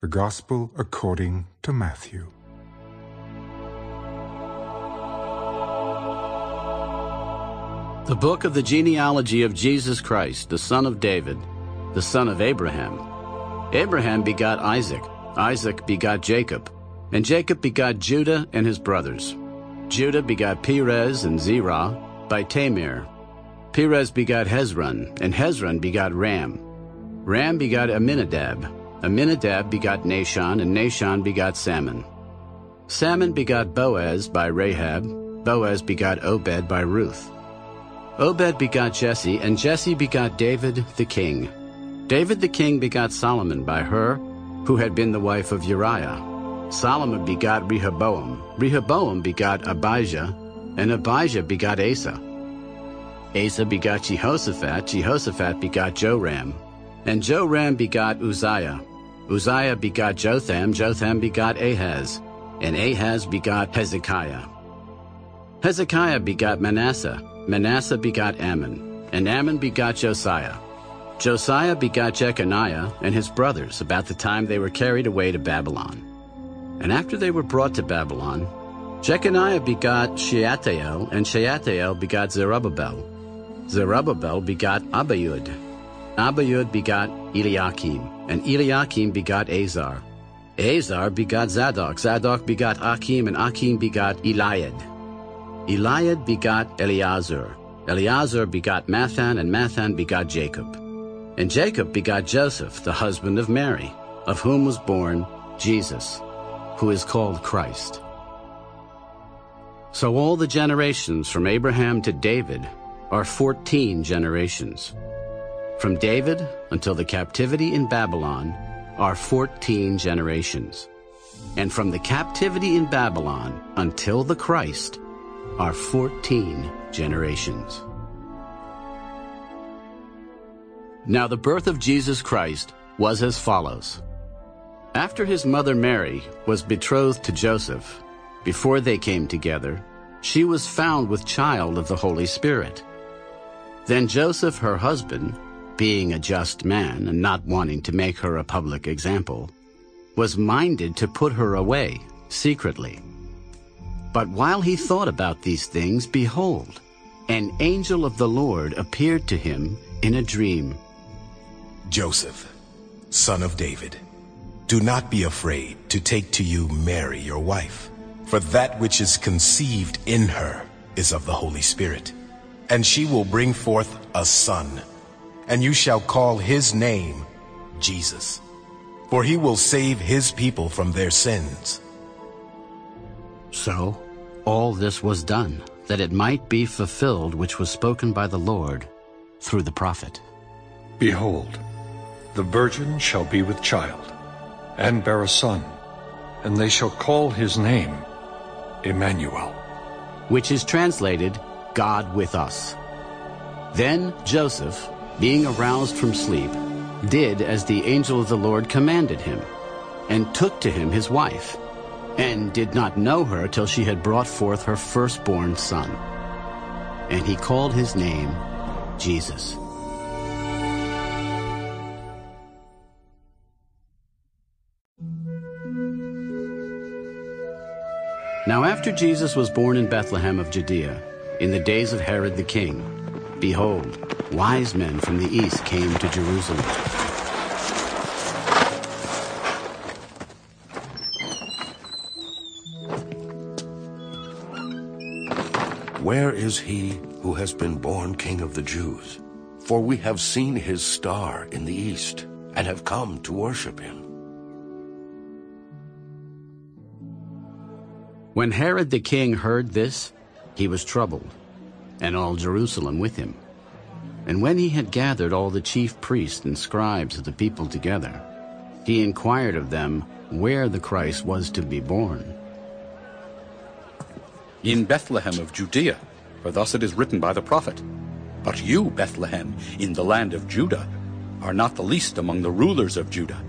The Gospel according to Matthew. The book of the genealogy of Jesus Christ, the son of David, the son of Abraham. Abraham begot Isaac, Isaac begot Jacob, and Jacob begot Judah and his brothers. Judah begot Perez and Zerah by Tamar. Perez begot Hezron, and Hezron begot Ram. Ram begot Amminadab. Amminadab begot Nahshon, and Nahshon begot Salmon. Salmon begot Boaz by Rahab. Boaz begot Obed by Ruth. Obed begot Jesse, and Jesse begot David the king. David the king begot Solomon by her, who had been the wife of Uriah. Solomon begot Rehoboam. Rehoboam begot Abijah, and Abijah begot Asa. Asa begot Jehoshaphat. Jehoshaphat begot Joram. And Joram begot Uzziah. Uzziah begot Jotham. Jotham begot Ahaz. And Ahaz begot Hezekiah. Hezekiah begot Manasseh. Manasseh begot Amon, and Amon begot Josiah. Josiah begot Jeconiah and his brothers about the time they were carried away to Babylon. And after they were brought to Babylon, Jeconiah begot Shealtiel, and Shealtiel begot Zerubbabel. Zerubbabel begot Abiud. Abiud begot Eliakim, and Eliakim begot Azor. Azor begot Zadok. Zadok begot Achim, and Achim begot Eliud. Eliud begot Eleazar. Eleazar begot Matthan, and Matthan begot Jacob. And Jacob begot Joseph, the husband of Mary, of whom was born Jesus, who is called Christ. So all the generations from Abraham to David are 14 generations. From David until the captivity in Babylon are 14 generations. And from the captivity in Babylon until the Christ are 14 generations. Now the birth of Jesus Christ was as follows. After his mother Mary was betrothed to Joseph, before they came together, she was found with child of the Holy Spirit. Then Joseph, her husband, being a just man and not wanting to make her a public example, was minded to put her away secretly. But while he thought about these things, behold, an angel of the Lord appeared to him in a dream. Joseph, son of David, do not be afraid to take to you Mary your wife, for that which is conceived in her is of the Holy Spirit. And she will bring forth a son, and you shall call his name Jesus, for he will save his people from their sins. So all this was done, that it might be fulfilled which was spoken by the Lord through the prophet. Behold, the virgin shall be with child, and bear a son, and they shall call his name Emmanuel. Which is translated, God with us. Then Joseph, being aroused from sleep, did as the angel of the Lord commanded him, and took to him his wife, and did not know her till she had brought forth her firstborn son. And he called his name Jesus. Now after Jesus was born in Bethlehem of Judea, in the days of Herod the king, behold, wise men from the east came to Jerusalem. Where is he who has been born King of the Jews? For we have seen his star in the east, and have come to worship him. When Herod the king heard this, he was troubled, and all Jerusalem with him. And when he had gathered all the chief priests and scribes of the people together, he inquired of them where the Christ was to be born. In Bethlehem of Judea, for thus it is written by the prophet. But you, Bethlehem, in the land of Judah, are not the least among the rulers of Judah.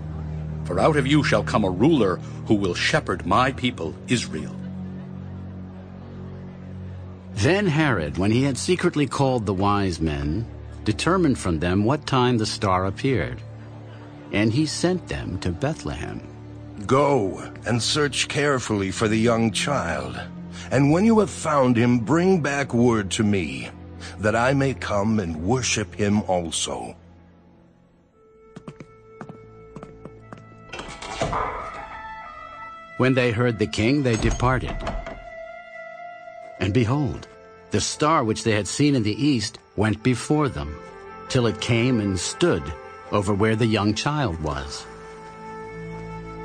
For out of you shall come a ruler who will shepherd my people Israel. Then Herod, when he had secretly called the wise men, determined from them what time the star appeared. And he sent them to Bethlehem Go and search carefully for the young child. And when you have found him, bring back word to me, that I may come and worship him also. When they heard the king, they departed. And behold, the star which they had seen in the east went before them, till it came and stood over where the young child was.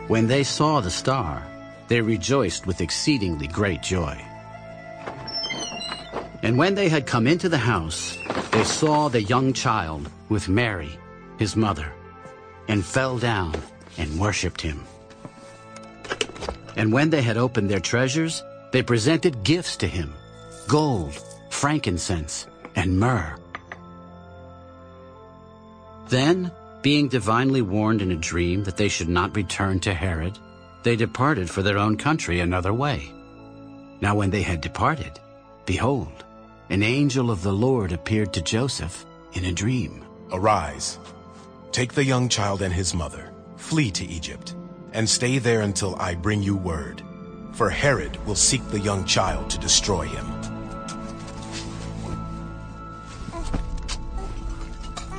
When they saw the star, they rejoiced with exceedingly great joy. And when they had come into the house, they saw the young child with Mary, his mother, and fell down and worshipped him. And when they had opened their treasures, they presented gifts to him, gold, frankincense, and myrrh. Then being divinely warned in a dream that they should not return to Herod, they departed for their own country another way. Now when they had departed, behold, an angel of the Lord appeared to Joseph in a dream. Arise, take the young child and his mother, flee to Egypt, and stay there until I bring you word. For Herod will seek the young child to destroy him.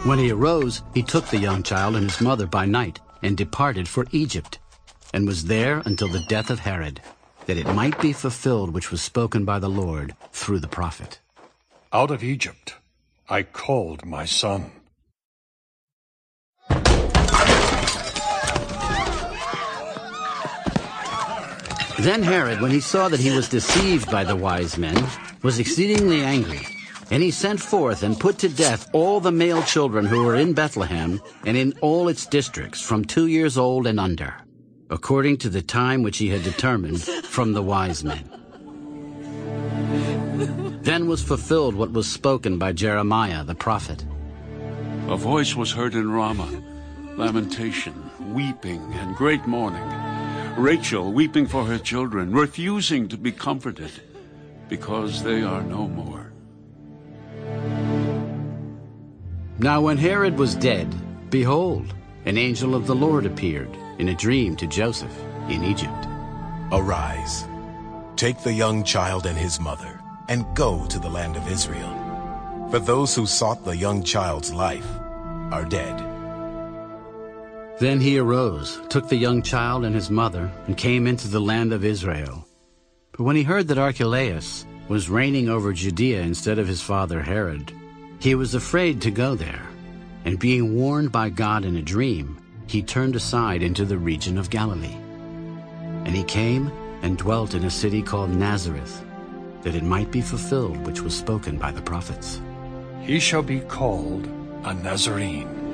When he arose, he took the young child and his mother by night, and departed for Egypt, and was there until the death of Herod, that it might be fulfilled which was spoken by the Lord through the prophet. Out of Egypt I called my son. Then Herod, when he saw that he was deceived by the wise men, was exceedingly angry and he sent forth and put to death all the male children who were in Bethlehem and in all its districts from two years old and under, according to the time which he had determined from the wise men. Then was fulfilled what was spoken by Jeremiah the prophet. A voice was heard in Ramah, lamentation, weeping, and great mourning. Rachel weeping for her children, refusing to be comforted, because they are no more. Now when Herod was dead, behold, an angel of the Lord appeared in a dream to Joseph in Egypt. Arise, take the young child and his mother, and go to the land of Israel. For those who sought the young child's life are dead. Then he arose, took the young child and his mother, and came into the land of Israel. But when he heard that Archelaus was reigning over Judea instead of his father Herod, he was afraid to go there, and being warned by God in a dream, he turned aside into the region of Galilee. And he came and dwelt in a city called Nazareth, that it might be fulfilled which was spoken by the prophets. He shall be called a Nazarene.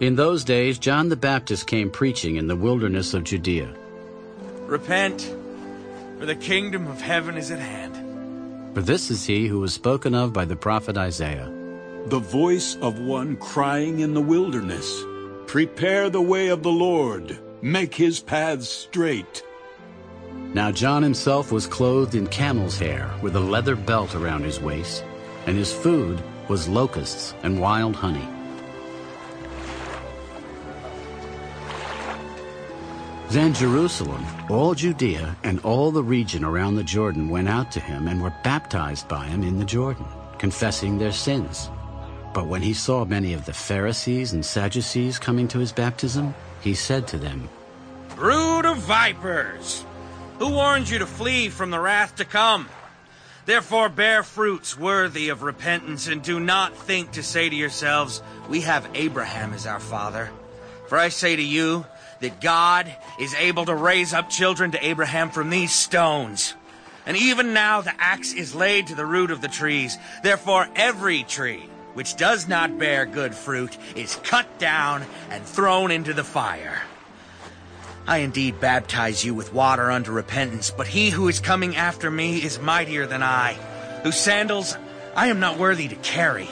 In those days, John the Baptist came preaching in the wilderness of Judea. Repent, for the kingdom of heaven is at hand. For this is he who was spoken of by the prophet Isaiah. The voice of one crying in the wilderness, Prepare the way of the Lord, make his paths straight. Now John himself was clothed in camel's hair, with a leather belt around his waist, and his food was locusts and wild honey. Then Jerusalem, all Judea, and all the region around the Jordan went out to him and were baptized by him in the Jordan, confessing their sins. But when he saw many of the Pharisees and Sadducees coming to his baptism, he said to them, Brood of vipers! Who warned you to flee from the wrath to come? Therefore bear fruits worthy of repentance, and do not think to say to yourselves, We have Abraham as our father. For I say to you, that God is able to raise up children to Abraham from these stones. And even now the axe is laid to the root of the trees. Therefore, every tree which does not bear good fruit is cut down and thrown into the fire. I indeed baptize you with water unto repentance, but he who is coming after me is mightier than I, whose sandals I am not worthy to carry.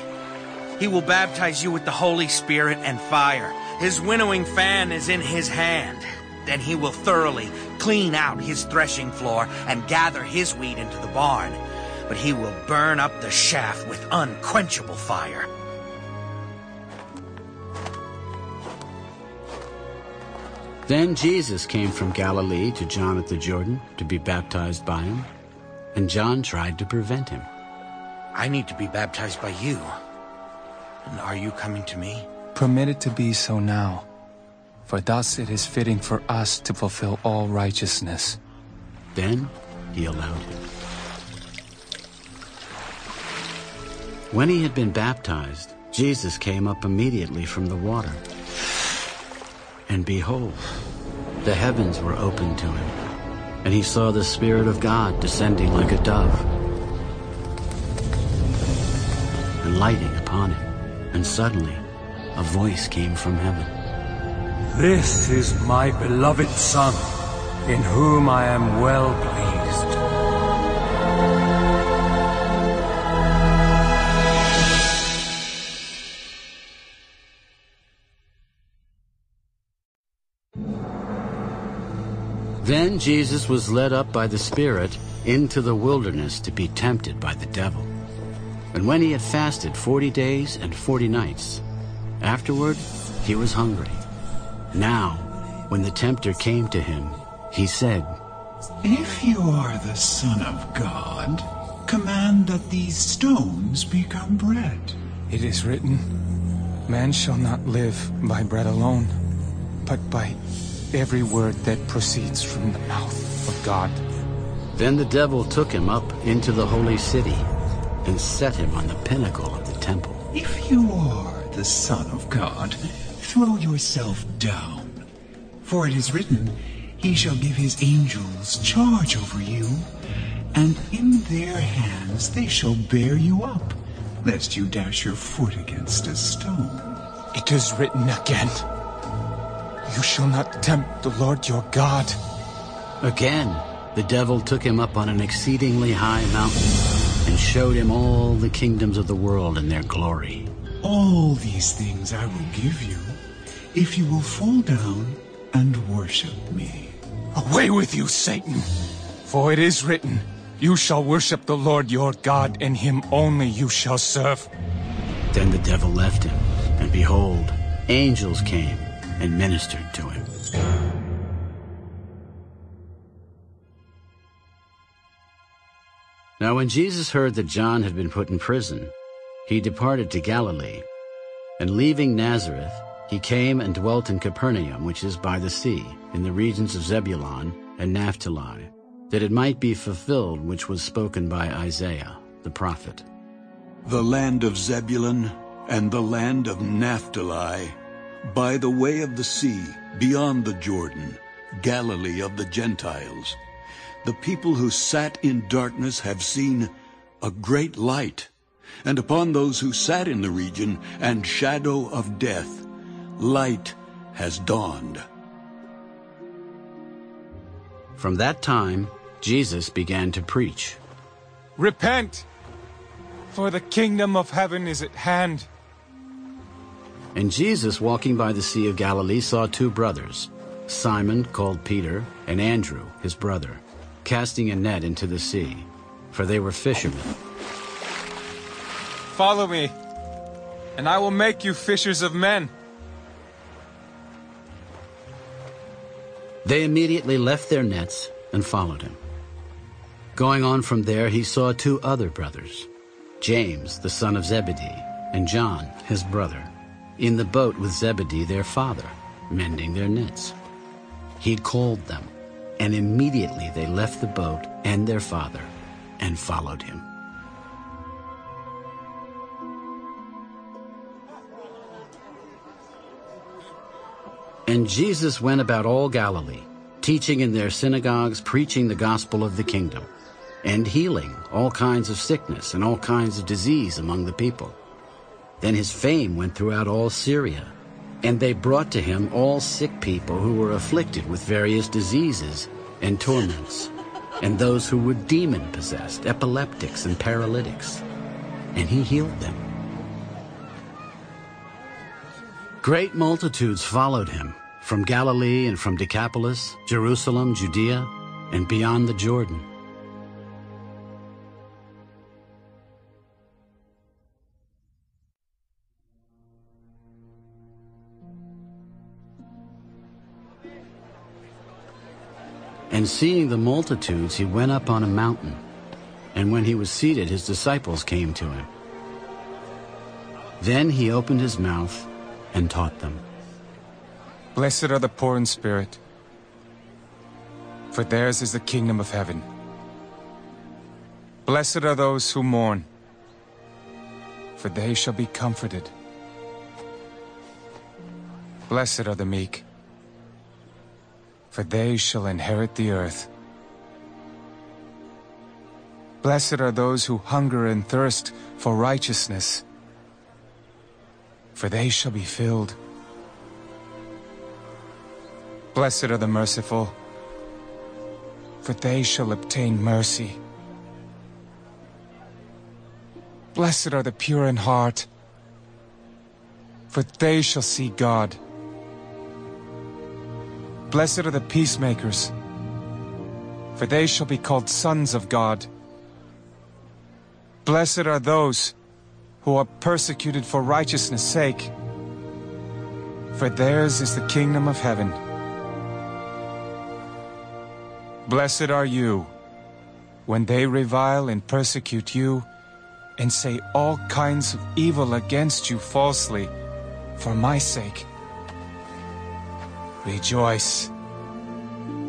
He will baptize you with the Holy Spirit and fire. His winnowing fan is in his hand. Then he will thoroughly clean out his threshing floor and gather his wheat into the barn. But he will burn up the chaff with unquenchable fire. Then Jesus came from Galilee to John at the Jordan to be baptized by him, and John tried to prevent him. I need to be baptized by you. And are you coming to me? Permit it to be so now, for thus it is fitting for us to fulfill all righteousness. Then he allowed him. When he had been baptized, Jesus came up immediately from the water. And behold, the heavens were opened to him, and he saw the Spirit of God descending like a dove and lighting upon him. And suddenly a voice came from heaven. This is my beloved Son, in whom I am well pleased. Then Jesus was led up by the Spirit into the wilderness to be tempted by the devil. And when he had fasted forty days and forty nights, afterward he was hungry. Now, when the tempter came to him, he said, If you are the Son of God, command that these stones become bread. It is written, Man shall not live by bread alone, but by every word that proceeds from the mouth of God. Then the devil took him up into the holy city and set him on the pinnacle of the temple. If you are the Son of God, throw yourself down. For it is written, He shall give His angels charge over you, and in their hands they shall bear you up, lest you dash your foot against a stone. It is written again, You shall not tempt the Lord your God. Again, the devil took him up on an exceedingly high mountain and showed him all the kingdoms of the world and their glory. All these things I will give you, if you will fall down and worship me. Away with you, Satan! For it is written, You shall worship the Lord your God, and him only you shall serve. Then the devil left him, and behold, angels came and ministered to him. Now when Jesus heard that John had been put in prison, he departed to Galilee. And leaving Nazareth, he came and dwelt in Capernaum, which is by the sea, in the regions of Zebulun and Naphtali, that it might be fulfilled which was spoken by Isaiah, the prophet. The land of Zebulun and the land of Naphtali, by the way of the sea, beyond the Jordan, Galilee of the Gentiles. The people who sat in darkness have seen a great light, and upon those who sat in the region and shadow of death, light has dawned. From that time, Jesus began to preach. Repent, for the kingdom of heaven is at hand. And Jesus, walking by the Sea of Galilee, saw two brothers, Simon, called Peter, and Andrew, his brother, casting a net into the sea, for they were fishermen. Follow me, and I will make you fishers of men. They immediately left their nets and followed him. Going on from there, he saw two other brothers, James, the son of Zebedee, and John, his brother, in the boat with Zebedee, their father, mending their nets. He called them, and immediately they left the boat and their father and followed him. And Jesus went about all Galilee, teaching in their synagogues, preaching the gospel of the kingdom, and healing all kinds of sickness and all kinds of disease among the people. Then his fame went throughout all Syria, And they brought to him all sick people who were afflicted with various diseases and torments, and those who were demon possessed, epileptics, and paralytics. And he healed them. Great multitudes followed him from Galilee and from Decapolis, Jerusalem, Judea, and beyond the Jordan. And seeing the multitudes, he went up on a mountain. And when he was seated, his disciples came to him. Then he opened his mouth and taught them. Blessed are the poor in spirit, for theirs is the kingdom of heaven. Blessed are those who mourn, for they shall be comforted. Blessed are the meek, for they shall inherit the earth. Blessed are those who hunger and thirst for righteousness, for they shall be filled. Blessed are the merciful, for they shall obtain mercy. Blessed are the pure in heart, for they shall see God. Blessed are the peacemakers, for they shall be called sons of God. Blessed are those who are persecuted for righteousness' sake, for theirs is the kingdom of heaven. Blessed are you when they revile and persecute you and say all kinds of evil against you falsely for my sake. Rejoice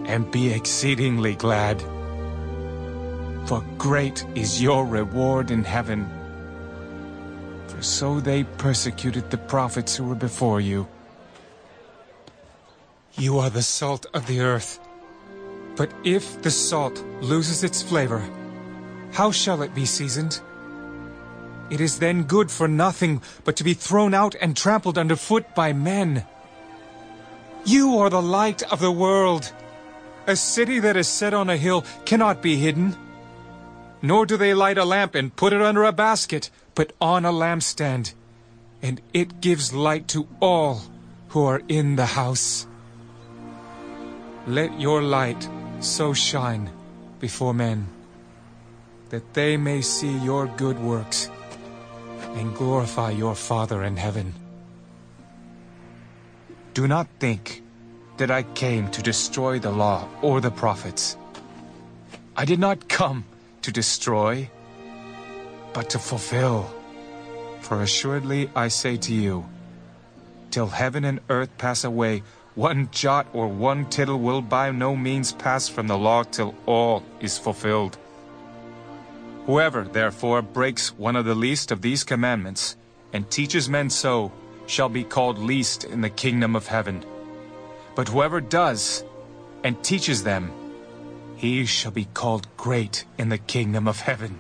and be exceedingly glad, for great is your reward in heaven. For so they persecuted the prophets who were before you. You are the salt of the earth. But if the salt loses its flavor, how shall it be seasoned? It is then good for nothing but to be thrown out and trampled underfoot by men. You are the light of the world. A city that is set on a hill cannot be hidden. Nor do they light a lamp and put it under a basket, but on a lampstand, and it gives light to all who are in the house. Let your light so shine before men, that they may see your good works and glorify your Father in heaven. Do not think that I came to destroy the law or the prophets. I did not come to destroy, but to fulfill. For assuredly I say to you, till heaven and earth pass away, one jot or one tittle will by no means pass from the law till all is fulfilled. Whoever, therefore, breaks one of the least of these commandments, and teaches men so, shall be called least in the kingdom of heaven. But whoever does, and teaches them, he shall be called great in the kingdom of heaven.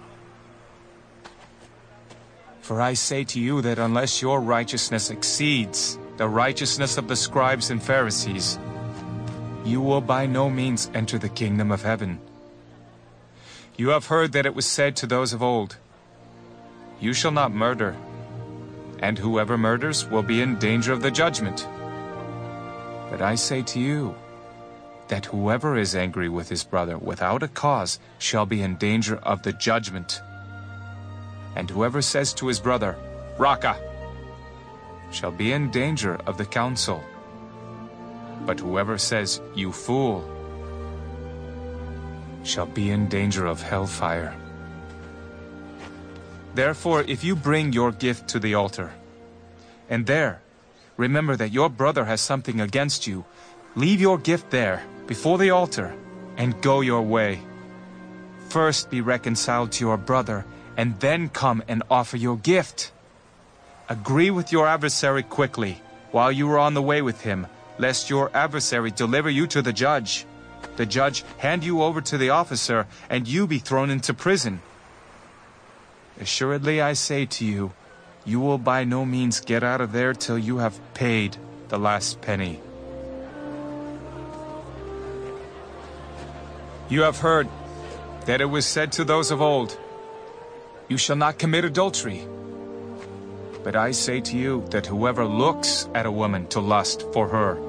For I say to you that unless your righteousness exceeds the righteousness of the scribes and Pharisees, you will by no means enter the kingdom of heaven. You have heard that it was said to those of old, You shall not murder, and whoever murders will be in danger of the judgment. But I say to you, that whoever is angry with his brother without a cause shall be in danger of the judgment. And whoever says to his brother, Raca, shall be in danger of the council. But whoever says, You fool, shall be in danger of hellfire. Therefore, if you bring your gift to the altar, and there remember that your brother has something against you, leave your gift there, before the altar, and go your way. First be reconciled to your brother, and then come and offer your gift. Agree with your adversary quickly, while you are on the way with him, lest your adversary deliver you to the judge. The judge hand you over to the officer, and you be thrown into prison. Assuredly I say to you, you will by no means get out of there till you have paid the last penny. You have heard that it was said to those of old, You shall not commit adultery. But I say to you that whoever looks at a woman to lust for her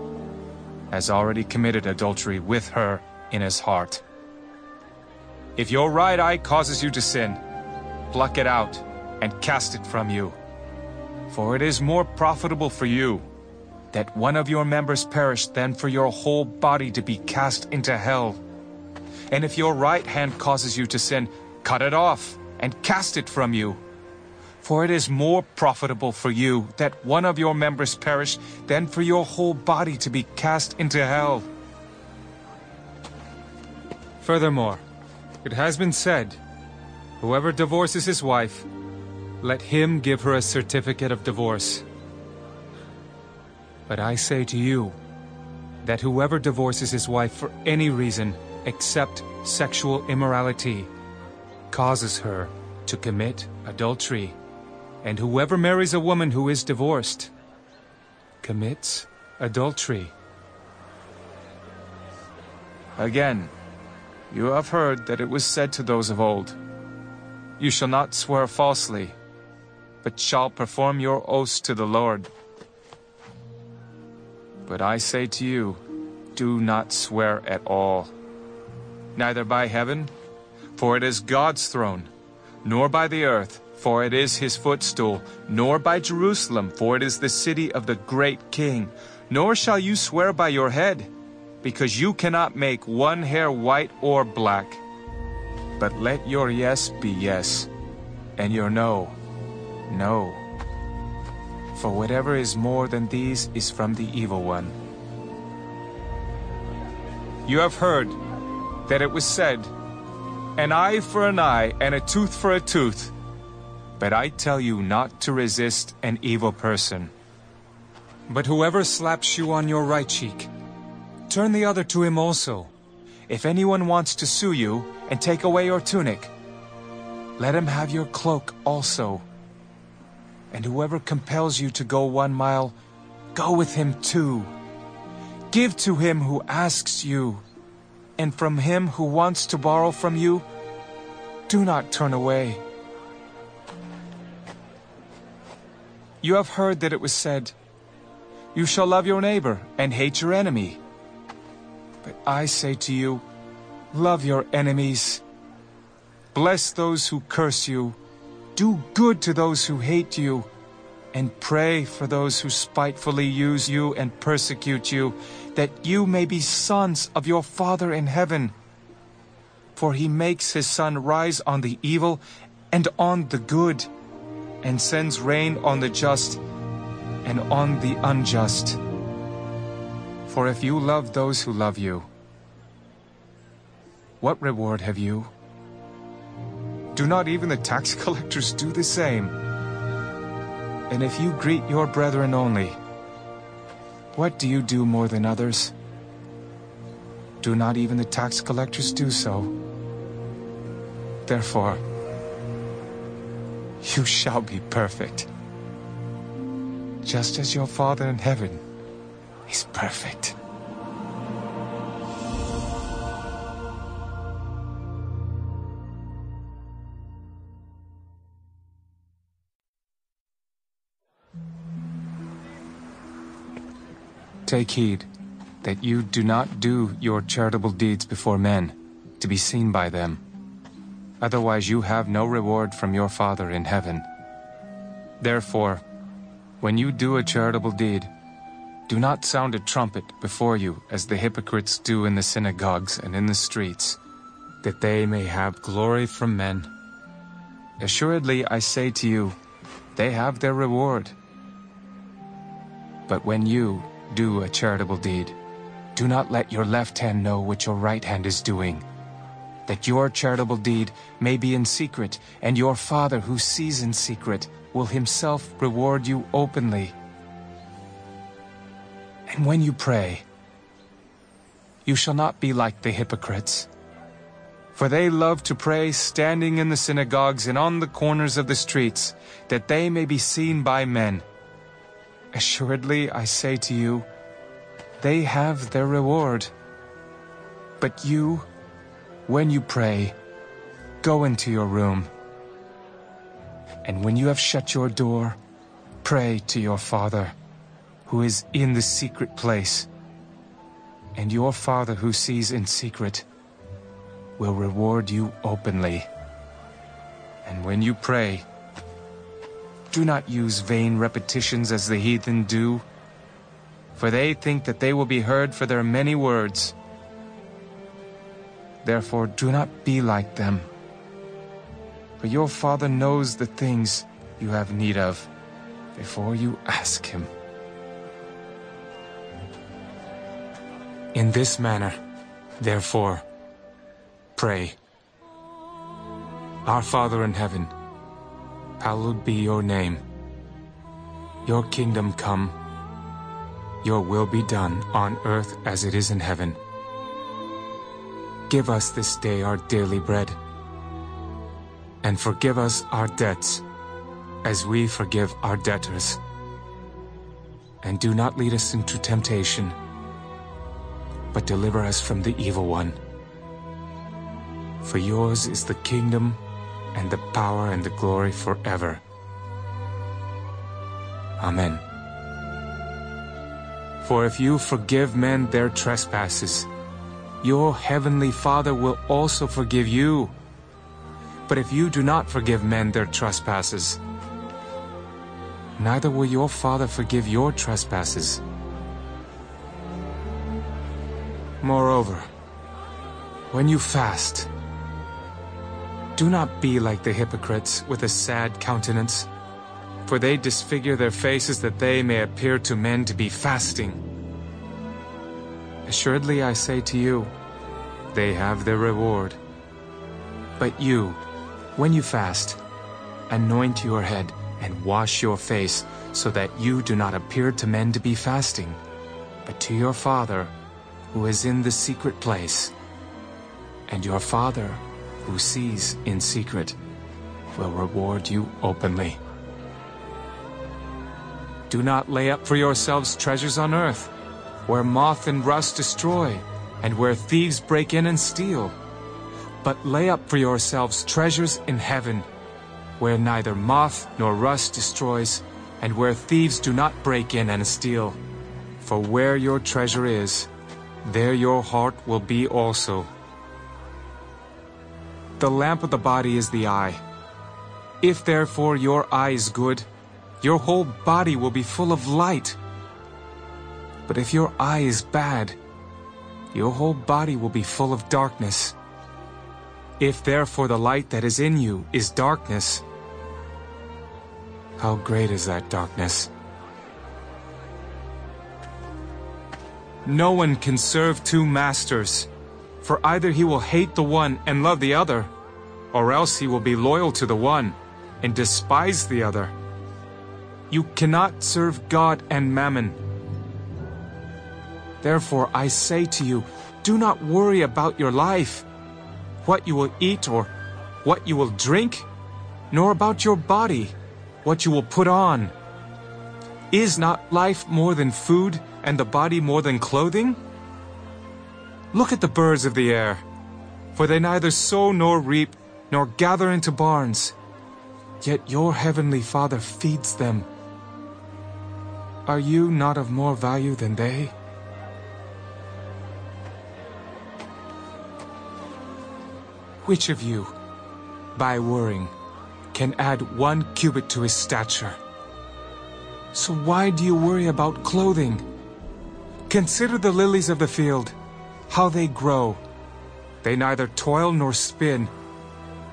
has already committed adultery with her in his heart. If your right eye causes you to sin, pluck it out and cast it from you. For it is more profitable for you that one of your members perish than for your whole body to be cast into hell. And if your right hand causes you to sin, cut it off and cast it from you. For it is more profitable for you that one of your members perish than for your whole body to be cast into hell. Furthermore, it has been said, Whoever divorces his wife, let him give her a certificate of divorce. But I say to you, that whoever divorces his wife for any reason except sexual immorality causes her to commit adultery. And whoever marries a woman who is divorced commits adultery. Again, you have heard that it was said to those of old, You shall not swear falsely, but shall perform your oaths to the Lord. But I say to you, do not swear at all, neither by heaven, for it is God's throne, nor by the earth, for it is his footstool, nor by Jerusalem, for it is the city of the great king. Nor shall you swear by your head, because you cannot make one hair white or black. But let your yes be yes, and your no, no. For whatever is more than these is from the evil one. You have heard that it was said, An eye for an eye, and a tooth for a tooth. But I tell you not to resist an evil person. But whoever slaps you on your right cheek, turn the other to him also. If anyone wants to sue you and take away your tunic, let him have your cloak also. And whoever compels you to go one mile, go with him two. Give to him who asks you, and from him who wants to borrow from you, do not turn away. You have heard that it was said, You shall love your neighbor and hate your enemy. But I say to you, love your enemies. Bless those who curse you. Do good to those who hate you. And pray for those who spitefully use you and persecute you, that you may be sons of your Father in heaven. For he makes his sun rise on the evil and on the good and sends rain on the just and on the unjust. For if you love those who love you, what reward have you? Do not even the tax collectors do the same? And if you greet your brethren only, what do you do more than others? Do not even the tax collectors do so? Therefore, you shall be perfect. Just as your Father in heaven is perfect. Take heed that you do not do your charitable deeds before men, to be seen by them. Otherwise you have no reward from your Father in heaven. Therefore, when you do a charitable deed, do not sound a trumpet before you as the hypocrites do in the synagogues and in the streets, that they may have glory from men. Assuredly, I say to you, they have their reward. But when you do a charitable deed, do not let your left hand know what your right hand is doing, that your charitable deed may be in secret, and your Father who sees in secret will himself reward you openly. And when you pray, you shall not be like the hypocrites. For they love to pray standing in the synagogues and on the corners of the streets, that they may be seen by men. Assuredly, I say to you, they have their reward. But you, when you pray, go into your room. And when you have shut your door, pray to your Father, who is in the secret place. And your Father who sees in secret will reward you openly. And when you pray, do not use vain repetitions as the heathen do, for they think that they will be heard for their many words. Therefore do not be like them. For your Father knows the things you have need of before you ask Him. In this manner, therefore, pray. Our Father in heaven, hallowed be your name. Your kingdom come, your will be done on earth as it is in heaven. Give us this day our daily bread, and forgive us our debts, as we forgive our debtors. And do not lead us into temptation, but deliver us from the evil one. For yours is the kingdom, and the power and the glory forever. Amen. For if you forgive men their trespasses, your heavenly Father will also forgive you. But if you do not forgive men their trespasses, neither will your Father forgive your trespasses. Moreover, when you fast, do not be like the hypocrites with a sad countenance, for they disfigure their faces that they may appear to men to be fasting. Assuredly I say to you, they have their reward. But you, when you fast, anoint your head and wash your face, so that you do not appear to men to be fasting, but to your Father who is in the secret place. And your Father who sees in secret will reward you openly. Do not lay up for yourselves treasures on earth, where moth and rust destroy, and where thieves break in and steal. But lay up for yourselves treasures in heaven, where neither moth nor rust destroys, and where thieves do not break in and steal. For where your treasure is, there your heart will be also. The lamp of the body is the eye. If therefore your eye is good, your whole body will be full of light. But if your eye is bad, your whole body will be full of darkness. If therefore the light that is in you is darkness, how great is that darkness? No one can serve two masters, for either he will hate the one and love the other, or else he will be loyal to the one and despise the other. You cannot serve God and mammon. Therefore I say to you, do not worry about your life, what you will eat or what you will drink, nor about your body, what you will put on. Is not life more than food, and the body more than clothing? Look at the birds of the air, for they neither sow nor reap, nor gather into barns, yet your heavenly Father feeds them. Are you not of more value than they? Which of you, by worrying, can add one cubit to his stature? So why do you worry about clothing? Consider the lilies of the field, how they grow. They neither toil nor spin.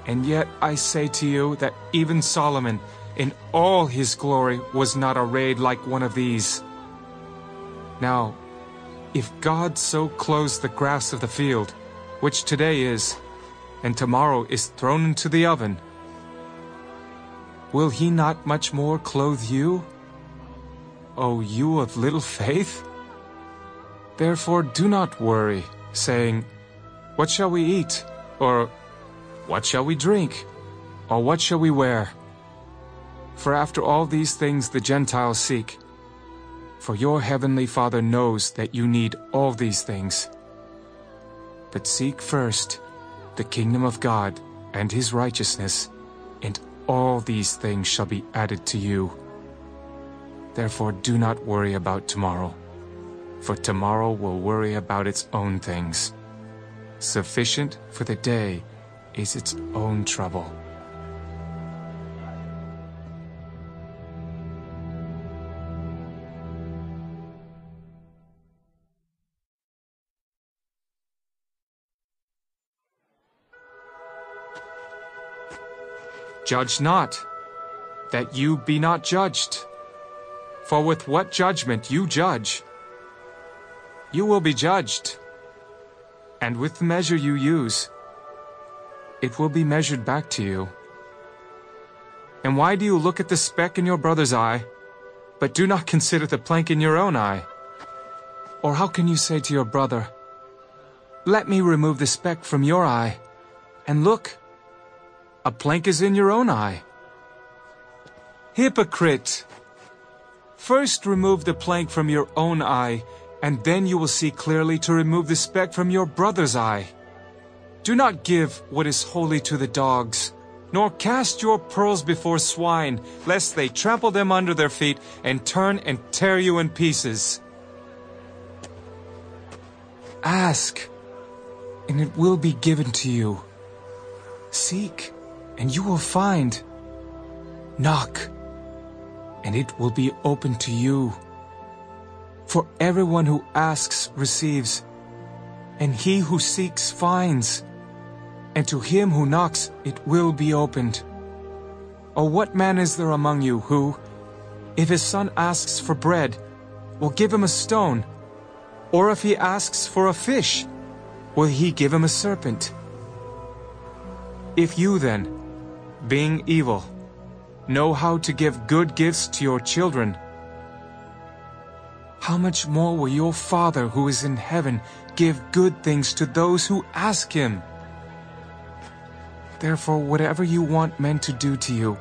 And yet I say to you that even Solomon, in all his glory, was not arrayed like one of these. Now, if God so clothes the grass of the field, which today is, and tomorrow is thrown into the oven, will he not much more clothe you? O you of little faith? Therefore do not worry, saying, What shall we eat? Or, What shall we drink? Or what shall we wear? For after all these things the Gentiles seek. For your heavenly Father knows that you need all these things. But seek first the kingdom of God and his righteousness, and all these things shall be added to you. Therefore do not worry about tomorrow, for tomorrow will worry about its own things. Sufficient for the day is its own trouble. Judge not, that you be not judged. For with what judgment you judge, you will be judged. And with the measure you use, it will be measured back to you. And why do you look at the speck in your brother's eye, but do not consider the plank in your own eye? Or how can you say to your brother, Let me remove the speck from your eye, and look, a plank is in your own eye. Hypocrite! First remove the plank from your own eye, and then you will see clearly to remove the speck from your brother's eye. Do not give what is holy to the dogs, nor cast your pearls before swine, lest they trample them under their feet and turn and tear you in pieces. Ask, and it will be given to you. Seek, and you will find. Knock, and it will be open to you. For everyone who asks receives, and he who seeks finds, and to him who knocks it will be opened. Or what man is there among you who, if his son asks for bread, will give him a stone? Or if he asks for a fish, will he give him a serpent? If you then, being evil, know how to give good gifts to your children, how much more will your Father who is in heaven give good things to those who ask him? Therefore, whatever you want men to do to you,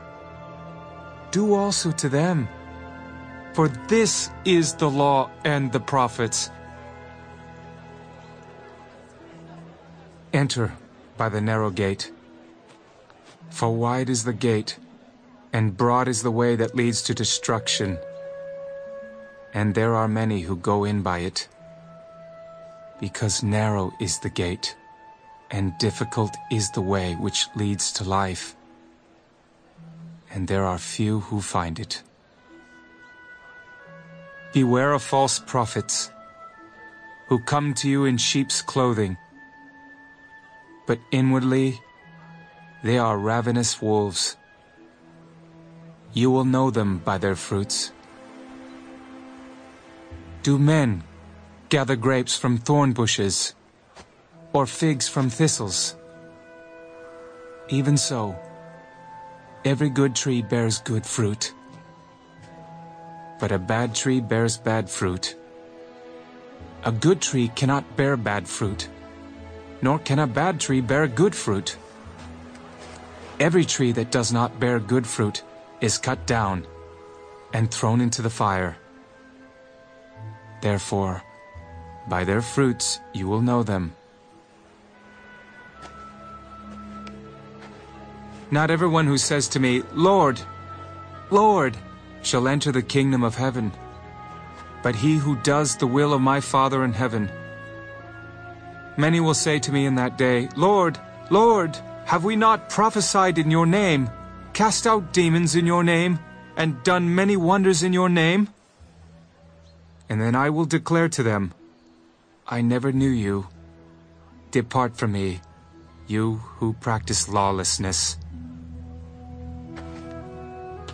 do also to them. For this is the law and the prophets. Enter by the narrow gate. For wide is the gate, and broad is the way that leads to destruction, and there are many who go in by it. Because narrow is the gate, and difficult is the way which leads to life, and there are few who find it. Beware of false prophets, who come to you in sheep's clothing, but inwardly they are ravenous wolves. You will know them by their fruits. Do men gather grapes from thorn bushes, or figs from thistles? Even so, every good tree bears good fruit, but a bad tree bears bad fruit. A good tree cannot bear bad fruit, nor can a bad tree bear good fruit. Every tree that does not bear good fruit is cut down and thrown into the fire. Therefore, by their fruits you will know them. Not everyone who says to me, Lord, Lord, shall enter the kingdom of heaven, but he who does the will of my Father in heaven. Many will say to me in that day, Lord, Lord, have we not prophesied in your name, cast out demons in your name, and done many wonders in your name? And then I will declare to them, I never knew you. Depart from me, you who practice lawlessness.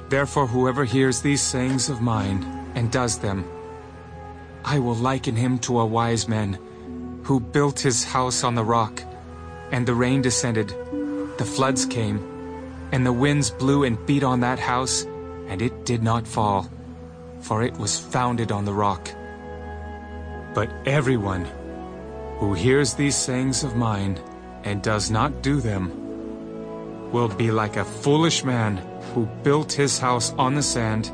Therefore whoever hears these sayings of mine and does them, I will liken him to a wise man who built his house on the rock, and the rain descended, the floods came, and the winds blew and beat on that house, and it did not fall, for it was founded on the rock. But everyone who hears these sayings of mine and does not do them will be like a foolish man who built his house on the sand,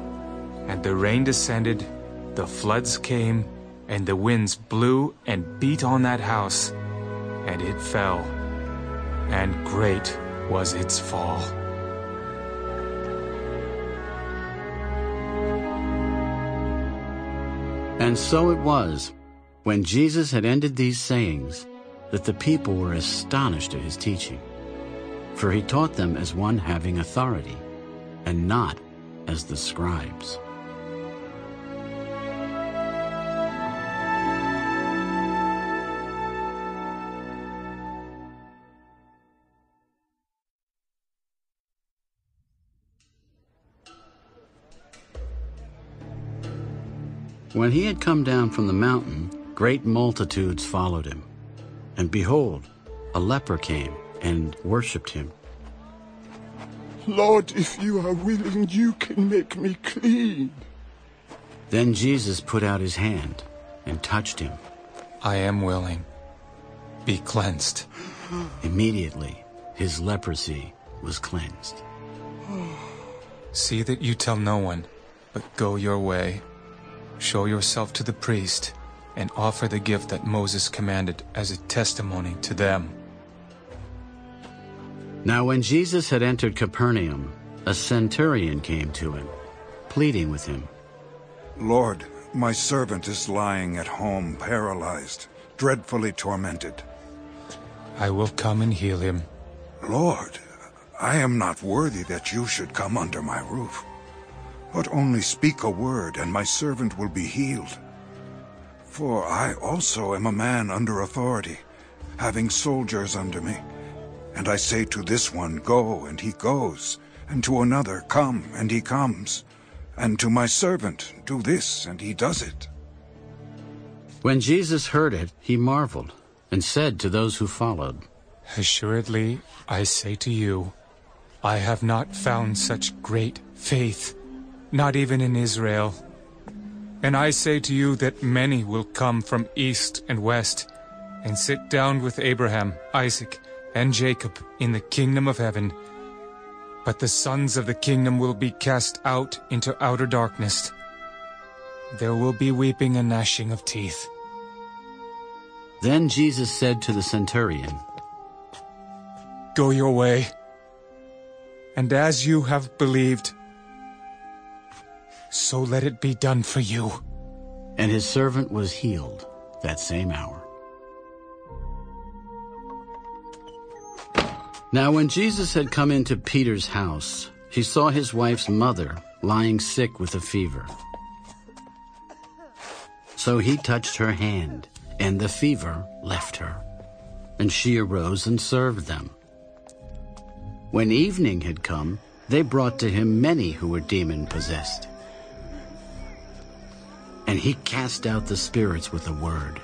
and the rain descended, the floods came, and the winds blew and beat on that house, and it fell, and great was its fall. And so it was, when Jesus had ended these sayings, that the people were astonished at his teaching. For he taught them as one having authority, and not as the scribes. When he had come down from the mountain, great multitudes followed him. And behold, a leper came and worshipped him. Lord, if you are willing, you can make me clean. Then Jesus put out his hand and touched him. I am willing. Be cleansed. Immediately, his leprosy was cleansed. See that you tell no one, but go your way. Show yourself to the priest, and offer the gift that Moses commanded as a testimony to them. Now when Jesus had entered Capernaum, a centurion came to him, pleading with him. Lord, my servant is lying at home paralyzed, dreadfully tormented. I will come and heal him. Lord, I am not worthy that you should come under my roof. But only speak a word, and my servant will be healed. For I also am a man under authority, having soldiers under me. And I say to this one, Go, and he goes, and to another, Come, and he comes, and to my servant, Do this, and he does it. When Jesus heard it, he marveled, and said to those who followed, Assuredly, I say to you, I have not found such great faith, not even in Israel. And I say to you that many will come from east and west, and sit down with Abraham, Isaac, and Jacob in the kingdom of heaven. But the sons of the kingdom will be cast out into outer darkness. There will be weeping and gnashing of teeth. Then Jesus said to the centurion, Go your way, and as you have believed, so let it be done for you. And his servant was healed that same hour. Now when Jesus had come into Peter's house, he saw his wife's mother lying sick with a fever. So he touched her hand, and the fever left her, and she arose and served them. When evening had come, they brought to him many who were demon-possessed. And he cast out the spirits with a word,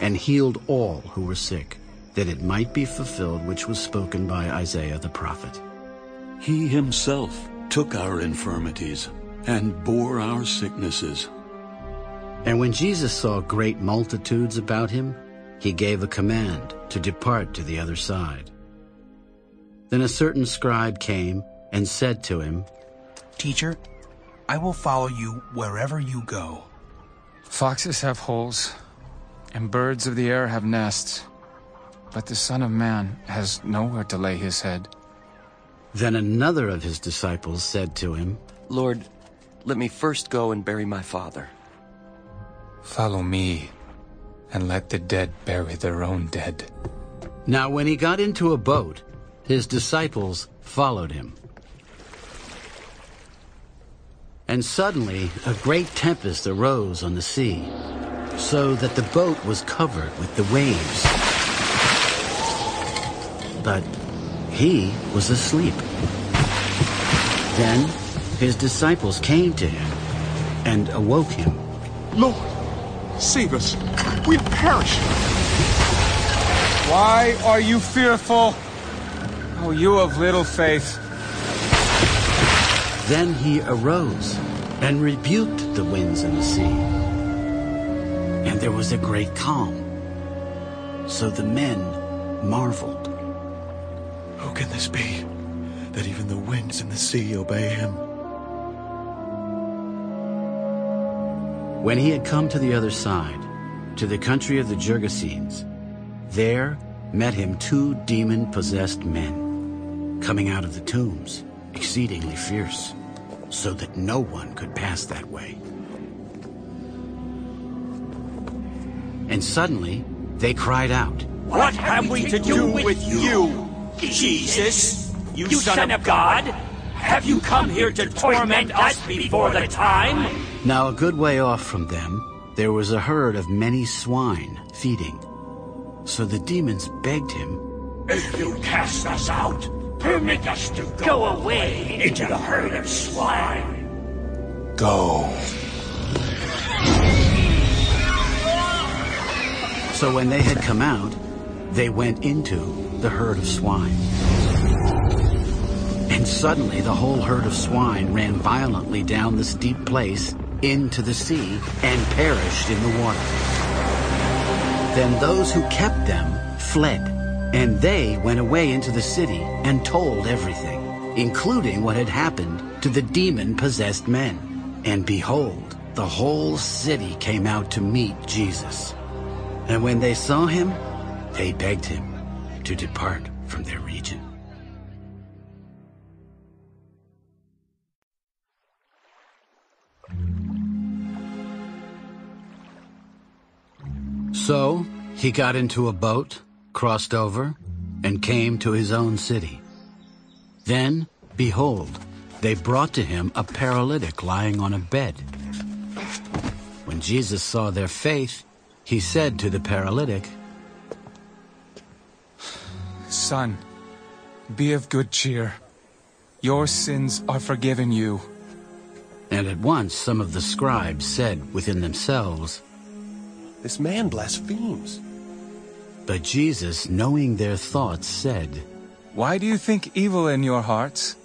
and healed all who were sick, that it might be fulfilled which was spoken by Isaiah the prophet. He himself took our infirmities and bore our sicknesses. And when Jesus saw great multitudes about him, he gave a command to depart to the other side. Then a certain scribe came and said to him, Teacher, I will follow you wherever you go. Foxes have holes, and birds of the air have nests, but the Son of Man has nowhere to lay his head. Then another of his disciples said to him, Lord, let me first go and bury my father. Follow me, and let the dead bury their own dead. Now when he got into a boat, his disciples followed him. And suddenly a great tempest arose on the sea, so that the boat was covered with the waves. But he was asleep. Then his disciples came to him and awoke him. Lord, save us. We'll perish. Why are you fearful? Oh, you of little faith. Then he arose and rebuked the winds and the sea. And there was a great calm. So the men marveled. Who can this be, that even the winds and the sea obey him? When he had come to the other side, to the country of the Gergesenes, there met him two demon-possessed men, coming out of the tombs, exceedingly fierce, so that no one could pass that way. And suddenly they cried out, What have we to do with you, Jesus, you son of God? Have you come here to torment us before the time? Now a good way off from them, there was a herd of many swine feeding. So the demons begged him, If you cast us out, permit us to go away into the herd of swine. Go. So when they had come out, they went into the herd of swine. And suddenly the whole herd of swine ran violently down the steep place into the sea and perished in the water. Then those who kept them fled, and they went away into the city and told everything, including what had happened to the demon-possessed men. And behold, the whole city came out to meet Jesus. And when they saw him, they begged him to depart from their region. So he got into a boat, crossed over, and came to his own city. Then, behold, they brought to him a paralytic lying on a bed. When Jesus saw their faith, he said to the paralytic, Son, be of good cheer. Your sins are forgiven you. And at once some of the scribes said within themselves, This man blasphemes. But Jesus, knowing their thoughts, said, Why do you think evil in your hearts?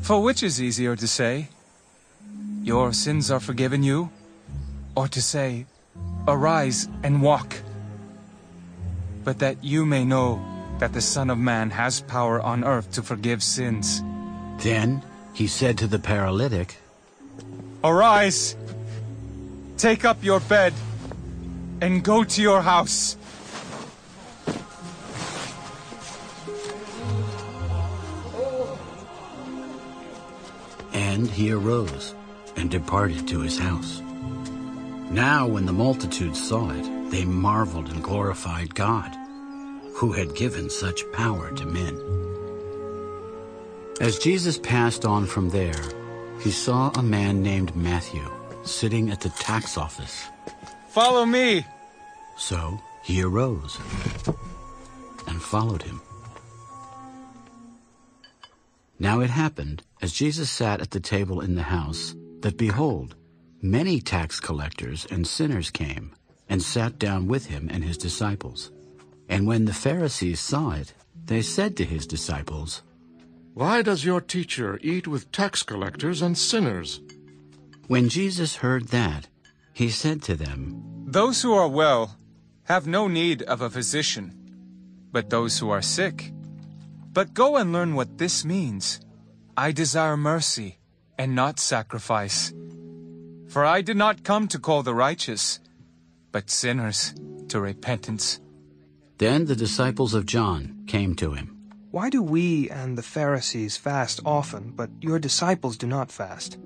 For which is easier to say, Your sins are forgiven you, or to say, Arise and walk? But that you may know that the Son of Man has power on earth to forgive sins. Then he said to the paralytic, Arise, take up your bed, and go to your house. And he arose and departed to his house. Now when the multitude saw it, they marveled and glorified God, who had given such power to men. As Jesus passed on from there, he saw a man named Matthew sitting at the tax office. Follow me. So he arose and followed him. Now it happened, as Jesus sat at the table in the house, that behold, many tax collectors and sinners came and sat down with him and his disciples. And when the Pharisees saw it, they said to his disciples, Why does your teacher eat with tax collectors and sinners? When Jesus heard that, he said to them, Those who are well have no need of a physician, but those who are sick. But go and learn what this means. I desire mercy and not sacrifice. For I did not come to call the righteous, but sinners to repentance. Then the disciples of John came to him. Why do we and the Pharisees fast often, but your disciples do not fast?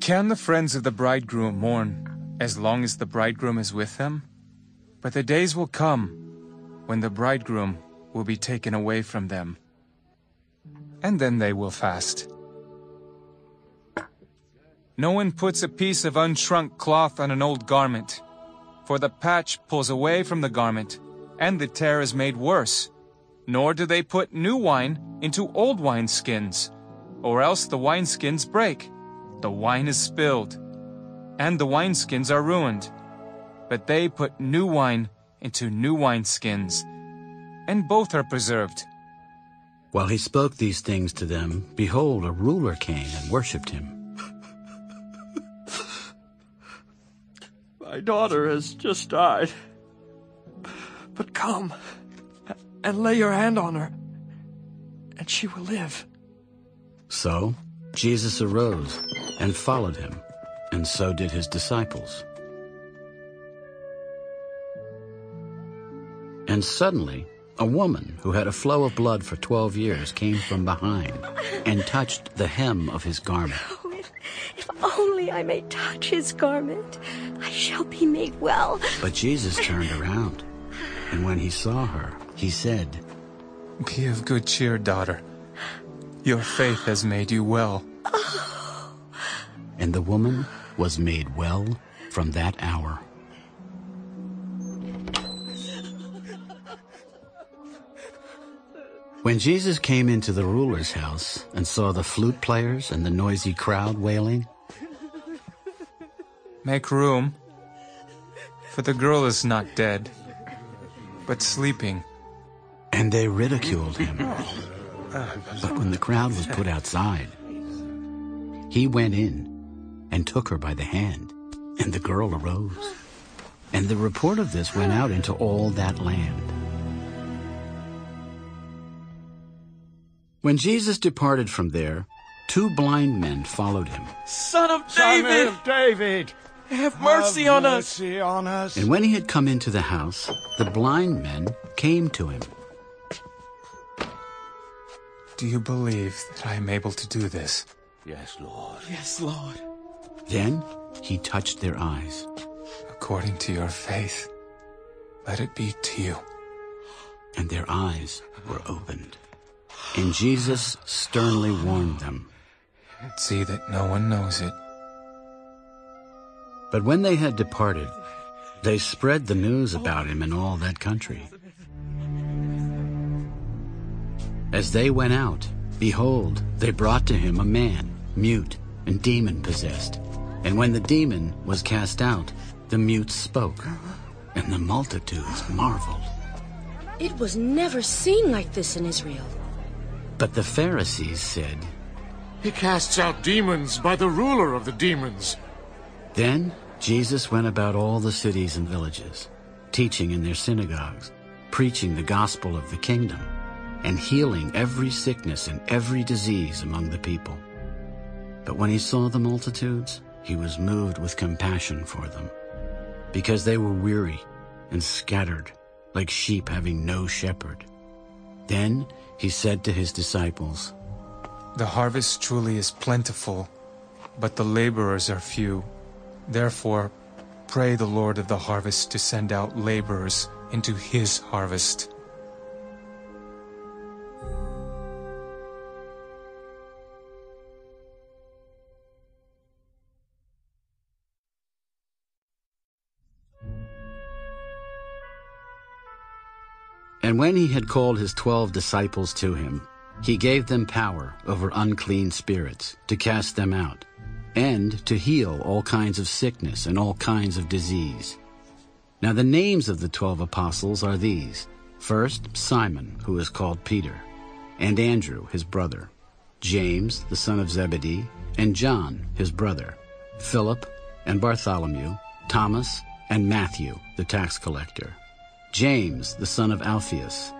Can the friends of the bridegroom mourn as long as the bridegroom is with them? But the days will come when the bridegroom will be taken away from them. And then they will fast. No one puts a piece of unshrunk cloth on an old garment, for the patch pulls away from the garment, and the tear is made worse. Nor do they put new wine into old wineskins, or else the wineskins break, the wine is spilled, and the wineskins are ruined. But they put new wine into new wineskins, and both are preserved. While he spoke these things to them, behold, a ruler came and worshipped him. My daughter has just died. But come and lay your hand on her, and she will live. So Jesus arose and followed him, and so did his disciples. And suddenly, a woman who had a flow of blood for twelve years came from behind and touched the hem of his garment. Oh, if, if only I may touch his garment, I shall be made well. But Jesus turned around, and when he saw her, he said, Be of good cheer, daughter. Your faith has made you well. Oh. And the woman was made well from that hour. When Jesus came into the ruler's house and saw the flute players and the noisy crowd wailing, Make room, for the girl is not dead, but sleeping. and they ridiculed him. But when the crowd was put outside, he went in and took her by the hand, and the girl arose. And the report of this went out into all that land. When Jesus departed from there, two blind men followed him. Son of Son David! of David, Have mercy have on us! mercy on us. And when he had come into the house, the blind men came to him. Do you believe that I am able to do this? Yes, Lord. Yes, Lord. Then he touched their eyes. According to your faith, let it be to you. and their eyes were opened. And Jesus sternly warned them. See that no one knows it. But when they had departed, they spread the news about him in all that country. As they went out, behold, they brought to him a man, mute and demon possessed. And when the demon was cast out, the mute spoke, and the multitudes marveled. It was never seen like this in Israel. But the Pharisees said, He casts out demons by the ruler of the demons. Then Jesus went about all the cities and villages, teaching in their synagogues, preaching the gospel of the kingdom, and healing every sickness and every disease among the people. But when he saw the multitudes, he was moved with compassion for them, because they were weary and scattered, like sheep having no shepherd. Then he said to his disciples, The harvest truly is plentiful, but the laborers are few. Therefore, pray the Lord of the harvest to send out laborers into his harvest. And when he had called his twelve disciples to him, he gave them power over unclean spirits to cast them out, and to heal all kinds of sickness and all kinds of disease. Now the names of the twelve apostles are these. First, Simon, who is called Peter, and Andrew, his brother, James, the son of Zebedee, and John, his brother, Philip, and Bartholomew, Thomas, and Matthew, the tax collector, James, the son of Alphaeus,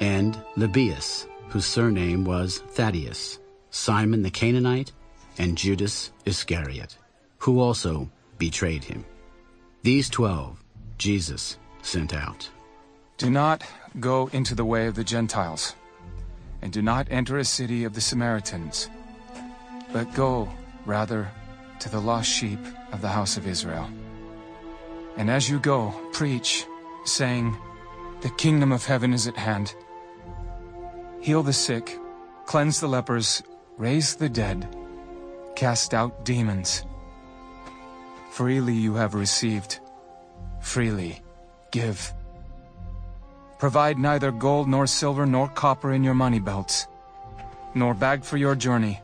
and Lebbaeus, whose surname was Thaddaeus, Simon the Canaanite, and Judas Iscariot, who also betrayed him. These twelve Jesus sent out. Do not go into the way of the Gentiles, and do not enter a city of the Samaritans, but go, rather, to the lost sheep of the house of Israel. And as you go, preach, saying, The kingdom of heaven is at hand. Heal the sick, cleanse the lepers, raise the dead, cast out demons. Freely you have received, freely give. Provide neither gold nor silver nor copper in your money belts, nor bag for your journey,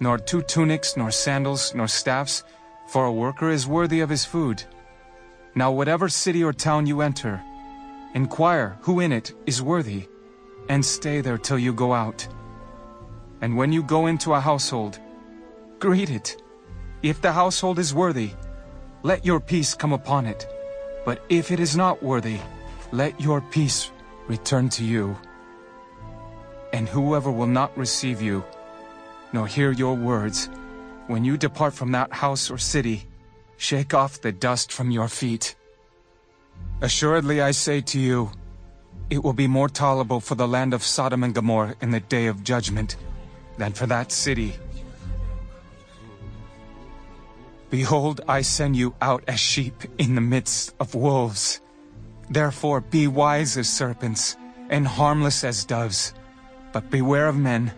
nor two tunics, nor sandals, nor staffs, for a worker is worthy of his food. Now whatever city or town you enter, inquire who in it is worthy, and stay there till you go out. And when you go into a household, greet it. If the household is worthy, let your peace come upon it. But if it is not worthy, let your peace return to you. And whoever will not receive you, nor hear your words, when you depart from that house or city, shake off the dust from your feet. Assuredly I say to you, it will be more tolerable for the land of Sodom and Gomorrah in the day of judgment than for that city. Behold, I send you out as sheep in the midst of wolves. Therefore be wise as serpents, and harmless as doves. But beware of men,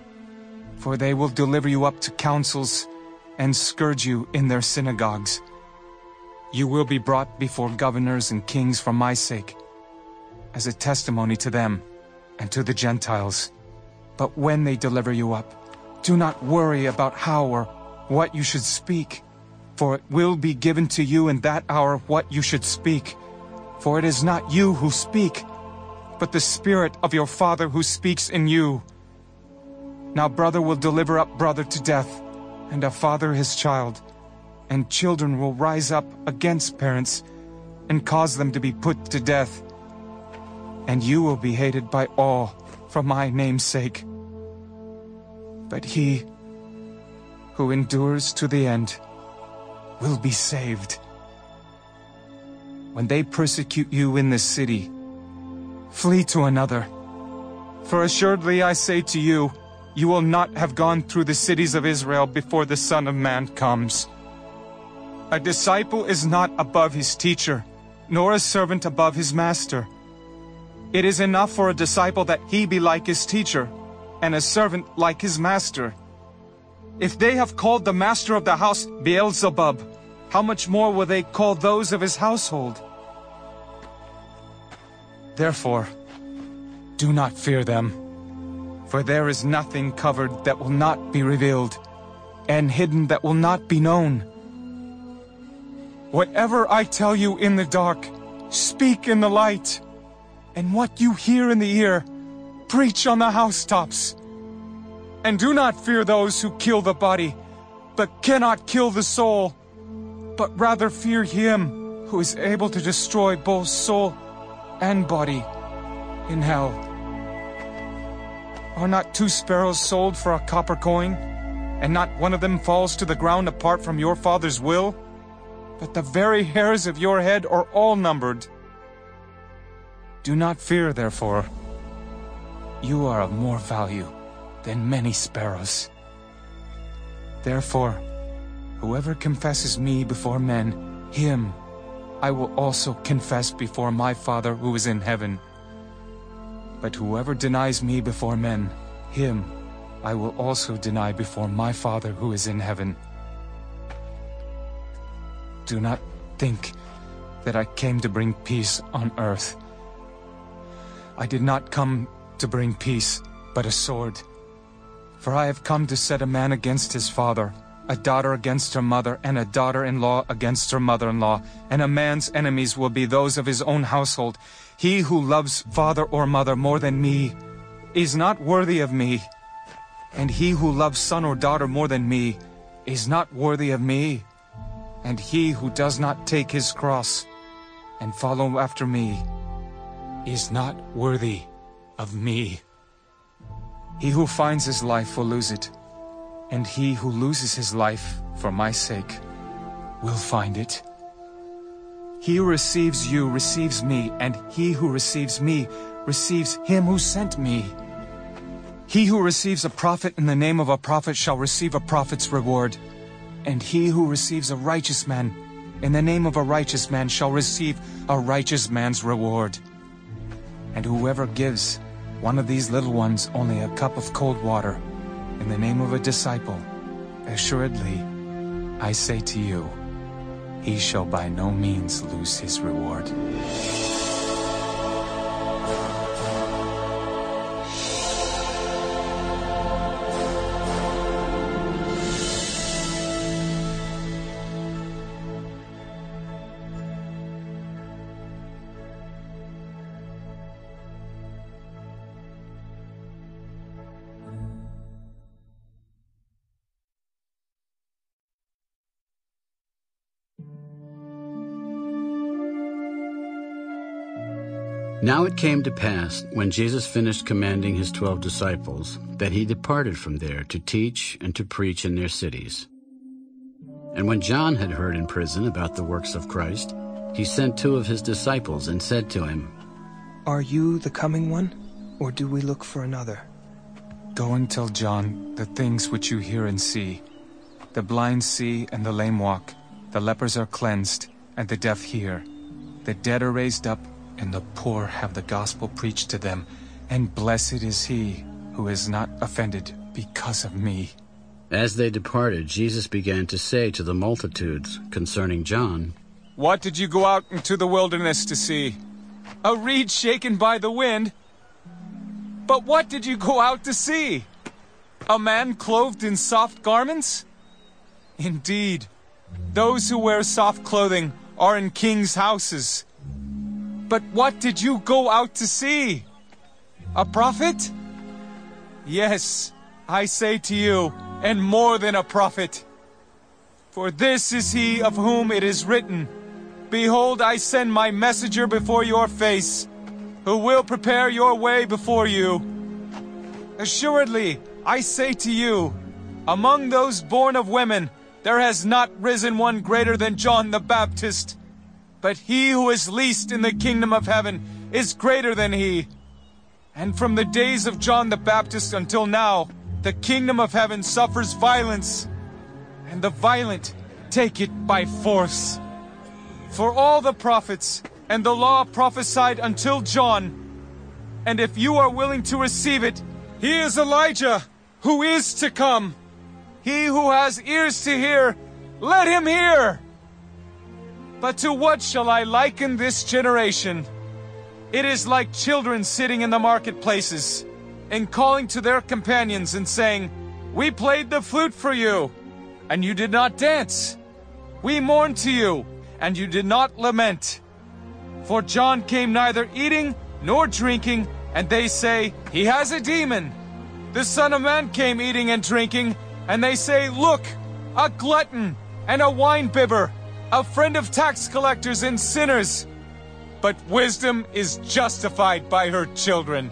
for they will deliver you up to councils, and scourge you in their synagogues. You will be brought before governors and kings for my sake, as a testimony to them and to the Gentiles. But when they deliver you up, do not worry about how or what you should speak for it will be given to you in that hour what you should speak. For it is not you who speak, but the Spirit of your Father who speaks in you. Now brother will deliver up brother to death, and a father his child, and children will rise up against parents, and cause them to be put to death. And you will be hated by all for my name's sake. But he who endures to the end will be saved. When they persecute you in this city, flee to another. For assuredly I say to you, you will not have gone through the cities of Israel before the Son of Man comes. A disciple is not above his teacher, nor a servant above his master. It is enough for a disciple that he be like his teacher, and a servant like his master. If they have called the master of the house Beelzebub, how much more will they call those of his household? Therefore, do not fear them, for there is nothing covered that will not be revealed, and hidden that will not be known. Whatever I tell you in the dark, speak in the light, and what you hear in the ear, preach on the housetops. And do not fear those who kill the body, but cannot kill the soul, but rather fear him who is able to destroy both soul and body in hell. Are not two sparrows sold for a copper coin, and not one of them falls to the ground apart from your Father's will? But the very hairs of your head are all numbered. Do not fear, therefore. You are of more value than many sparrows. Therefore, whoever confesses me before men, him I will also confess before my Father who is in heaven. But whoever denies me before men, him I will also deny before my Father who is in heaven. Do not think that I came to bring peace on earth. I did not come to bring peace, but a sword. For I have come to set a man against his father, a daughter against her mother, and a daughter-in-law against her mother-in-law, and a man's enemies will be those of his own household. He who loves father or mother more than me is not worthy of me, and he who loves son or daughter more than me is not worthy of me, and he who does not take his cross and follow after me is not worthy of me. He who finds his life will lose it, and he who loses his life for my sake will find it. He who receives you receives me, and he who receives me receives him who sent me. He who receives a prophet in the name of a prophet shall receive a prophet's reward, and he who receives a righteous man in the name of a righteous man shall receive a righteous man's reward. And whoever gives one of these little ones only a cup of cold water, in the name of a disciple, assuredly, I say to you, he shall by no means lose his reward. Now it came to pass, when Jesus finished commanding his twelve disciples, that he departed from there to teach and to preach in their cities. And when John had heard in prison about the works of Christ, he sent two of his disciples and said to him, Are you the coming one, or do we look for another? Go and tell John the things which you hear and see. The blind see and the lame walk, the lepers are cleansed, and the deaf hear. The dead are raised up, and the poor have the gospel preached to them. And blessed is he who is not offended because of me. As they departed, Jesus began to say to the multitudes concerning John, What did you go out into the wilderness to see? A reed shaken by the wind? But what did you go out to see? A man clothed in soft garments? Indeed, those who wear soft clothing are in kings' houses. But what did you go out to see? A prophet? Yes, I say to you, and more than a prophet. For this is he of whom it is written, Behold, I send my messenger before your face, who will prepare your way before you. Assuredly, I say to you, among those born of women, there has not risen one greater than John the Baptist. But he who is least in the kingdom of heaven is greater than he. And from the days of John the Baptist until now, the kingdom of heaven suffers violence, and the violent take it by force. For all the prophets and the law prophesied until John, and if you are willing to receive it, he is Elijah, who is to come. He who has ears to hear, let him hear. But to what shall I liken this generation? It is like children sitting in the marketplaces and calling to their companions and saying, We played the flute for you, and you did not dance. We mourned to you, and you did not lament. For John came neither eating nor drinking, and they say, He has a demon. The Son of Man came eating and drinking, and they say, Look, a glutton and a wine-bibber, a friend of tax collectors and sinners. But wisdom is justified by her children.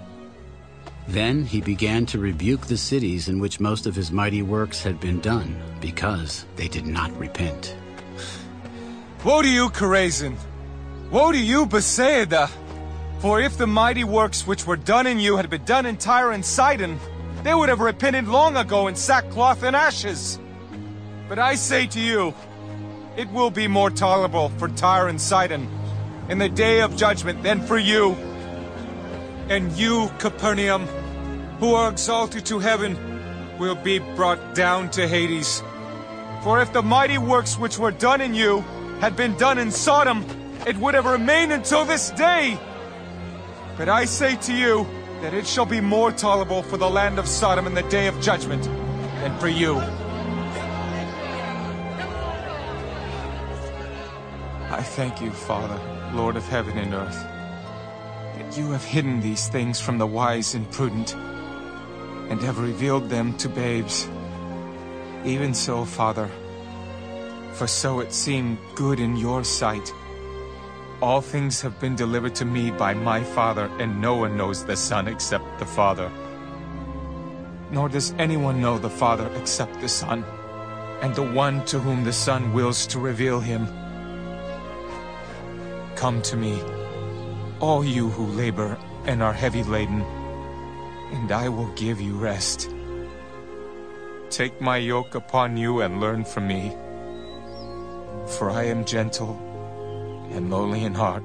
Then he began to rebuke the cities in which most of his mighty works had been done, because they did not repent. Woe to you, Chorazin! Woe to you, Bethsaida! For if the mighty works which were done in you had been done in Tyre and Sidon, they would have repented long ago in sackcloth and ashes. But I say to you, it will be more tolerable for Tyre and Sidon in the day of judgment than for you. And you, Capernaum, who are exalted to heaven, will be brought down to Hades. For if the mighty works which were done in you had been done in Sodom, it would have remained until this day. But I say to you that it shall be more tolerable for the land of Sodom in the day of judgment than for you. I thank you, Father, Lord of heaven and earth, that you have hidden these things from the wise and prudent, and have revealed them to babes. Even so, Father, for so it seemed good in your sight. All things have been delivered to me by my Father, and no one knows the Son except the Father. Nor does anyone know the Father except the Son, and the one to whom the Son wills to reveal him. Come to me, all you who labor and are heavy laden, and I will give you rest. Take my yoke upon you and learn from me, for I am gentle and lowly in heart,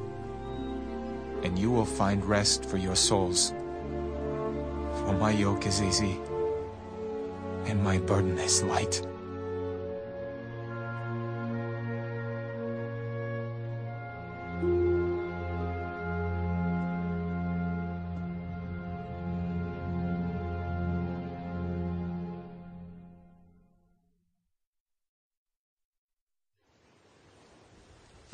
and you will find rest for your souls. For my yoke is easy, and my burden is light.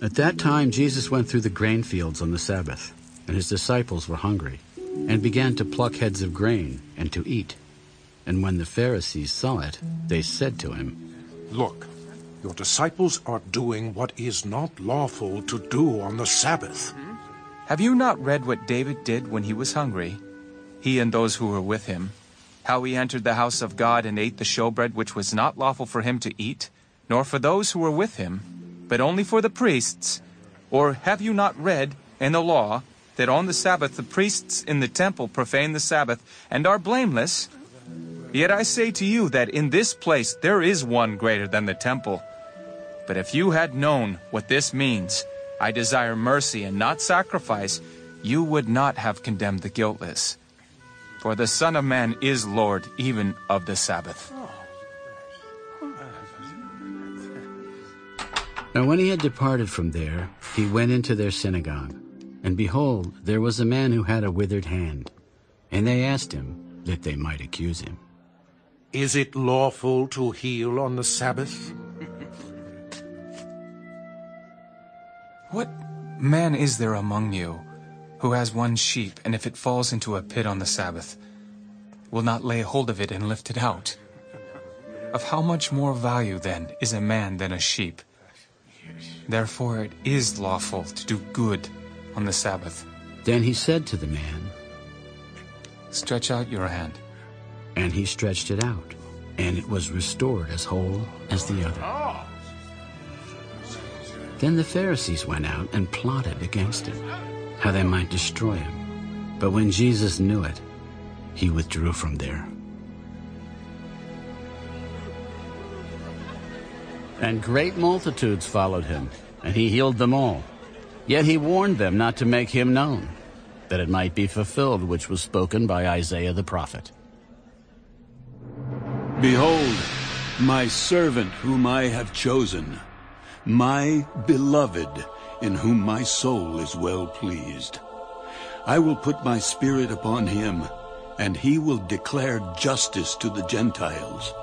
At that time Jesus went through the grain fields on the Sabbath, and his disciples were hungry, and began to pluck heads of grain and to eat. And when the Pharisees saw it, they said to him, Look, your disciples are doing what is not lawful to do on the Sabbath. Have you not read what David did when he was hungry, he and those who were with him? How he entered the house of God and ate the showbread which was not lawful for him to eat, nor for those who were with him, but only for the priests? Or have you not read in the law that on the Sabbath the priests in the temple profane the Sabbath and are blameless? Yet I say to you that in this place there is one greater than the temple. But if you had known what this means, I desire mercy and not sacrifice, you would not have condemned the guiltless. For the Son of Man is Lord even of the Sabbath. Now when he had departed from there, he went into their synagogue. And behold, there was a man who had a withered hand. And they asked him, that they might accuse him. Is it lawful to heal on the Sabbath? What man is there among you who has one sheep, and if it falls into a pit on the Sabbath, will not lay hold of it and lift it out? Of how much more value, then, is a man than a sheep? Therefore it is lawful to do good on the Sabbath. Then he said to the man, Stretch out your hand. And he stretched it out, and it was restored as whole as the other. Then the Pharisees went out and plotted against him, how they might destroy him. But when Jesus knew it, he withdrew from there. And great multitudes followed him, and he healed them all. Yet he warned them not to make him known, that it might be fulfilled which was spoken by Isaiah the prophet. Behold, my servant whom I have chosen, my beloved, in whom my soul is well pleased. I will put my spirit upon him, and he will declare justice to the Gentiles.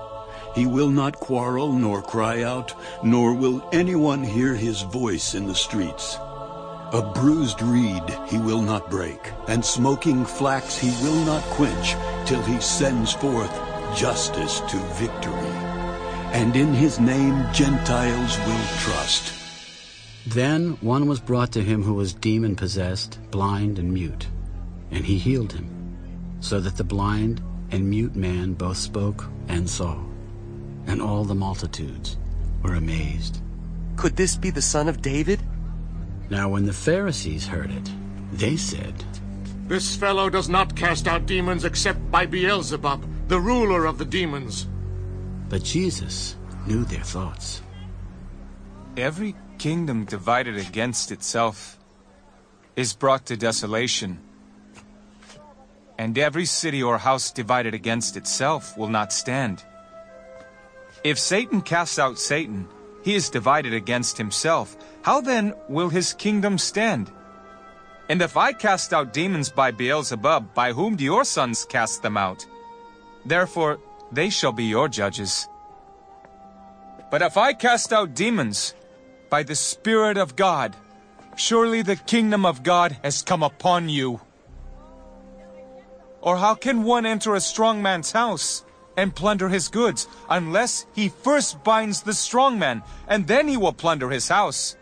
He will not quarrel nor cry out, nor will anyone hear his voice in the streets. A bruised reed he will not break, and smoking flax he will not quench, till he sends forth justice to victory. And in his name Gentiles will trust. Then one was brought to him who was demon-possessed, blind and mute, and he healed him, so that the blind and mute man both spoke and saw and all the multitudes were amazed. Could this be the son of David? Now when the Pharisees heard it, they said, This fellow does not cast out demons except by Beelzebub, the ruler of the demons. But Jesus knew their thoughts. Every kingdom divided against itself is brought to desolation. And every city or house divided against itself will not stand. If Satan casts out Satan, he is divided against himself. How then will his kingdom stand? And if I cast out demons by Beelzebub, by whom do your sons cast them out? Therefore they shall be your judges. But if I cast out demons by the Spirit of God, surely the kingdom of God has come upon you. Or how can one enter a strong man's house and plunder his goods, unless he first binds the strong man, and then he will plunder his house.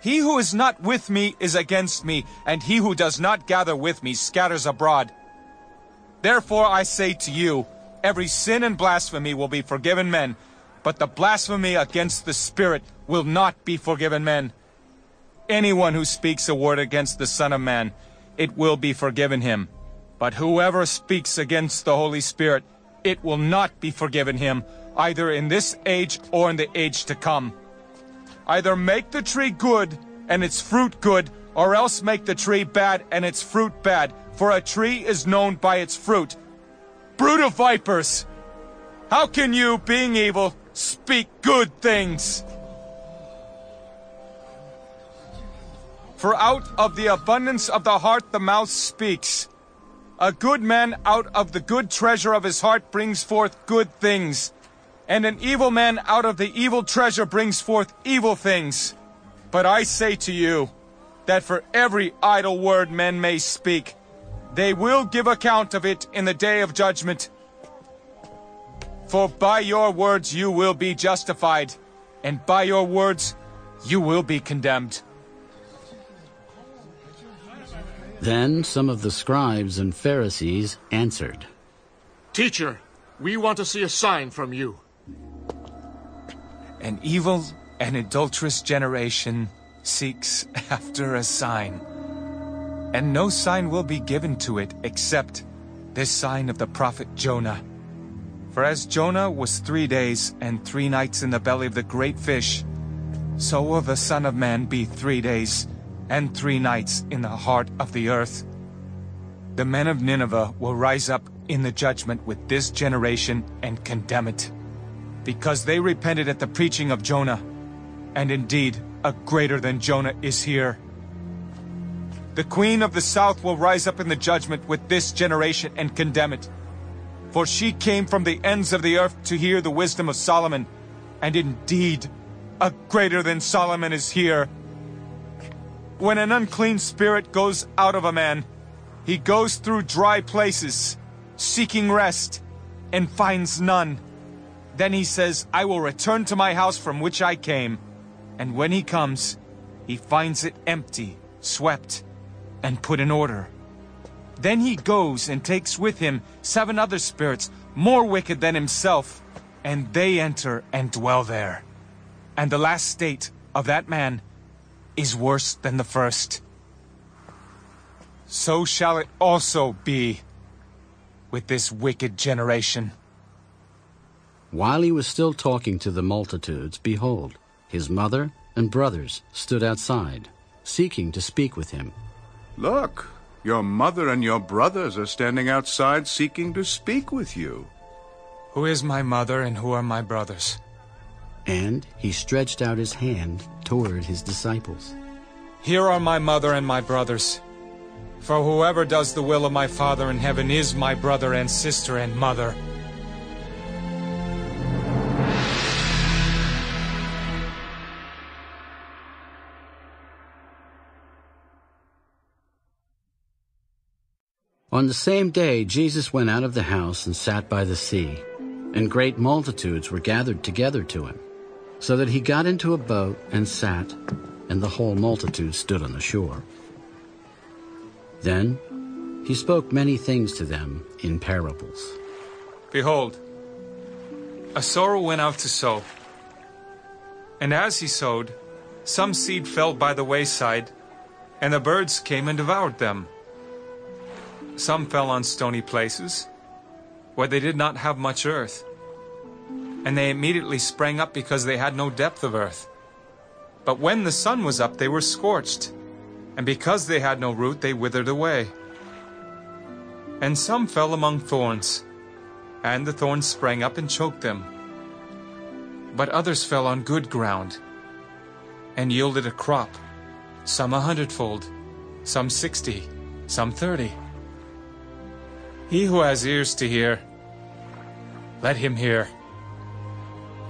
He who is not with me is against me, and he who does not gather with me scatters abroad. Therefore I say to you, every sin and blasphemy will be forgiven men, but the blasphemy against the Spirit will not be forgiven men. Anyone who speaks a word against the Son of Man, it will be forgiven him. But whoever speaks against the Holy Spirit, it will not be forgiven him, either in this age or in the age to come. Either make the tree good and its fruit good, or else make the tree bad and its fruit bad, for a tree is known by its fruit. Brood of vipers! How can you, being evil, speak good things? For out of the abundance of the heart the mouth speaks. A good man out of the good treasure of his heart brings forth good things, and an evil man out of the evil treasure brings forth evil things. But I say to you, that for every idle word men may speak, they will give account of it in the day of judgment. For by your words you will be justified, and by your words you will be condemned. Then some of the scribes and Pharisees answered, Teacher, we want to see a sign from you. An evil and adulterous generation seeks after a sign. And no sign will be given to it except this sign of the prophet Jonah. For as Jonah was three days and three nights in the belly of the great fish, so will the Son of Man be three days and three nights in the heart of the earth. The men of Nineveh will rise up in the judgment with this generation and condemn it, because they repented at the preaching of Jonah, and indeed a greater than Jonah is here. The queen of the south will rise up in the judgment with this generation and condemn it. For she came from the ends of the earth to hear the wisdom of Solomon, and indeed a greater than Solomon is here. When an unclean spirit goes out of a man, he goes through dry places, seeking rest, and finds none. Then he says, I will return to my house from which I came. And when he comes, he finds it empty, swept, and put in order. Then he goes and takes with him seven other spirits, more wicked than himself, and they enter and dwell there. And the last state of that man is worse than the first. So shall it also be with this wicked generation. While he was still talking to the multitudes, behold, his mother and brothers stood outside, seeking to speak with him. Look, your mother and your brothers are standing outside seeking to speak with you. Who is my mother and who are my brothers? And he stretched out his hand toward his disciples. Here are my mother and my brothers. For whoever does the will of my Father in heaven is my brother and sister and mother. On the same day Jesus went out of the house and sat by the sea, and great multitudes were gathered together to him, so that he got into a boat and sat, and the whole multitude stood on the shore. Then he spoke many things to them in parables. Behold, a sower went out to sow. And as he sowed, some seed fell by the wayside, and the birds came and devoured them. Some fell on stony places, where they did not have much earth, and they immediately sprang up because they had no depth of earth. But when the sun was up, they were scorched, and because they had no root, they withered away. And some fell among thorns, and the thorns sprang up and choked them. But others fell on good ground, and yielded a crop, some a hundredfold, some sixty, some thirty. He who has ears to hear, let him hear.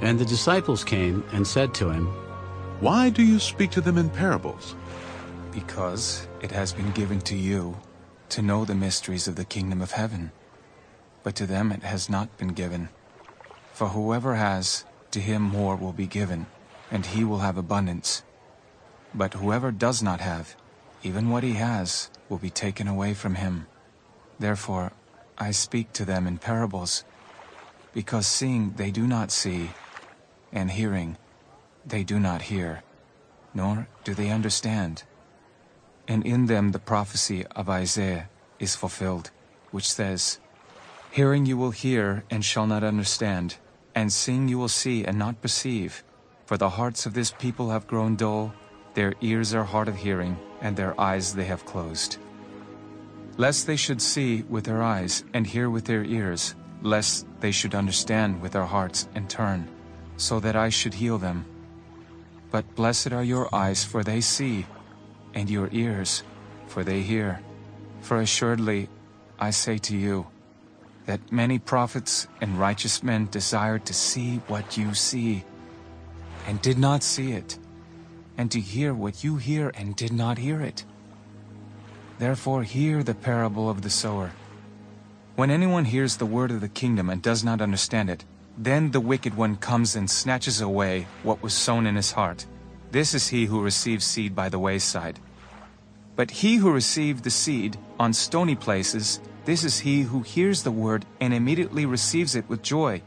And the disciples came and said to him, Why do you speak to them in parables? Because it has been given to you to know the mysteries of the kingdom of heaven. But to them it has not been given. For whoever has, to him more will be given, and he will have abundance. But whoever does not have, even what he has, will be taken away from him. Therefore, I speak to them in parables, because seeing they do not see, and hearing they do not hear, nor do they understand. And in them the prophecy of Isaiah is fulfilled, which says, Hearing you will hear and shall not understand, and seeing you will see and not perceive. For the hearts of this people have grown dull, their ears are hard of hearing, and their eyes they have closed lest they should see with their eyes and hear with their ears, lest they should understand with their hearts and turn, so that I should heal them. But blessed are your eyes, for they see, and your ears, for they hear. For assuredly, I say to you, that many prophets and righteous men desired to see what you see, and did not see it, and to hear what you hear and did not hear it. Therefore hear the parable of the sower. When anyone hears the word of the kingdom and does not understand it, then the wicked one comes and snatches away what was sown in his heart. This is he who receives seed by the wayside. But he who received the seed on stony places, this is he who hears the word and immediately receives it with joy.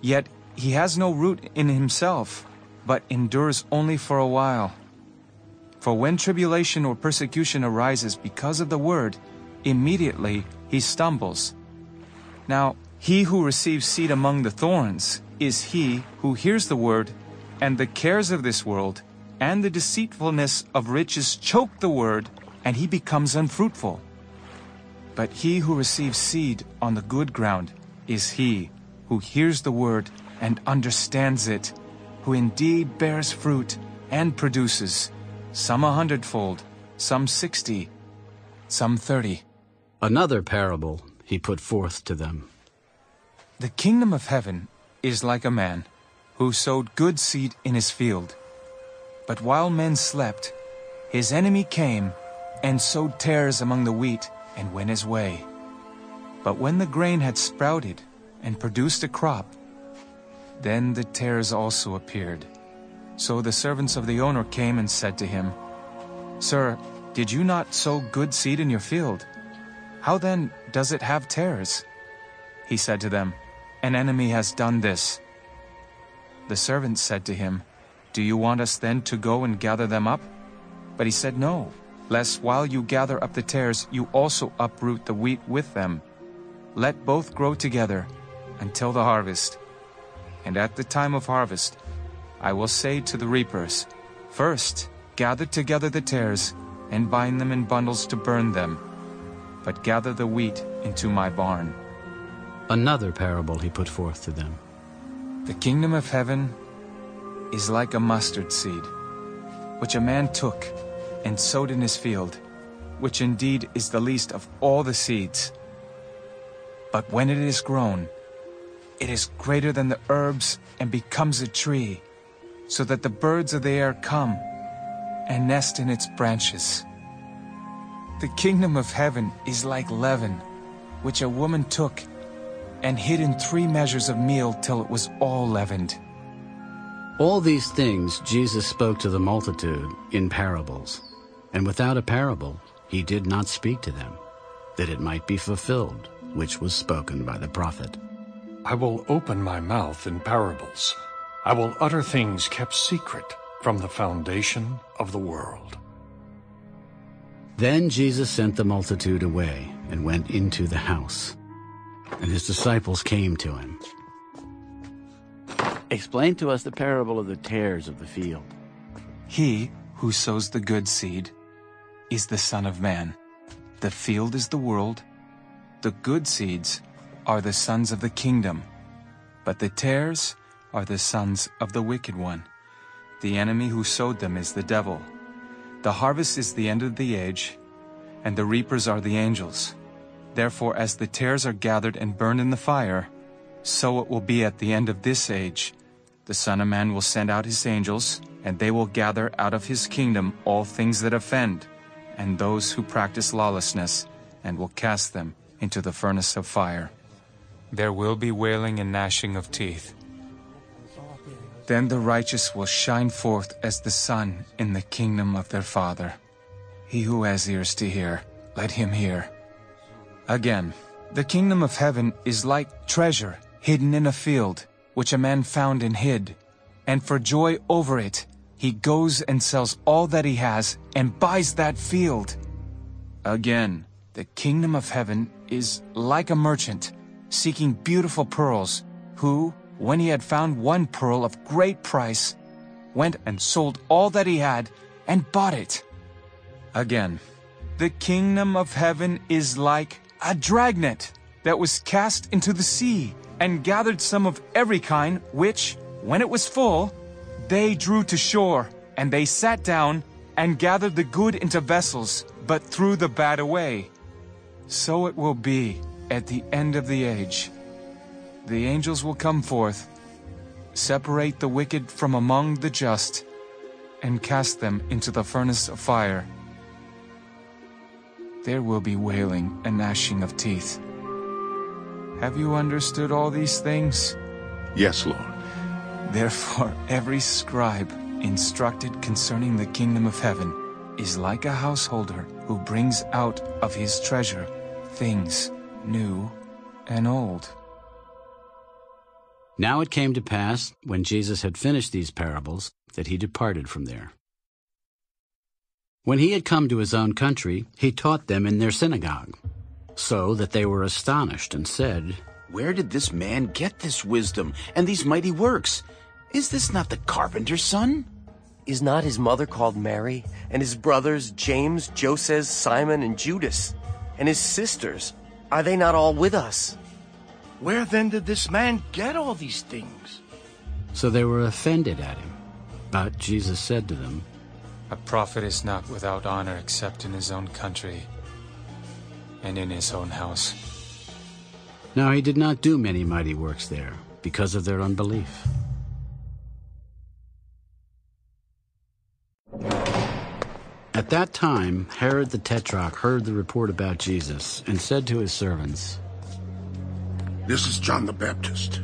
Yet he has no root in himself, but endures only for a while. For when tribulation or persecution arises because of the word, immediately he stumbles. Now, he who receives seed among the thorns is he who hears the word, and the cares of this world and the deceitfulness of riches choke the word, and he becomes unfruitful. But he who receives seed on the good ground is he who hears the word and understands it, who indeed bears fruit and produces, some a hundredfold, some sixty, some thirty. Another parable he put forth to them. The kingdom of heaven is like a man who sowed good seed in his field. But while men slept, his enemy came and sowed tares among the wheat and went his way. But when the grain had sprouted and produced a crop, then the tares also appeared. So the servants of the owner came and said to him, Sir, did you not sow good seed in your field? How then does it have tares? He said to them, An enemy has done this. The servants said to him, Do you want us then to go and gather them up? But he said, No, lest while you gather up the tares, you also uproot the wheat with them. Let both grow together until the harvest. And at the time of harvest, I will say to the reapers, First, gather together the tares, and bind them in bundles to burn them, but gather the wheat into my barn. Another parable he put forth to them. The kingdom of heaven is like a mustard seed, which a man took and sowed in his field, which indeed is the least of all the seeds. But when it is grown, it is greater than the herbs and becomes a tree, so that the birds of the air come and nest in its branches. The kingdom of heaven is like leaven, which a woman took and hid in three measures of meal till it was all leavened. All these things Jesus spoke to the multitude in parables, and without a parable he did not speak to them, that it might be fulfilled which was spoken by the prophet. I will open my mouth in parables. I will utter things kept secret from the foundation of the world. Then Jesus sent the multitude away and went into the house. And his disciples came to him. Explain to us the parable of the tares of the field. He who sows the good seed is the Son of Man. The field is the world. The good seeds are the sons of the kingdom, but the tares are the sons of the wicked one. The enemy who sowed them is the devil. The harvest is the end of the age, and the reapers are the angels. Therefore, as the tares are gathered and burned in the fire, so it will be at the end of this age. The Son of Man will send out his angels, and they will gather out of his kingdom all things that offend, and those who practice lawlessness, and will cast them into the furnace of fire. There will be wailing and gnashing of teeth. Then the righteous will shine forth as the sun in the kingdom of their Father. He who has ears to hear, let him hear. Again, the kingdom of heaven is like treasure hidden in a field, which a man found and hid. And for joy over it, he goes and sells all that he has and buys that field. Again, the kingdom of heaven is like a merchant seeking beautiful pearls, who, when he had found one pearl of great price, went and sold all that he had and bought it. Again, the kingdom of heaven is like a dragnet that was cast into the sea and gathered some of every kind, which, when it was full, they drew to shore, and they sat down and gathered the good into vessels, but threw the bad away. So it will be at the end of the age. The angels will come forth, separate the wicked from among the just, and cast them into the furnace of fire. There will be wailing and gnashing of teeth. Have you understood all these things? Yes, Lord. Therefore, every scribe instructed concerning the kingdom of heaven is like a householder who brings out of his treasure things new and old. Now it came to pass, when Jesus had finished these parables, that he departed from there. When he had come to his own country, he taught them in their synagogue, so that they were astonished and said, Where did this man get this wisdom and these mighty works? Is this not the carpenter's son? Is not his mother called Mary, and his brothers James, Joseph, Simon, and Judas? And his sisters, are they not all with us? Where then did this man get all these things? So they were offended at him. But Jesus said to them, A prophet is not without honor except in his own country and in his own house. Now he did not do many mighty works there because of their unbelief. At that time, Herod the Tetrarch heard the report about Jesus and said to his servants, This is John the Baptist.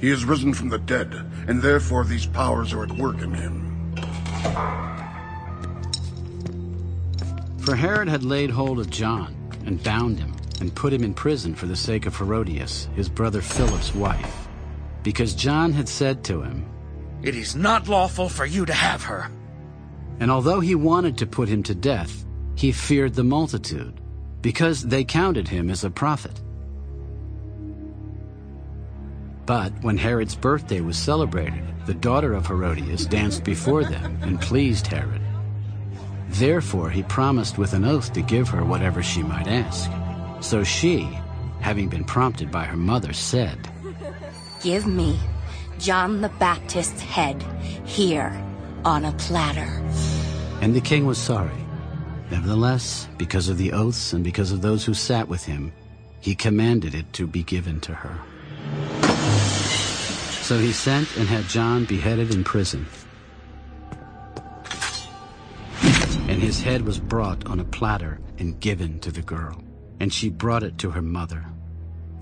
He is risen from the dead, and therefore these powers are at work in him. For Herod had laid hold of John and bound him and put him in prison for the sake of Herodias, his brother Philip's wife, because John had said to him, It is not lawful for you to have her. And although he wanted to put him to death, he feared the multitude, because they counted him as a prophet. But when Herod's birthday was celebrated, the daughter of Herodias danced before them and pleased Herod. Therefore he promised with an oath to give her whatever she might ask. So she, having been prompted by her mother, said, Give me John the Baptist's head here on a platter. And the king was sorry. Nevertheless, because of the oaths and because of those who sat with him, he commanded it to be given to her. So he sent and had John beheaded in prison. And his head was brought on a platter and given to the girl, and she brought it to her mother.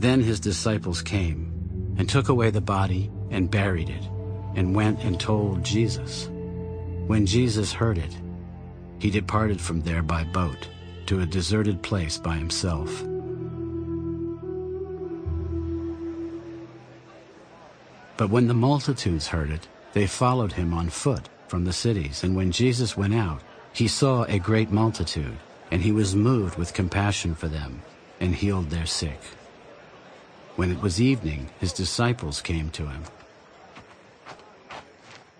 Then his disciples came and took away the body and buried it, and went and told Jesus. When Jesus heard it, he departed from there by boat to a deserted place by himself. But when the multitudes heard it, they followed him on foot from the cities. And when Jesus went out, he saw a great multitude, and he was moved with compassion for them, and healed their sick. When it was evening, his disciples came to him.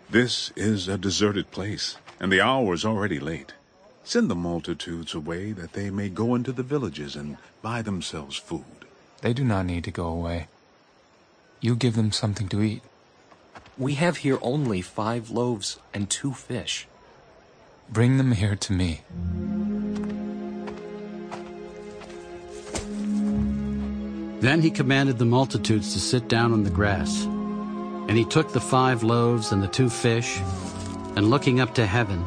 This is a deserted place, and the hour is already late. Send the multitudes away that they may go into the villages and buy themselves food. They do not need to go away. You give them something to eat. We have here only five loaves and two fish. Bring them here to me. Then he commanded the multitudes to sit down on the grass. And he took the five loaves and the two fish, and looking up to heaven,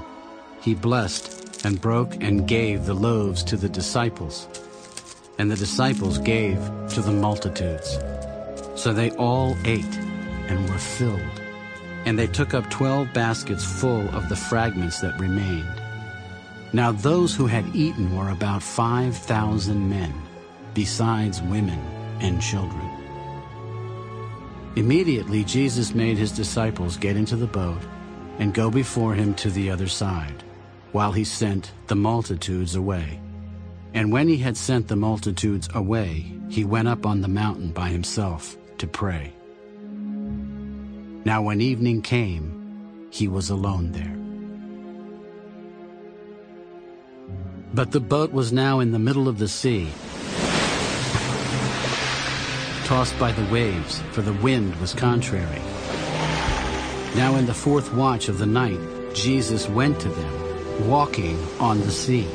he blessed and broke and gave the loaves to the disciples, and the disciples gave to the multitudes. So they all ate and were filled. And they took up twelve baskets full of the fragments that remained. Now those who had eaten were about five thousand men, besides women and children. Immediately Jesus made his disciples get into the boat and go before him to the other side, while he sent the multitudes away. And when he had sent the multitudes away, he went up on the mountain by himself to pray. Now when evening came, he was alone there. But the boat was now in the middle of the sea, tossed by the waves, for the wind was contrary. Now in the fourth watch of the night, Jesus went to them, walking on the sea.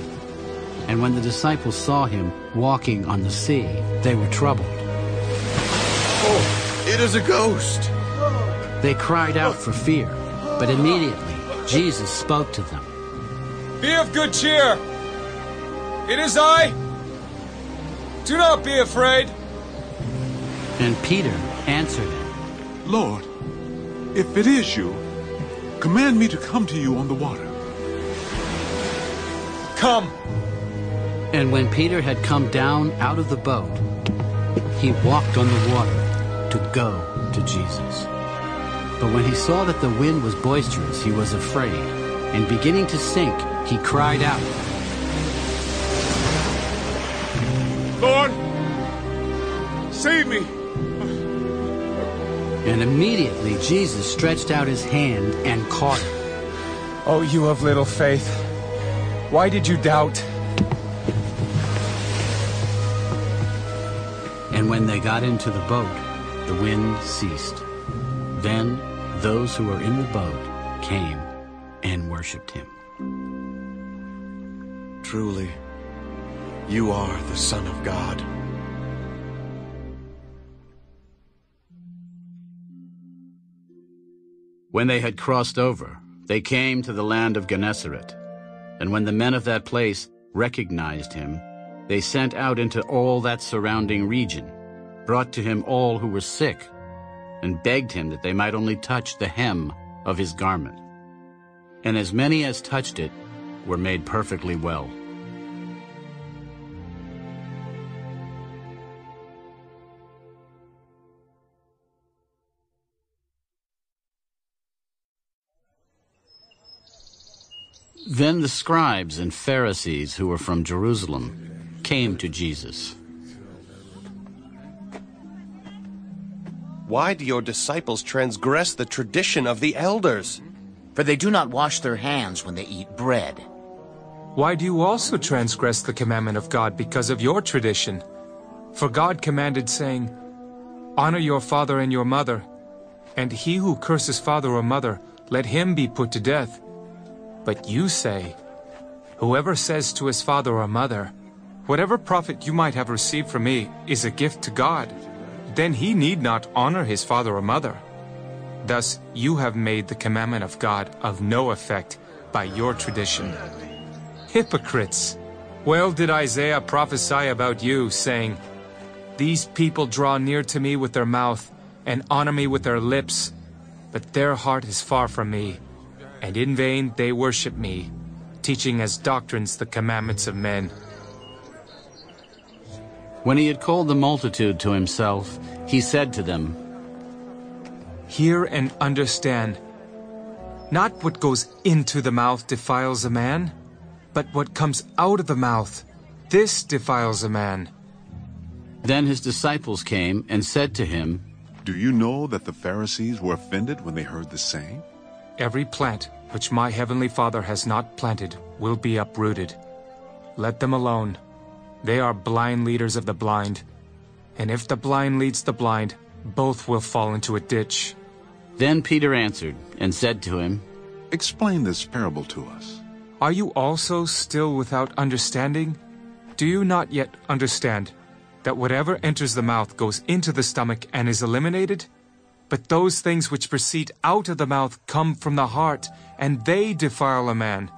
And when the disciples saw him walking on the sea, they were troubled. Oh, it is a ghost! They cried out for fear, but immediately Jesus spoke to them. Be of good cheer! It is I! Do not be afraid! And Peter answered him, Lord, if it is you, command me to come to you on the water. Come! And when Peter had come down out of the boat, he walked on the water to go to Jesus. But when he saw that the wind was boisterous, he was afraid, and beginning to sink, he cried out, Lord, save me! And immediately Jesus stretched out his hand and caught him. Oh, you of little faith. Why did you doubt? And when they got into the boat, the wind ceased. Then those who were in the boat came and worshipped him. Truly, you are the Son of God. When they had crossed over, they came to the land of Gennesaret. And when the men of that place recognized him, they sent out into all that surrounding region, brought to him all who were sick, and begged him that they might only touch the hem of his garment. And as many as touched it were made perfectly well. Then the scribes and Pharisees who were from Jerusalem came to Jesus. Why do your disciples transgress the tradition of the elders? For they do not wash their hands when they eat bread. Why do you also transgress the commandment of God because of your tradition? For God commanded, saying, Honor your father and your mother, and he who curses father or mother, let him be put to death. But you say, Whoever says to his father or mother, Whatever profit you might have received from me is a gift to God, then he need not honor his father or mother. Thus you have made the commandment of God of no effect by your tradition. Hypocrites! Well did Isaiah prophesy about you, saying, These people draw near to me with their mouth, and honor me with their lips, but their heart is far from me, and in vain they worship me, teaching as doctrines the commandments of men. When he had called the multitude to himself, he said to them, Hear and understand. Not what goes into the mouth defiles a man, but what comes out of the mouth, this defiles a man. Then his disciples came and said to him, Do you know that the Pharisees were offended when they heard this saying? Every plant which my heavenly Father has not planted will be uprooted. Let them alone. They are blind leaders of the blind. And if the blind leads the blind, both will fall into a ditch. Then Peter answered and said to him, Explain this parable to us. Are you also still without understanding? Do you not yet understand that whatever enters the mouth goes into the stomach and is eliminated? But those things which proceed out of the mouth come from the heart, and they defile a man.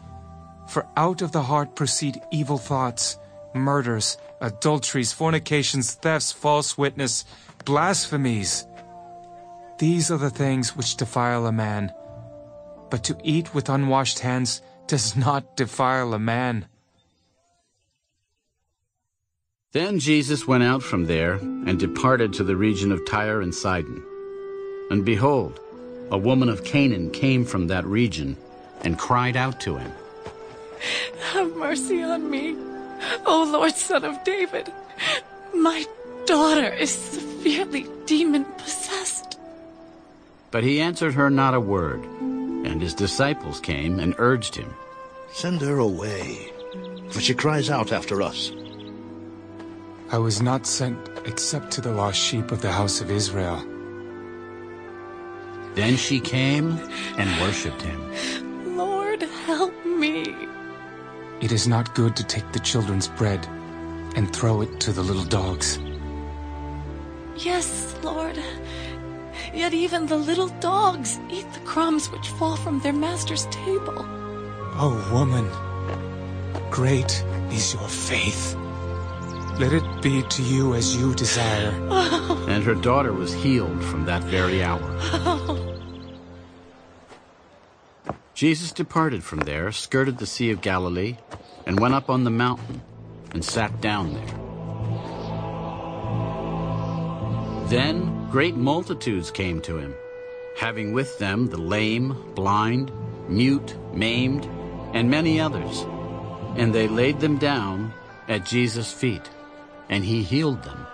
For out of the heart proceed evil thoughts, murders, adulteries, fornications, thefts, false witness, blasphemies. These are the things which defile a man. But to eat with unwashed hands does not defile a man. Then Jesus went out from there and departed to the region of Tyre and Sidon. And behold, a woman of Canaan came from that region and cried out to him, Have mercy on me, O Lord Son of David. My daughter is severely demon-possessed. But he answered her not a word. And his disciples came and urged him, Send her away, for she cries out after us. I was not sent except to the lost sheep of the house of Israel. Then she came and worshipped him. Lord, help me. It is not good to take the children's bread and throw it to the little dogs. Yes, Lord. Yet even the little dogs eat the crumbs which fall from their master's table. Oh, woman, great is your faith. Let it be to you as you desire. And her daughter was healed from that very hour. Jesus departed from there, skirted the Sea of Galilee, and went up on the mountain and sat down there. Then great multitudes came to him, having with them the lame, blind, mute, maimed, and many others. And they laid them down at Jesus' feet, and he healed them.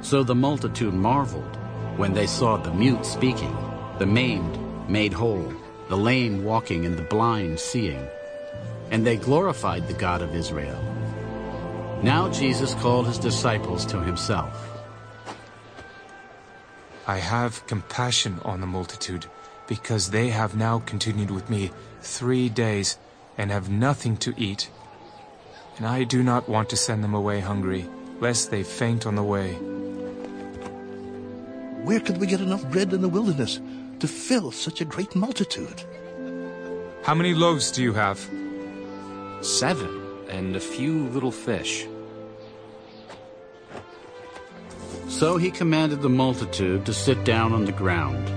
So the multitude marveled when they saw the mute speaking, the maimed made whole, the lame walking, and the blind seeing. And they glorified the God of Israel. Now Jesus called his disciples to himself. I have compassion on the multitude, because they have now continued with me three days and have nothing to eat. And I do not want to send them away hungry, lest they faint on the way. Where could we get enough bread in the wilderness to fill such a great multitude? How many loaves do you have? Seven, and a few little fish. So he commanded the multitude to sit down on the ground.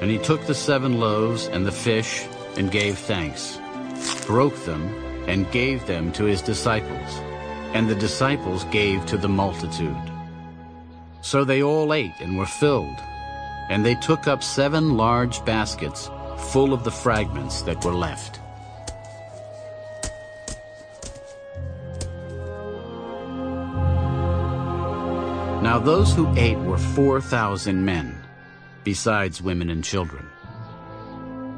And he took the seven loaves and the fish and gave thanks, broke them, and gave them to his disciples. And the disciples gave to the multitude. So they all ate and were filled. And they took up seven large baskets full of the fragments that were left. Now those who ate were 4,000 men, besides women and children.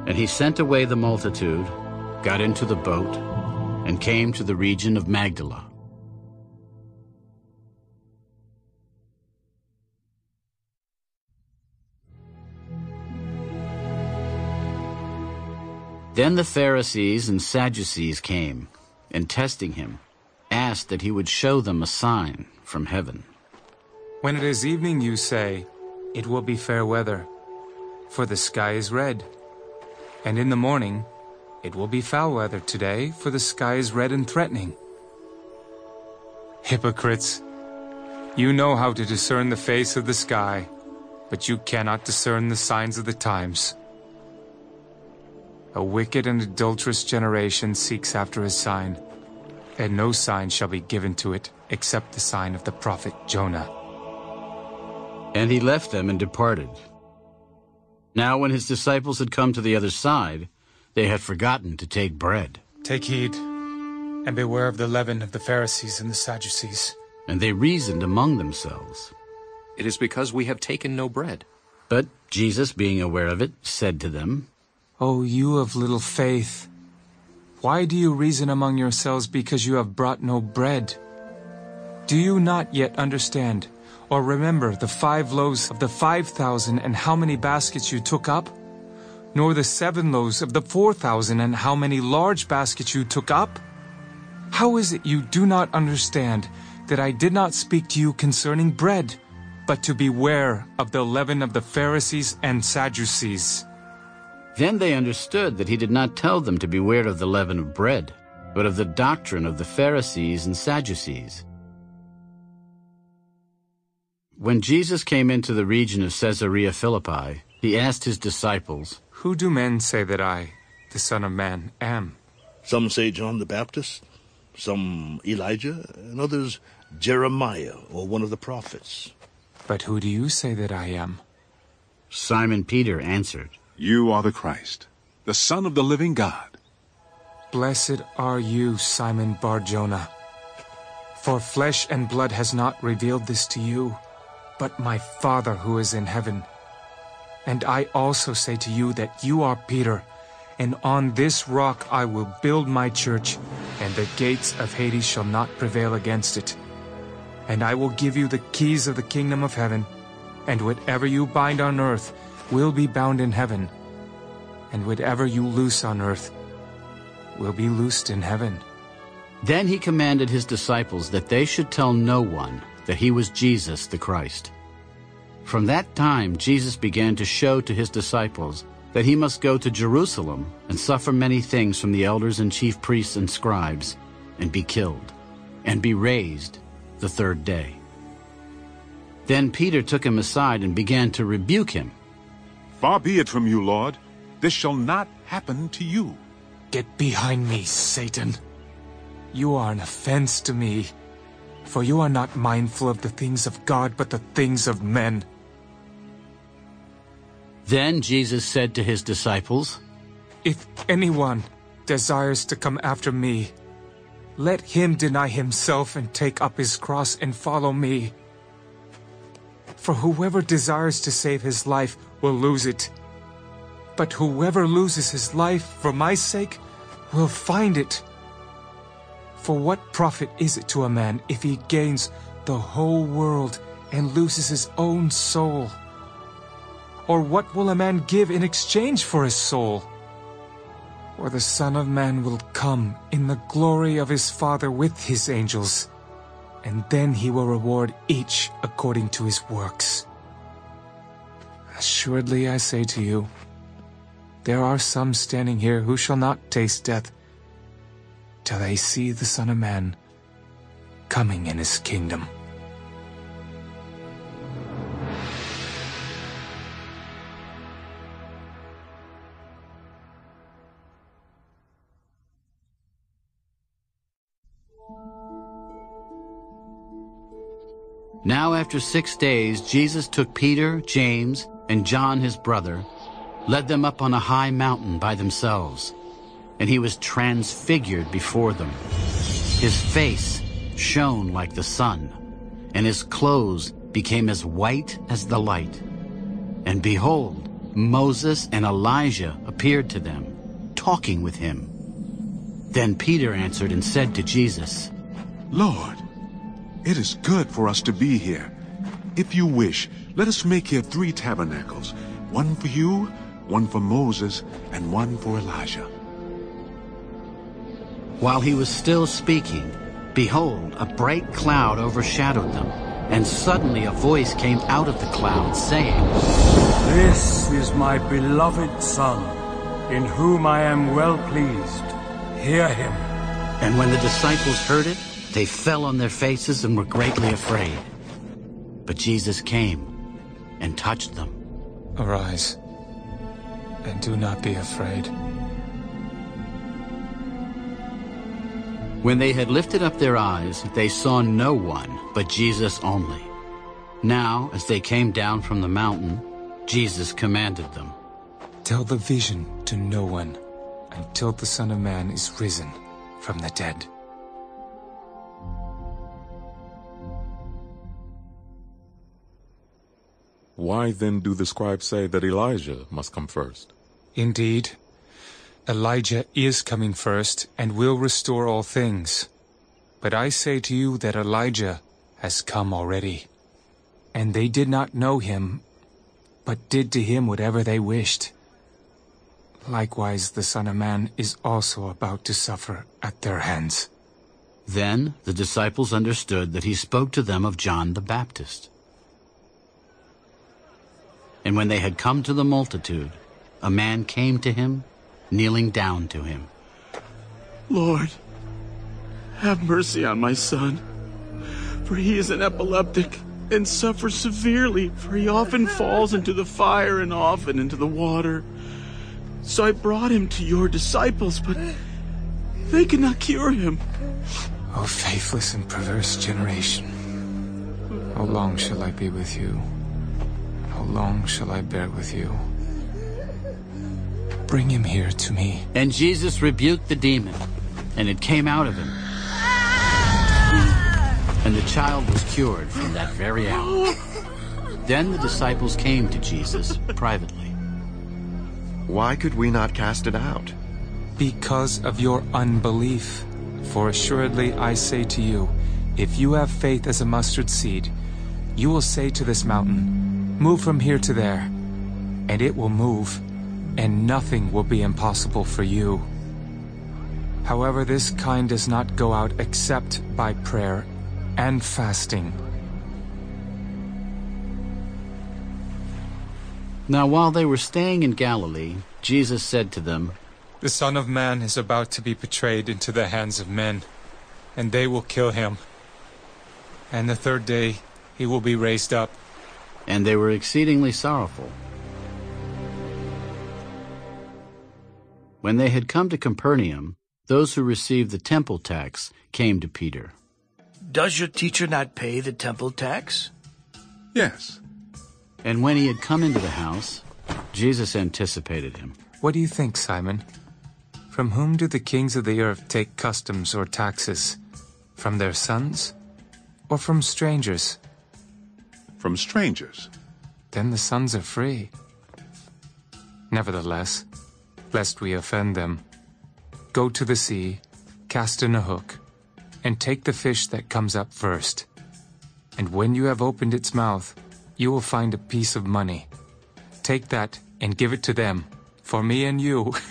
And he sent away the multitude, got into the boat, and came to the region of Magdala. Then the Pharisees and Sadducees came, and testing him, asked that he would show them a sign from heaven. When it is evening, you say, It will be fair weather, for the sky is red. And in the morning, It will be foul weather today, for the sky is red and threatening. Hypocrites! You know how to discern the face of the sky, but you cannot discern the signs of the times. A wicked and adulterous generation seeks after a sign, and no sign shall be given to it except the sign of the prophet Jonah. And he left them and departed. Now when his disciples had come to the other side, they had forgotten to take bread. Take heed, and beware of the leaven of the Pharisees and the Sadducees. And they reasoned among themselves. It is because we have taken no bread. But Jesus, being aware of it, said to them, O you of little faith, why do you reason among yourselves because you have brought no bread? Do you not yet understand? Or remember the five loaves of the five thousand and how many baskets you took up? Nor the seven loaves of the four thousand and how many large baskets you took up? How is it you do not understand that I did not speak to you concerning bread, but to beware of the leaven of the Pharisees and Sadducees? Then they understood that he did not tell them to beware of the leaven of bread, but of the doctrine of the Pharisees and Sadducees. When Jesus came into the region of Caesarea Philippi, he asked his disciples, Who do men say that I, the Son of Man, am? Some say John the Baptist, some Elijah, and others Jeremiah or one of the prophets. But who do you say that I am? Simon Peter answered, You are the Christ, the Son of the living God. Blessed are you, Simon Barjona. For flesh and blood has not revealed this to you, but my Father who is in heaven. And I also say to you that you are Peter, and on this rock I will build my church, and the gates of Hades shall not prevail against it. And I will give you the keys of the kingdom of heaven, and whatever you bind on earth will be bound in heaven, and whatever you loose on earth will be loosed in heaven. Then he commanded his disciples that they should tell no one that he was Jesus the Christ. From that time Jesus began to show to his disciples that he must go to Jerusalem and suffer many things from the elders and chief priests and scribes, and be killed, and be raised the third day. Then Peter took him aside and began to rebuke him. Far be it from you, Lord. This shall not happen to you. Get behind me, Satan. You are an offense to me, for you are not mindful of the things of God, but the things of men. Then Jesus said to his disciples, If anyone desires to come after me, let him deny himself and take up his cross and follow me. For whoever desires to save his life will lose it. But whoever loses his life for my sake will find it. For what profit is it to a man if he gains the whole world and loses his own soul? Or what will a man give in exchange for his soul? For the Son of Man will come in the glory of his Father with his angels, and then he will reward each according to his works. Assuredly I say to you, there are some standing here who shall not taste death till they see the Son of Man coming in his kingdom. Now after six days, Jesus took Peter, James, and John his brother, led them up on a high mountain by themselves, and he was transfigured before them. His face shone like the sun, and his clothes became as white as the light. And behold, Moses and Elijah appeared to them, talking with him. Then Peter answered and said to Jesus, Lord, it is good for us to be here. If you wish, let us make here three tabernacles, one for you, one for Moses, and one for Elijah. While he was still speaking, behold, a bright cloud overshadowed them, and suddenly a voice came out of the cloud, saying, This is my beloved Son, in whom I am well pleased. Hear him. And when the disciples heard it, they fell on their faces and were greatly afraid. But Jesus came and touched them. Arise, and do not be afraid. When they had lifted up their eyes, they saw no one but Jesus only. Now, as they came down from the mountain, Jesus commanded them, Tell the vision to no one until the Son of Man is risen from the dead. Why then do the scribes say that Elijah must come first? Indeed, Elijah is coming first and will restore all things. But I say to you that Elijah has come already. And they did not know him, but did to him whatever they wished. Likewise, the Son of Man is also about to suffer at their hands. Then the disciples understood that he spoke to them of John the Baptist. And when they had come to the multitude, a man came to him, kneeling down to him. Lord, have mercy on my son, for he is an epileptic and suffers severely, for he often falls into the fire and often into the water. So I brought him to your disciples, but they could not cure him. O faithless and perverse generation, how long shall I be with you? How long shall I bear with you? Bring him here to me. And Jesus rebuked the demon, and it came out of him. And the child was cured from that very hour. Then the disciples came to Jesus privately. Why could we not cast it out? Because of your unbelief. For assuredly I say to you, if you have faith as a mustard seed, you will say to this mountain, Move from here to there, and it will move, and nothing will be impossible for you. However, this kind does not go out except by prayer and fasting. Now while they were staying in Galilee, Jesus said to them, The Son of Man is about to be betrayed into the hands of men, and they will kill him. And the third day he will be raised up. And they were exceedingly sorrowful. When they had come to Capernaum, those who received the temple tax came to Peter. Does your teacher not pay the temple tax? Yes. And when he had come into the house, Jesus anticipated him. What do you think, Simon? From whom do the kings of the earth take customs or taxes? From their sons? Or from strangers? From strangers. Then the sons are free. Nevertheless, lest we offend them, go to the sea, cast in a hook, and take the fish that comes up first. And when you have opened its mouth, you will find a piece of money. Take that and give it to them, for me and you.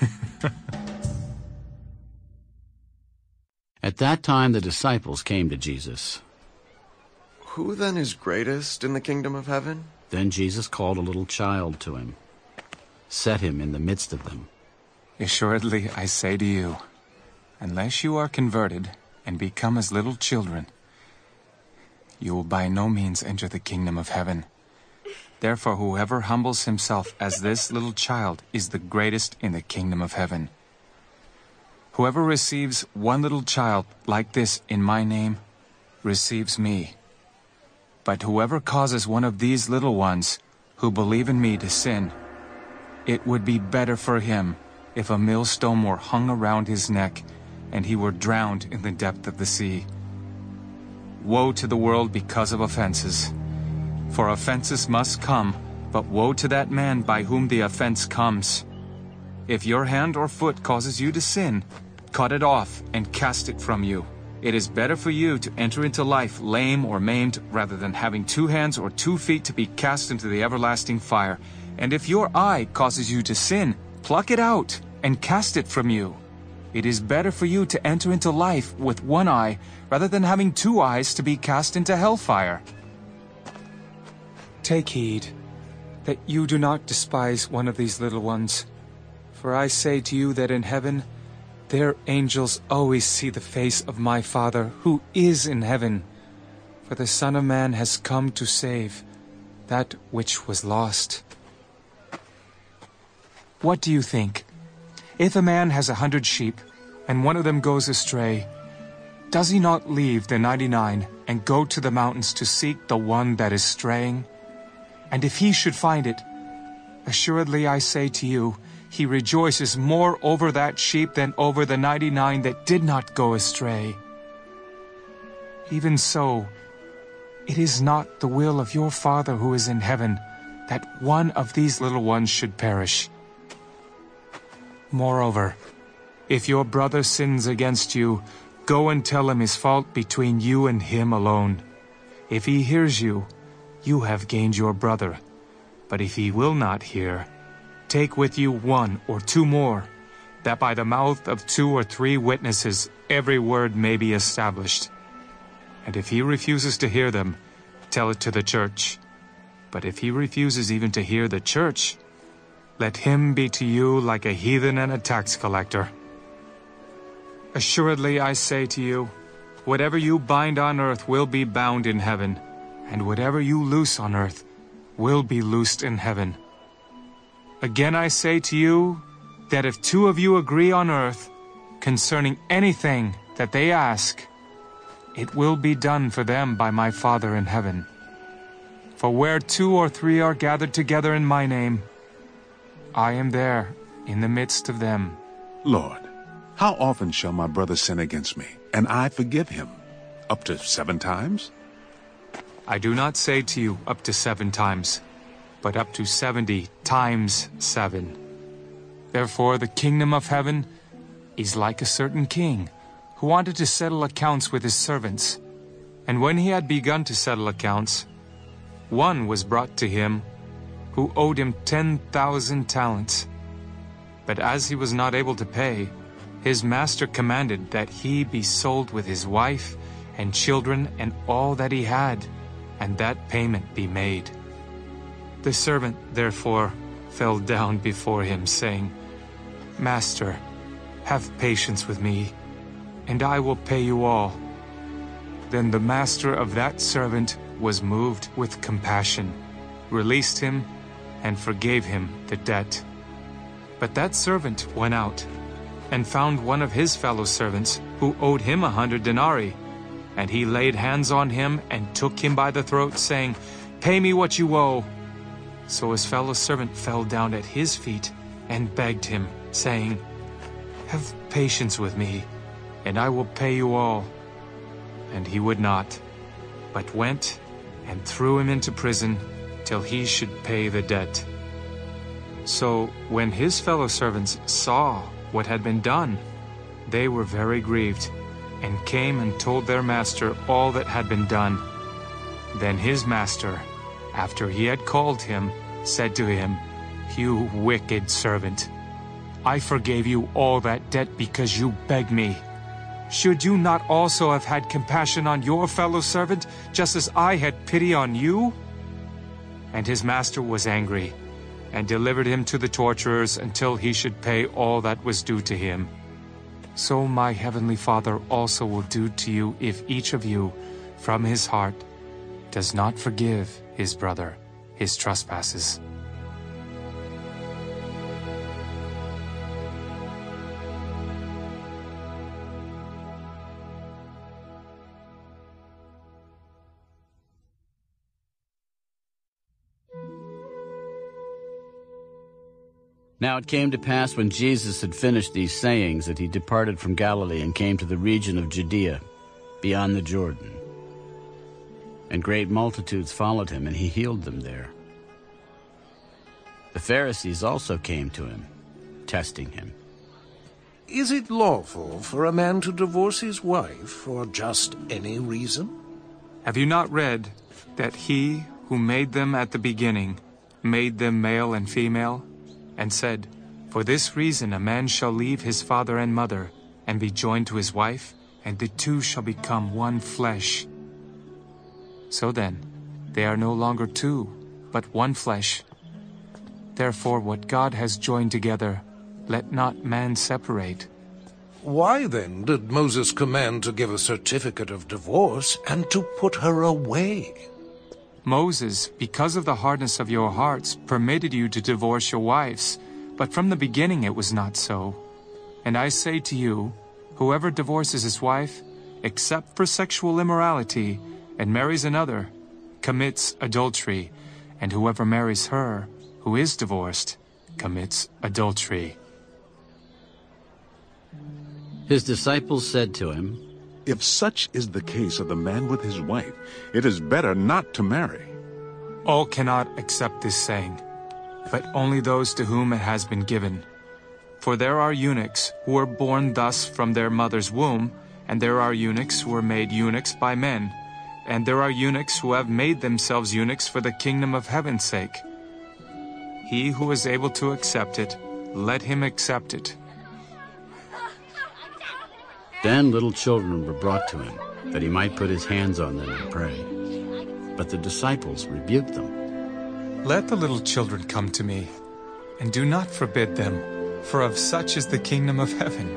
At that time the disciples came to Jesus. Who then is greatest in the kingdom of heaven? Then Jesus called a little child to him, set him in the midst of them. Assuredly, I say to you, unless you are converted and become as little children, you will by no means enter the kingdom of heaven. Therefore, whoever humbles himself as this little child is the greatest in the kingdom of heaven. Whoever receives one little child like this in my name receives me. But whoever causes one of these little ones who believe in me to sin, it would be better for him if a millstone were hung around his neck and he were drowned in the depth of the sea. Woe to the world because of offenses. For offenses must come, but woe to that man by whom the offense comes. If your hand or foot causes you to sin, cut it off and cast it from you. It is better for you to enter into life lame or maimed rather than having two hands or two feet to be cast into the everlasting fire. And if your eye causes you to sin, pluck it out and cast it from you. It is better for you to enter into life with one eye rather than having two eyes to be cast into hellfire. Take heed that you do not despise one of these little ones. For I say to you that in heaven their angels always see the face of my Father who is in heaven. For the Son of Man has come to save that which was lost. What do you think? If a man has a hundred sheep, and one of them goes astray, does he not leave the ninety-nine and go to the mountains to seek the one that is straying? And if he should find it, assuredly I say to you, he rejoices more over that sheep than over the ninety-nine that did not go astray. Even so, it is not the will of your Father who is in heaven that one of these little ones should perish. Moreover, if your brother sins against you, go and tell him his fault between you and him alone. If he hears you, you have gained your brother. But if he will not hear, Take with you one or two more, that by the mouth of two or three witnesses every word may be established. And if he refuses to hear them, tell it to the church. But if he refuses even to hear the church, let him be to you like a heathen and a tax collector. Assuredly I say to you, whatever you bind on earth will be bound in heaven, and whatever you loose on earth will be loosed in heaven. Again I say to you that if two of you agree on earth concerning anything that they ask, it will be done for them by my Father in heaven. For where two or three are gathered together in my name, I am there in the midst of them. Lord, how often shall my brother sin against me, and I forgive him? Up to seven times? I do not say to you up to seven times, but up to seventy times seven. Therefore the kingdom of heaven is like a certain king who wanted to settle accounts with his servants. And when he had begun to settle accounts, one was brought to him who owed him ten thousand talents. But as he was not able to pay, his master commanded that he be sold with his wife and children and all that he had, and that payment be made. The servant, therefore, fell down before him, saying, Master, have patience with me, and I will pay you all. Then the master of that servant was moved with compassion, released him, and forgave him the debt. But that servant went out, and found one of his fellow servants, who owed him a hundred denarii. And he laid hands on him, and took him by the throat, saying, Pay me what you owe. So his fellow servant fell down at his feet and begged him, saying, Have patience with me, and I will pay you all. And he would not, but went and threw him into prison till he should pay the debt. So when his fellow servants saw what had been done, they were very grieved, and came and told their master all that had been done. Then his master, after he had called him, said to him, You wicked servant, I forgave you all that debt because you begged me. Should you not also have had compassion on your fellow servant, just as I had pity on you? And his master was angry, and delivered him to the torturers until he should pay all that was due to him. So my heavenly Father also will do to you if each of you, from his heart, does not forgive his brother his trespasses. Now it came to pass when Jesus had finished these sayings that he departed from Galilee and came to the region of Judea, beyond the Jordan. And great multitudes followed him, and he healed them there. The Pharisees also came to him, testing him. Is it lawful for a man to divorce his wife for just any reason? Have you not read that he who made them at the beginning made them male and female? and said, For this reason a man shall leave his father and mother, and be joined to his wife, and the two shall become one flesh. So then, they are no longer two, but one flesh. Therefore what God has joined together, let not man separate. Why then did Moses command to give a certificate of divorce and to put her away? Moses, because of the hardness of your hearts, permitted you to divorce your wives, but from the beginning it was not so. And I say to you, whoever divorces his wife, except for sexual immorality, and marries another, commits adultery, and whoever marries her, who is divorced, commits adultery. His disciples said to him, if such is the case of the man with his wife, it is better not to marry. All cannot accept this saying, but only those to whom it has been given. For there are eunuchs who are born thus from their mother's womb, and there are eunuchs who are made eunuchs by men, and there are eunuchs who have made themselves eunuchs for the kingdom of heaven's sake. He who is able to accept it, let him accept it. Then little children were brought to him, that he might put his hands on them and pray. But the disciples rebuked them. Let the little children come to me, and do not forbid them, for of such is the kingdom of heaven.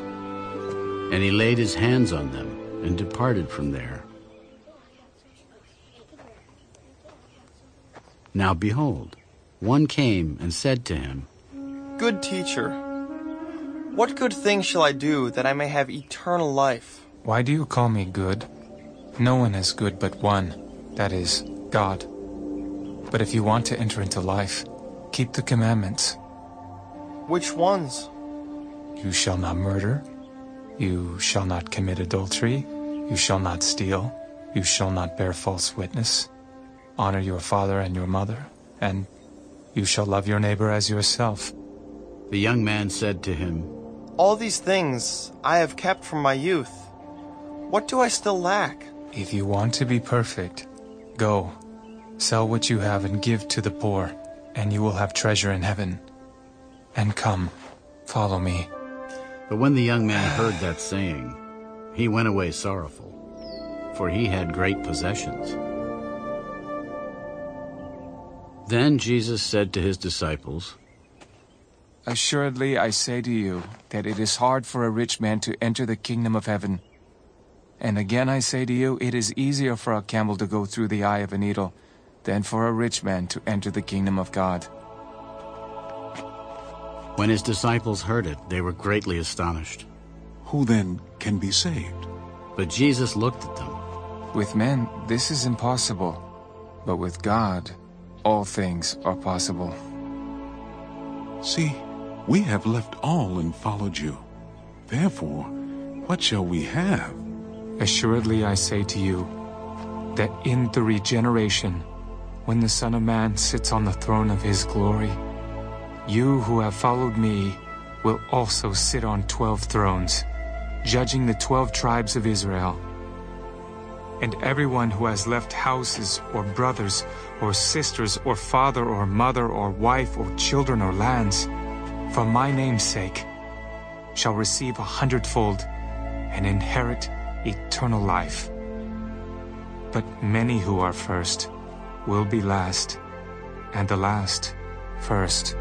And he laid his hands on them and departed from there. Now behold, one came and said to him, Good teacher, what good thing shall I do that I may have eternal life? Why do you call me good? No one is good but one, that is, God. But if you want to enter into life, keep the commandments. Which ones? You shall not murder. You shall not commit adultery. You shall not steal. You shall not bear false witness. Honor your father and your mother. And you shall love your neighbor as yourself. The young man said to him, all these things I have kept from my youth. What do I still lack? If you want to be perfect, go, sell what you have and give to the poor, and you will have treasure in heaven. And come, follow me. But when the young man heard that saying, he went away sorrowful, for he had great possessions. Then Jesus said to his disciples, Assuredly I say to you that it is hard for a rich man to enter the kingdom of heaven. And again I say to you, it is easier for a camel to go through the eye of a needle than for a rich man to enter the kingdom of God. When his disciples heard it, they were greatly astonished. Who then can be saved? But Jesus looked at them. With men, this is impossible, but with God, all things are possible. See, we have left all and followed you. Therefore, what shall we have? Assuredly I say to you, that in the regeneration, when the Son of Man sits on the throne of his glory, you who have followed me will also sit on twelve thrones, judging the twelve tribes of Israel. And everyone who has left houses, or brothers, or sisters, or father, or mother, or wife, or children, or lands, for my name's sake, shall receive a hundredfold and inherit eternal life. But many who are first will be last, and the last first.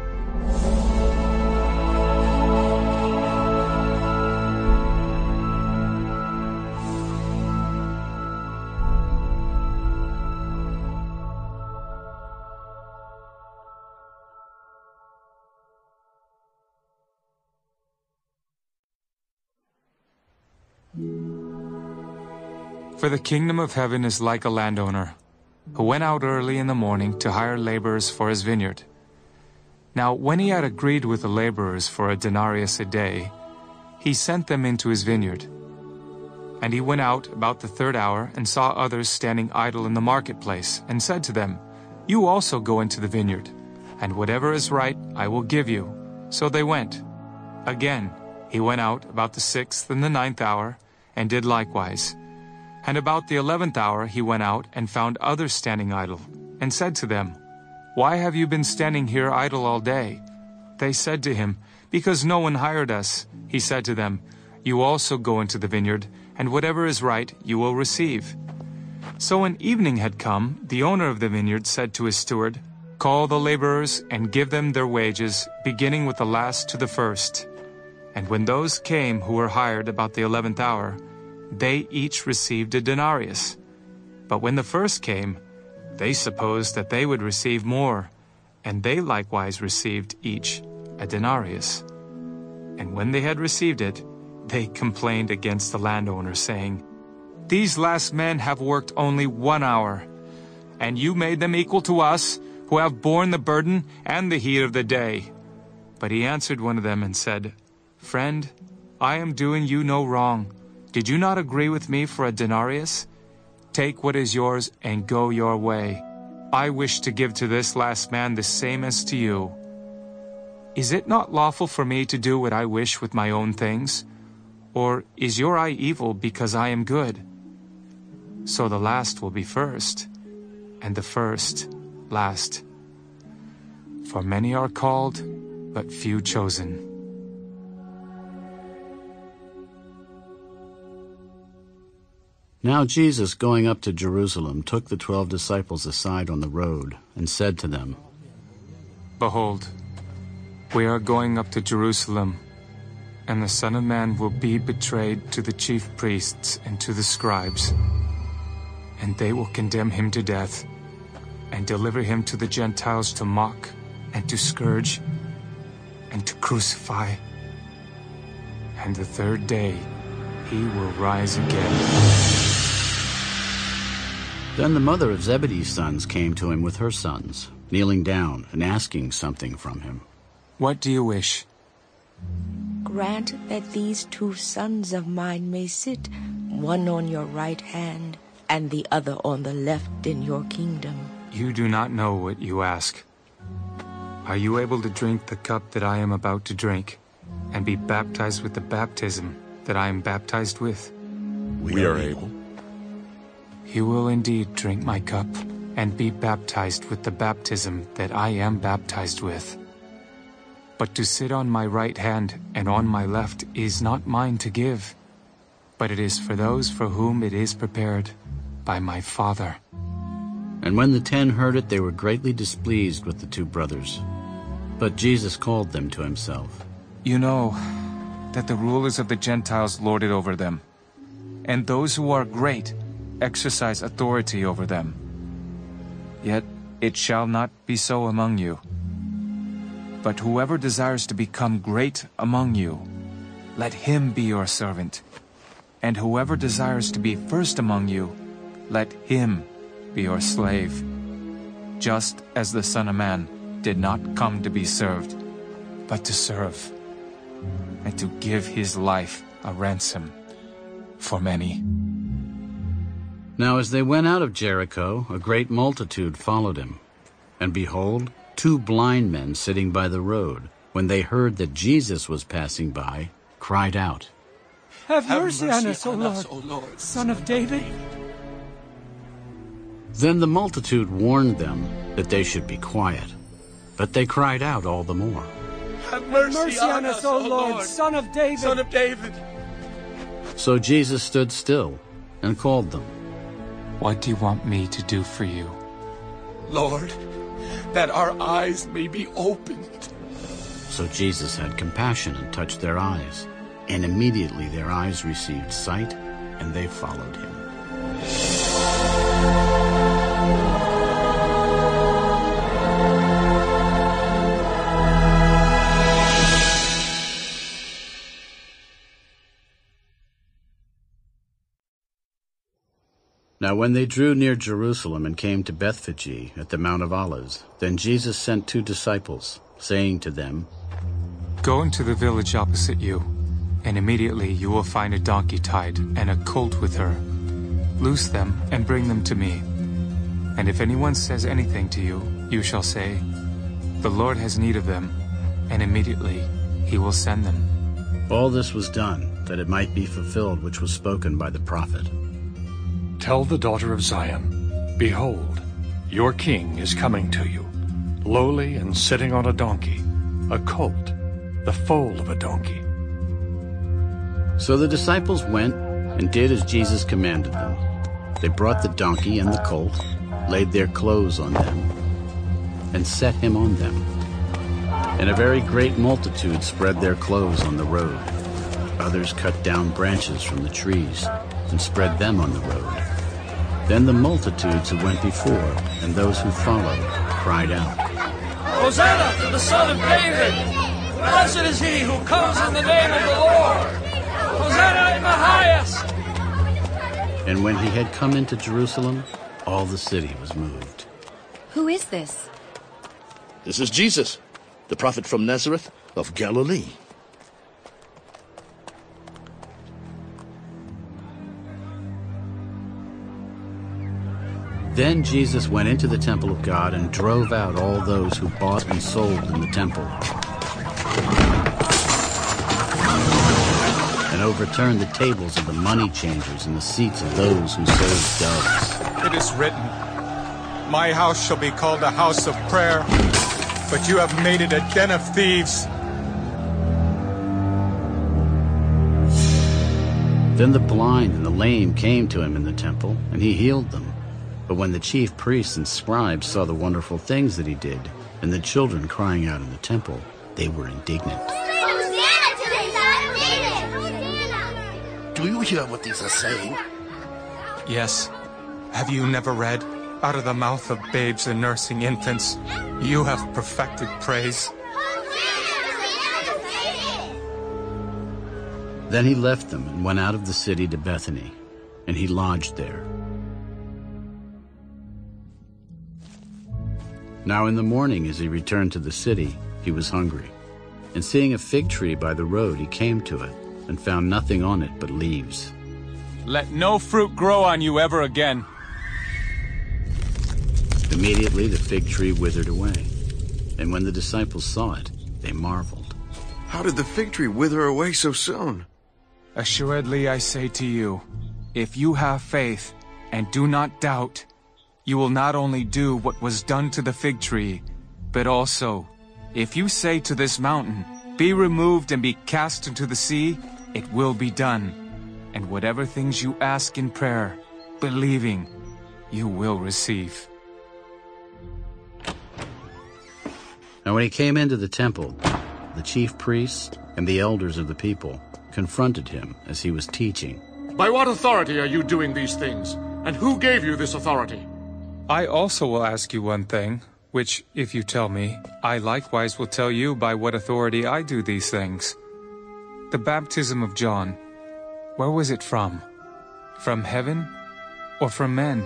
For the kingdom of heaven is like a landowner, who went out early in the morning to hire laborers for his vineyard. Now when he had agreed with the laborers for a denarius a day, he sent them into his vineyard. And he went out about the third hour and saw others standing idle in the marketplace, and said to them, You also go into the vineyard, and whatever is right I will give you. So they went. Again, he went out about the sixth and the ninth hour, and did likewise. And about the eleventh hour he went out and found others standing idle, and said to them, Why have you been standing here idle all day? They said to him, Because no one hired us. He said to them, You also go into the vineyard, and whatever is right you will receive. So when evening had come, the owner of the vineyard said to his steward, Call the laborers and give them their wages, beginning with the last to the first. And when those came who were hired about the eleventh hour, they each received a denarius. But when the first came, they supposed that they would receive more, and they likewise received each a denarius. And when they had received it, they complained against the landowner, saying, These last men have worked only one hour, and you made them equal to us, who have borne the burden and the heat of the day. But he answered one of them and said, Friend, I am doing you no wrong. Did you not agree with me for a denarius? Take what is yours and go your way. I wish to give to this last man the same as to you. Is it not lawful for me to do what I wish with my own things? Or is your eye evil because I am good? So the last will be first, and the first last. For many are called, but few chosen. Now Jesus, going up to Jerusalem, took the twelve disciples aside on the road, and said to them, Behold, we are going up to Jerusalem, and the Son of Man will be betrayed to the chief priests and to the scribes, and they will condemn him to death, and deliver him to the Gentiles to mock, and to scourge, and to crucify. And the third day he will rise again. Then the mother of Zebedee's sons came to him with her sons, kneeling down and asking something from him. What do you wish? Grant that these two sons of mine may sit, one on your right hand and the other on the left in your kingdom. You do not know what you ask. Are you able to drink the cup that I am about to drink, and be baptized with the baptism that I am baptized with? We, we are able. You will indeed drink my cup, and be baptized with the baptism that I am baptized with. But to sit on my right hand and on my left is not mine to give, but it is for those for whom it is prepared by my Father. And when the ten heard it, they were greatly displeased with the two brothers. But Jesus called them to himself. You know that the rulers of the Gentiles lord it over them, and those who are great exercise authority over them. Yet it shall not be so among you. But whoever desires to become great among you, let him be your servant. And whoever desires to be first among you, let him be your slave. just as the Son of Man did not come to be served, but to serve, and to give his life a ransom for many. Now as they went out of Jericho, a great multitude followed him. And behold, two blind men sitting by the road, when they heard that Jesus was passing by, cried out, Have mercy, on us, O Lord, o Lord, Son of David. Then the multitude warned them that they should be quiet. But they cried out all the more. Have mercy, mercy on, on us, O Lord, Lord, Son of David. Son of David. So Jesus stood still and called them. What do you want me to do for you? Lord, that our eyes may be opened. So Jesus had compassion and touched their eyes. And immediately their eyes received sight, and they followed him. Now when they drew near Jerusalem and came to Bethphage at the Mount of Olives, then Jesus sent two disciples, saying to them, Go into the village opposite you, and immediately you will find a donkey tied and a colt with her. Loose them and bring them to me. And if anyone says anything to you, you shall say, The Lord has need of them, and immediately he will send them. All this was done, that it might be fulfilled which was spoken by the prophet. Tell the daughter of Zion, Behold, your king is coming to you, lowly and sitting on a donkey, a colt, the foal of a donkey. So the disciples went and did as Jesus commanded them. They brought the donkey and the colt, laid their clothes on them, and set him on them. And a very great multitude spread their clothes on the road. Others cut down branches from the trees and spread them on the road. Then the multitudes who went before and those who followed cried out, Hosanna to the Son of David! Blessed is he who comes in the name of the Lord! Hosanna in the highest! And when he had come into Jerusalem, all the city was moved. Who is this? This is Jesus, the prophet from Nazareth of Galilee. Then Jesus went into the temple of God and drove out all those who bought and sold in the temple. And overturned the tables of the money changers and the seats of those who sold doves. It is written, My house shall be called a house of prayer, but you have made it a den of thieves. Then the blind and the lame came to him in the temple, and he healed them. But when the chief priests and scribes saw the wonderful things that he did, and the children crying out in the temple, they were indignant. Do you hear what these are saying? Yes. Have you never read, Out of the mouth of babes and nursing infants, you have perfected praise? Then he left them and went out of the city to Bethany, and he lodged there. Now in the morning as he returned to the city, he was hungry. And seeing a fig tree by the road, he came to it, and found nothing on it but leaves. Let no fruit grow on you ever again. Immediately the fig tree withered away. And when the disciples saw it, they marveled. How did the fig tree wither away so soon? Assuredly I say to you, if you have faith and do not doubt, you will not only do what was done to the fig tree, but also, if you say to this mountain, Be removed and be cast into the sea, it will be done. And whatever things you ask in prayer, believing, you will receive. Now when he came into the temple, the chief priests and the elders of the people confronted him as he was teaching. By what authority are you doing these things? And who gave you this authority? I also will ask you one thing, which, if you tell me, I likewise will tell you by what authority I do these things. The baptism of John, where was it from? From heaven or from men?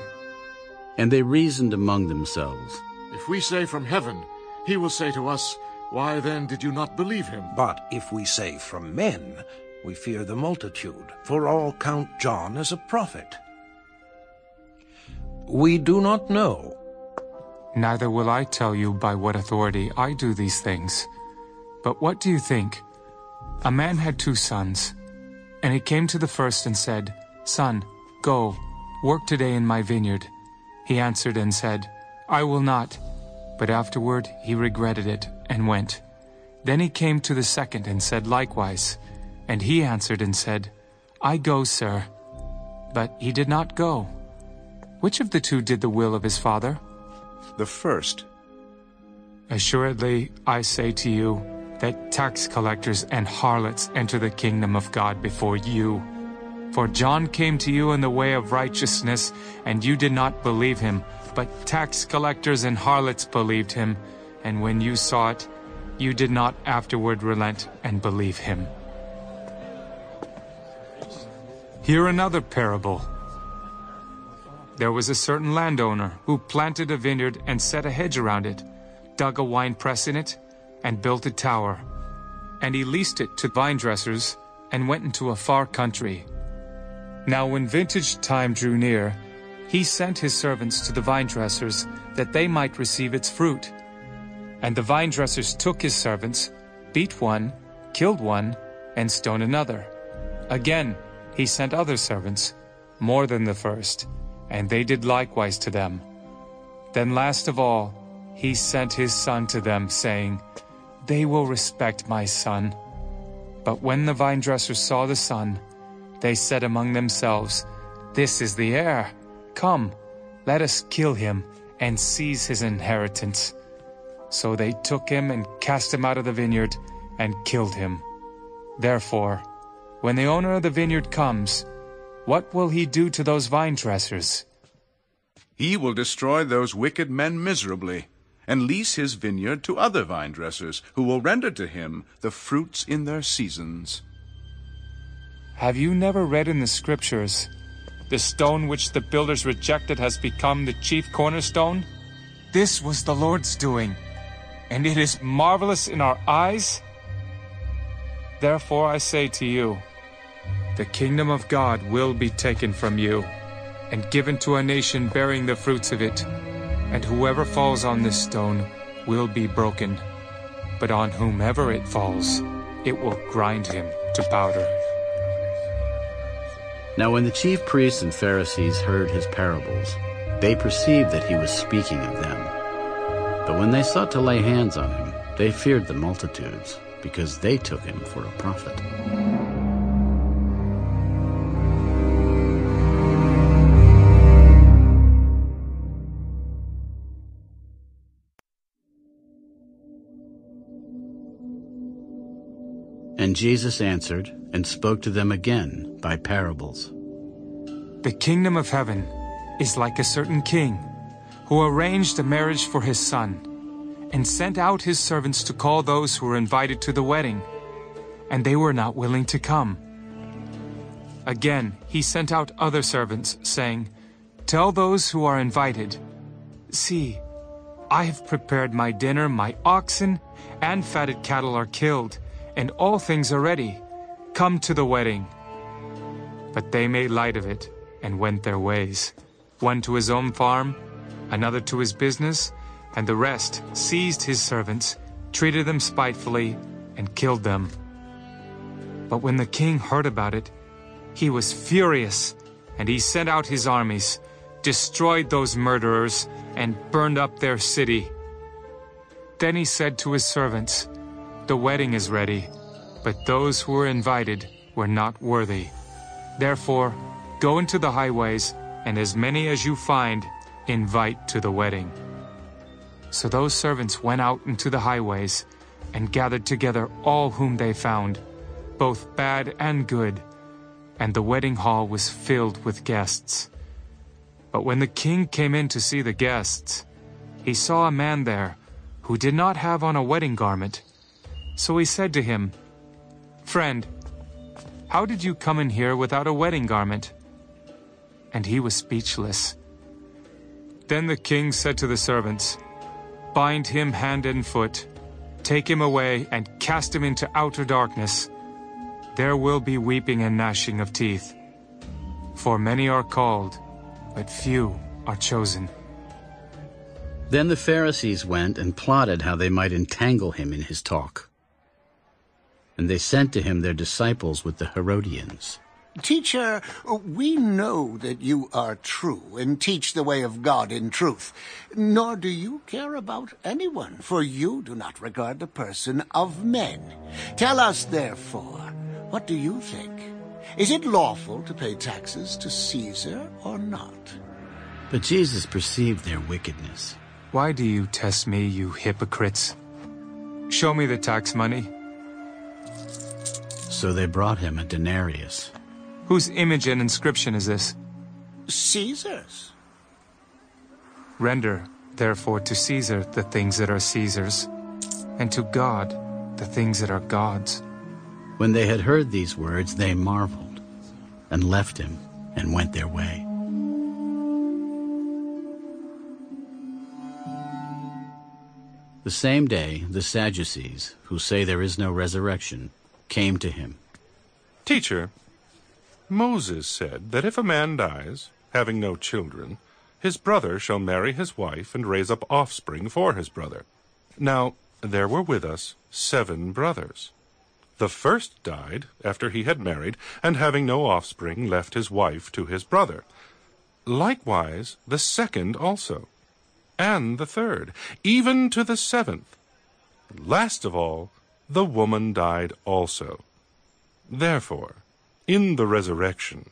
And they reasoned among themselves, If we say from heaven, he will say to us, Why then did you not believe him? But if we say from men, we fear the multitude, for all count John as a prophet. We do not know. Neither will I tell you by what authority I do these things. But what do you think? A man had two sons, and he came to the first and said, Son, go, work today in my vineyard. He answered and said, I will not. But afterward he regretted it and went. Then he came to the second and said likewise. And he answered and said, I go, sir. But he did not go. Which of the two did the will of his father? The first. Assuredly, I say to you, that tax collectors and harlots enter the kingdom of God before you. For John came to you in the way of righteousness, and you did not believe him, but tax collectors and harlots believed him, and when you saw it, you did not afterward relent and believe him. Hear another parable. There was a certain landowner who planted a vineyard and set a hedge around it, dug a wine press in it, and built a tower. And he leased it to vine dressers and went into a far country. Now when vintage time drew near, he sent his servants to the vine dressers that they might receive its fruit. And the vine dressers took his servants, beat one, killed one, and stoned another. Again, he sent other servants, more than the first, and they did likewise to them. Then last of all, he sent his son to them, saying, They will respect my son. But when the vine dressers saw the son, they said among themselves, This is the heir. Come, let us kill him and seize his inheritance. So they took him and cast him out of the vineyard and killed him. Therefore, when the owner of the vineyard comes, what will he do to those vine dressers? He will destroy those wicked men miserably, and lease his vineyard to other vine dressers, who will render to him the fruits in their seasons. Have you never read in the scriptures, the stone which the builders rejected has become the chief cornerstone? This was the Lord's doing, and it is marvelous in our eyes. Therefore I say to you, the kingdom of God will be taken from you and given to a nation bearing the fruits of it. And whoever falls on this stone will be broken, but on whomever it falls, it will grind him to powder. Now when the chief priests and Pharisees heard his parables, they perceived that he was speaking of them. But when they sought to lay hands on him, they feared the multitudes, because they took him for a prophet. Jesus answered and spoke to them again by parables. The kingdom of heaven is like a certain king who arranged a marriage for his son and sent out his servants to call those who were invited to the wedding, and they were not willing to come. Again, he sent out other servants, saying, Tell those who are invited, See, I have prepared my dinner, my oxen and fatted cattle are killed, and all things are ready. Come to the wedding. But they made light of it and went their ways, one to his own farm, another to his business, and the rest seized his servants, treated them spitefully, and killed them. But when the king heard about it, he was furious, and he sent out his armies, destroyed those murderers, and burned up their city. Then he said to his servants, The wedding is ready, but those who were invited were not worthy. Therefore, go into the highways, and as many as you find, invite to the wedding. So those servants went out into the highways and gathered together all whom they found, both bad and good, and the wedding hall was filled with guests. But when the king came in to see the guests, he saw a man there who did not have on a wedding garment. So he said to him, Friend, how did you come in here without a wedding garment? And he was speechless. Then the king said to the servants, Bind him hand and foot, take him away, and cast him into outer darkness. There will be weeping and gnashing of teeth. For many are called, but few are chosen. Then the Pharisees went and plotted how they might entangle him in his talk. And they sent to him their disciples with the Herodians. Teacher, we know that you are true and teach the way of God in truth, nor do you care about anyone, for you do not regard the person of men. Tell us, therefore, what do you think? Is it lawful to pay taxes to Caesar or not? But Jesus perceived their wickedness. Why do you test me, you hypocrites? Show me the tax money. So they brought him a denarius. Whose image and inscription is this? Caesar's. Render, therefore, to Caesar the things that are Caesar's, and to God the things that are God's. When they had heard these words, they marveled, and left him, and went their way. The same day, the Sadducees, who say there is no resurrection, came to him. Teacher, Moses said that if a man dies, having no children, his brother shall marry his wife and raise up offspring for his brother. Now, there were with us seven brothers. The first died after he had married, and having no offspring, left his wife to his brother. Likewise, the second also, and the third, even to the seventh. Last of all, the woman died also. Therefore, in the resurrection,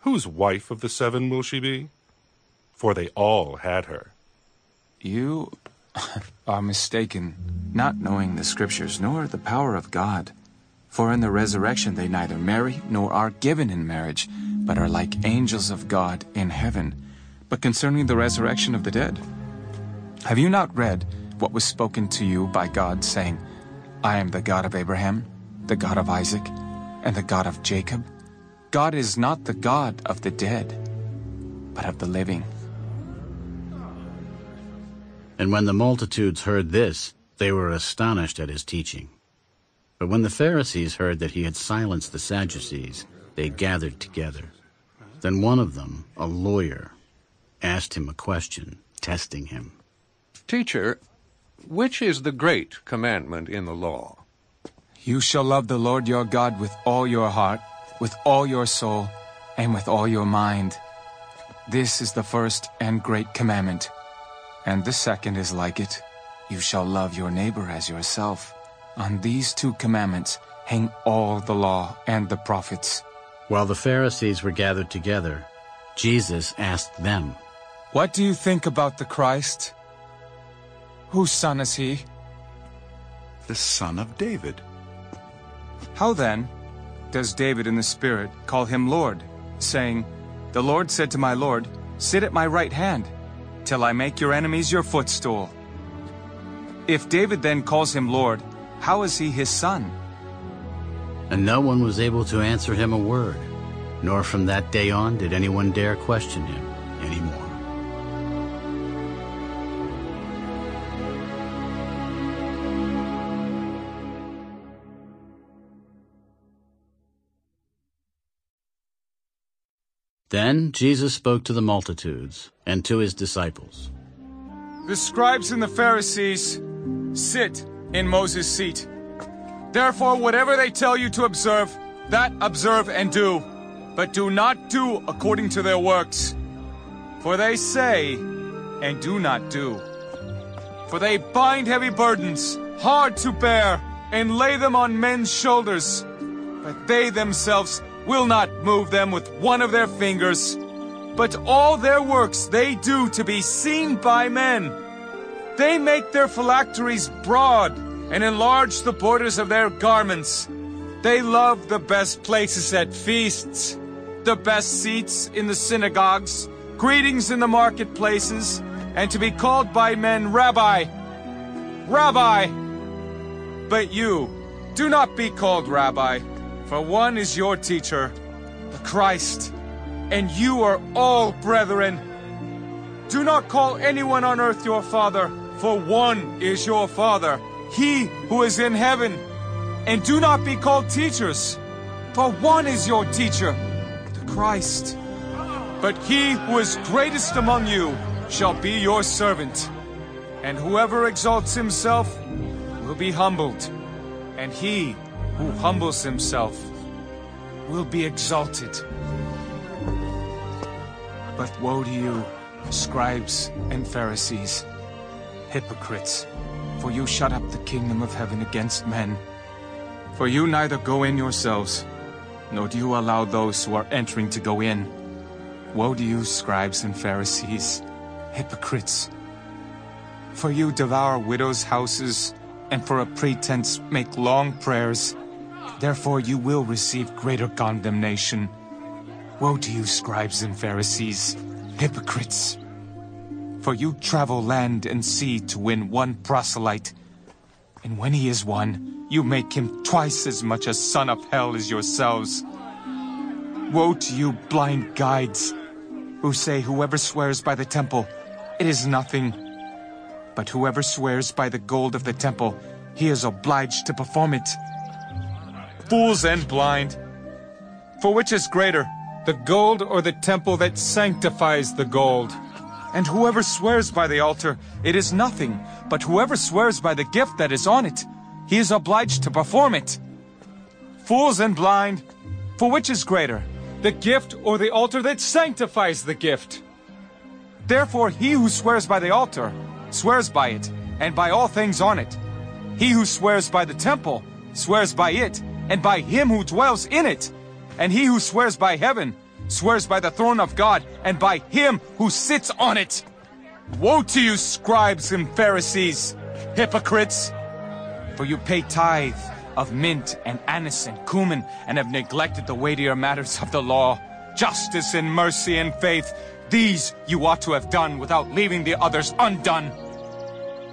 whose wife of the seven will she be? For they all had her. You are mistaken, not knowing the Scriptures nor the power of God. For in the resurrection they neither marry nor are given in marriage, but are like angels of God in heaven. But concerning the resurrection of the dead, have you not read what was spoken to you by God, saying, I am the God of Abraham, the God of Isaac, and the God of Jacob? God is not the God of the dead, but of the living. And when the multitudes heard this, they were astonished at his teaching. But when the Pharisees heard that he had silenced the Sadducees, they gathered together. Then one of them, a lawyer, asked him a question, testing him. Teacher, which is the great commandment in the law? You shall love the Lord your God with all your heart, with all your soul, and with all your mind. This is the first and great commandment. And the second is like it. You shall love your neighbor as yourself. On these two commandments hang all the law and the prophets. While the Pharisees were gathered together, Jesus asked them, What do you think about the Christ? Whose son is he? The son of David. How then does David in the Spirit call him Lord, saying, The Lord said to my Lord, Sit at my right hand, till I make your enemies your footstool. If David then calls him Lord, how is he his son? And no one was able to answer him a word, nor from that day on did anyone dare question him anymore. Then Jesus spoke to the multitudes and to his disciples. The scribes and the Pharisees sit in Moses' seat. Therefore, whatever they tell you to observe, that observe and do, but do not do according to their works. For they say and do not do. For they bind heavy burdens, hard to bear, and lay them on men's shoulders, but they themselves will not move them with one of their fingers. But all their works they do to be seen by men. They make their phylacteries broad and enlarge the borders of their garments. They love the best places at feasts, the best seats in the synagogues, greetings in the marketplaces, and to be called by men Rabbi. Rabbi! But you, do not be called Rabbi, for one is your teacher, the Christ, and you are all brethren. Do not call anyone on earth your father, For one is your Father, he who is in heaven. And do not be called teachers, for one is your teacher, the Christ. But he who is greatest among you shall be your servant. And whoever exalts himself will be humbled, and he who humbles himself will be exalted. But woe to you, scribes and Pharisees, hypocrites, for you shut up the kingdom of heaven against men. For you neither go in yourselves, nor do you allow those who are entering to go in. Woe to you, scribes and Pharisees, hypocrites! For you devour widows' houses, and for a pretense make long prayers. Therefore you will receive greater condemnation. Woe to you, scribes and Pharisees, hypocrites! For you travel land and sea to win one proselyte, and when he is won, you make him twice as much a son of hell as yourselves. Woe to you, blind guides, who say whoever swears by the temple, it is nothing. But whoever swears by the gold of the temple, he is obliged to perform it. Fools and blind! For which is greater, the gold or the temple that sanctifies the gold? And whoever swears by the altar, it is nothing, but whoever swears by the gift that is on it, he is obliged to perform it. Fools and blind, for which is greater, the gift or the altar that sanctifies the gift? Therefore he who swears by the altar, swears by it, and by all things on it. He who swears by the temple, swears by it, and by him who dwells in it. And he who swears by heaven, swears by the throne of God, and by him who sits on it. Woe to you, scribes and Pharisees, hypocrites! For you pay tithe of mint and anise and cumin, and have neglected the weightier matters of the law, justice and mercy and faith. These you ought to have done without leaving the others undone.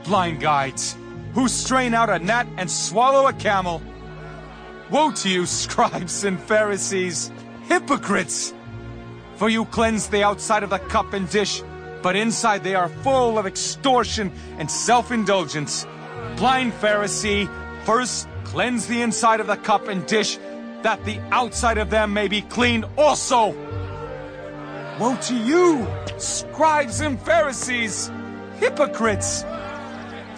Blind guides, who strain out a gnat and swallow a camel. Woe to you, scribes and Pharisees, hypocrites! For you cleanse the outside of the cup and dish, but inside they are full of extortion and self-indulgence. Blind Pharisee, first cleanse the inside of the cup and dish, that the outside of them may be clean also. Woe to you, scribes and Pharisees, hypocrites!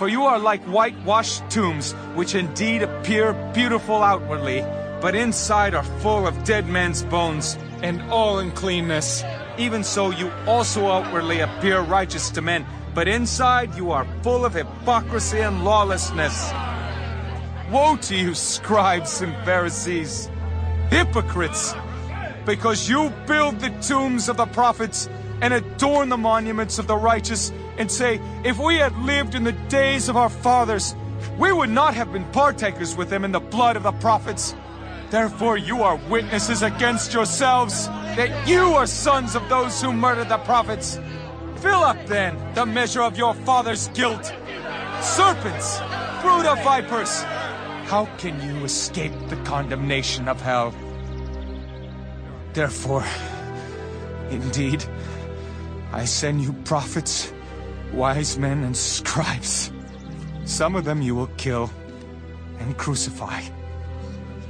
For you are like whitewashed tombs, which indeed appear beautiful outwardly, but inside are full of dead men's bones and all uncleanness. Even so, you also outwardly appear righteous to men, but inside you are full of hypocrisy and lawlessness. Woe to you, scribes and Pharisees, hypocrites! Because you build the tombs of the prophets and adorn the monuments of the righteous, and say, If we had lived in the days of our fathers, we would not have been partakers with them in the blood of the prophets. Therefore you are witnesses against yourselves that you are sons of those who murdered the prophets. Fill up then the measure of your father's guilt. Serpents, brood of vipers, how can you escape the condemnation of hell? Therefore, indeed, I send you prophets, wise men, and scribes. Some of them you will kill and crucify.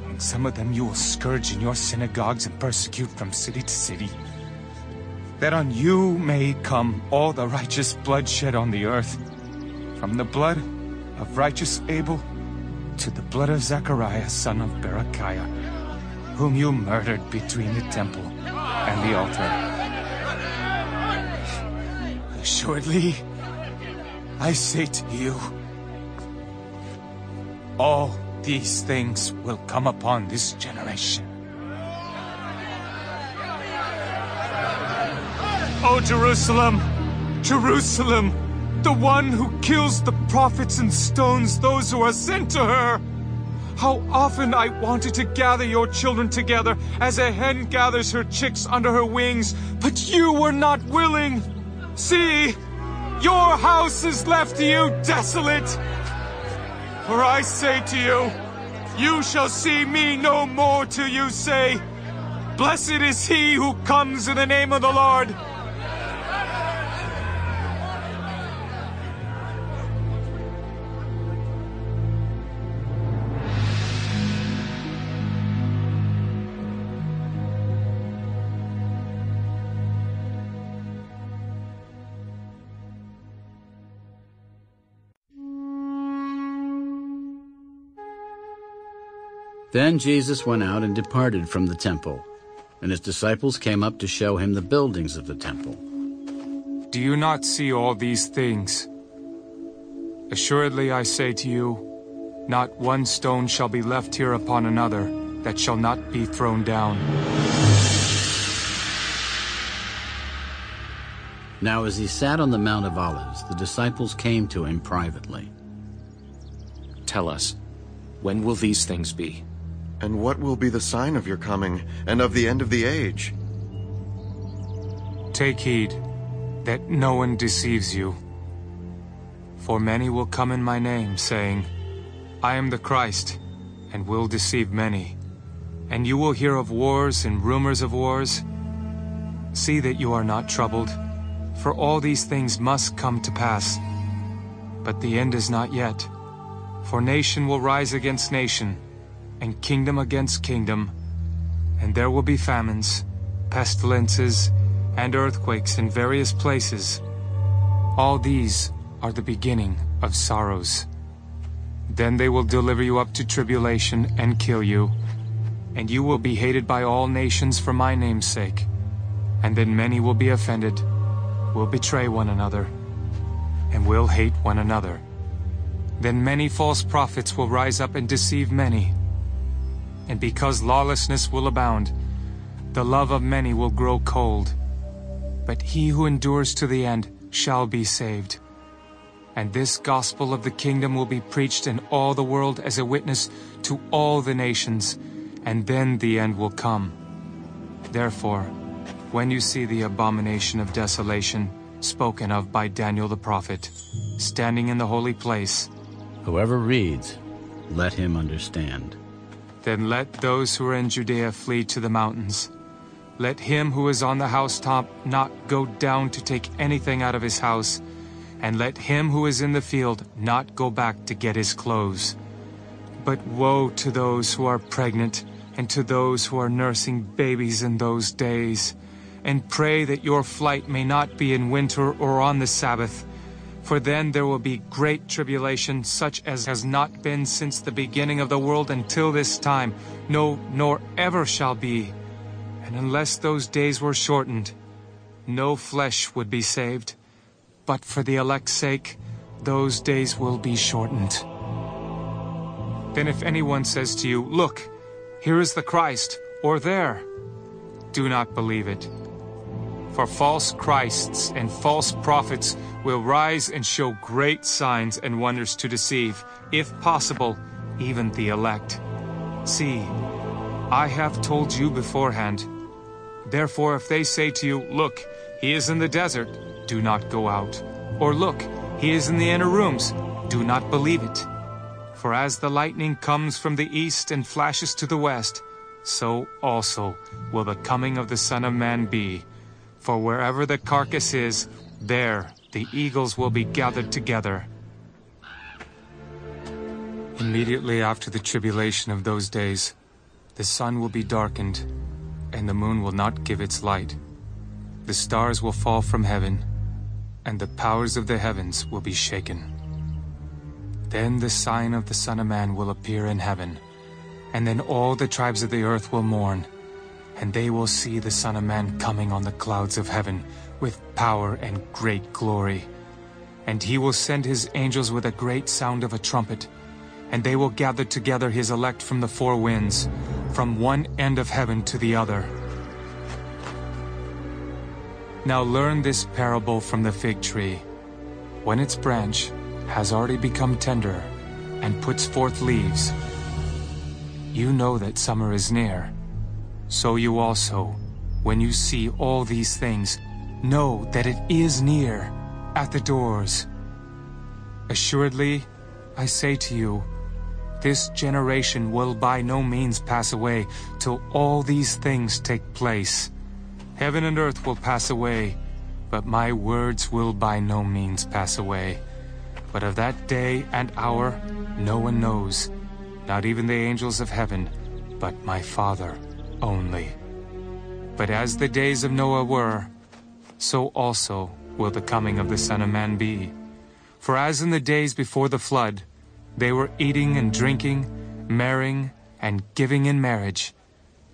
And some of them you will scourge in your synagogues and persecute from city to city. That on you may come all the righteous blood shed on the earth, from the blood of righteous Abel to the blood of Zechariah, son of Berechiah, whom you murdered between the temple and the altar. Assuredly, I say to you, all these things will come upon this generation. O Jerusalem, Jerusalem, the one who kills the prophets and stones those who are sent to her. How often I wanted to gather your children together as a hen gathers her chicks under her wings, but you were not willing. See, your house is left to you desolate. For I say to you, you shall see me no more till you say, Blessed is he who comes in the name of the Lord. Then Jesus went out and departed from the temple, and his disciples came up to show him the buildings of the temple. Do you not see all these things? Assuredly I say to you, not one stone shall be left here upon another that shall not be thrown down. Now as he sat on the Mount of Olives, the disciples came to him privately. Tell us, when will these things be? And what will be the sign of your coming and of the end of the age? Take heed that no one deceives you. For many will come in my name, saying, I am the Christ, and will deceive many. And you will hear of wars and rumors of wars. See that you are not troubled, for all these things must come to pass. But the end is not yet. For nation will rise against nation, and kingdom against kingdom, and there will be famines, pestilences, and earthquakes in various places. All these are the beginning of sorrows. Then they will deliver you up to tribulation and kill you, and you will be hated by all nations for my name's sake. And then many will be offended, will betray one another, and will hate one another. Then many false prophets will rise up and deceive many. And because lawlessness will abound, the love of many will grow cold. But he who endures to the end shall be saved. And this gospel of the kingdom will be preached in all the world as a witness to all the nations, and then the end will come. Therefore, when you see the abomination of desolation spoken of by Daniel the prophet, standing in the holy place, Whoever reads, let him understand. Then let those who are in Judea flee to the mountains. Let him who is on the housetop not go down to take anything out of his house, and let him who is in the field not go back to get his clothes. But woe to those who are pregnant, and to those who are nursing babies in those days. And pray that your flight may not be in winter or on the Sabbath, for then there will be great tribulation, such as has not been since the beginning of the world until this time, no, nor ever shall be. And unless those days were shortened, no flesh would be saved. But for the elect's sake, those days will be shortened. Then if anyone says to you, Look, here is the Christ, or there, do not believe it. For false Christs and false prophets will rise and show great signs and wonders to deceive, if possible, even the elect. See, I have told you beforehand. Therefore, if they say to you, Look, he is in the desert, do not go out. Or look, he is in the inner rooms, do not believe it. For as the lightning comes from the east and flashes to the west, so also will the coming of the Son of Man be. For wherever the carcass is, there the eagles will be gathered together. Immediately after the tribulation of those days, the sun will be darkened, and the moon will not give its light. The stars will fall from heaven, and the powers of the heavens will be shaken. Then the sign of the Son of Man will appear in heaven, and then all the tribes of the earth will mourn, and they will see the Son of Man coming on the clouds of heaven with power and great glory. And he will send his angels with a great sound of a trumpet, and they will gather together his elect from the four winds, from one end of heaven to the other. Now learn this parable from the fig tree. When its branch has already become tender and puts forth leaves, you know that summer is near. So you also, when you see all these things, know that it is near, at the doors. Assuredly, I say to you, this generation will by no means pass away till all these things take place. Heaven and earth will pass away, but my words will by no means pass away. But of that day and hour no one knows, not even the angels of heaven, but my Father only. But as the days of Noah were, so also will the coming of the Son of Man be. For as in the days before the flood, they were eating and drinking, marrying, and giving in marriage,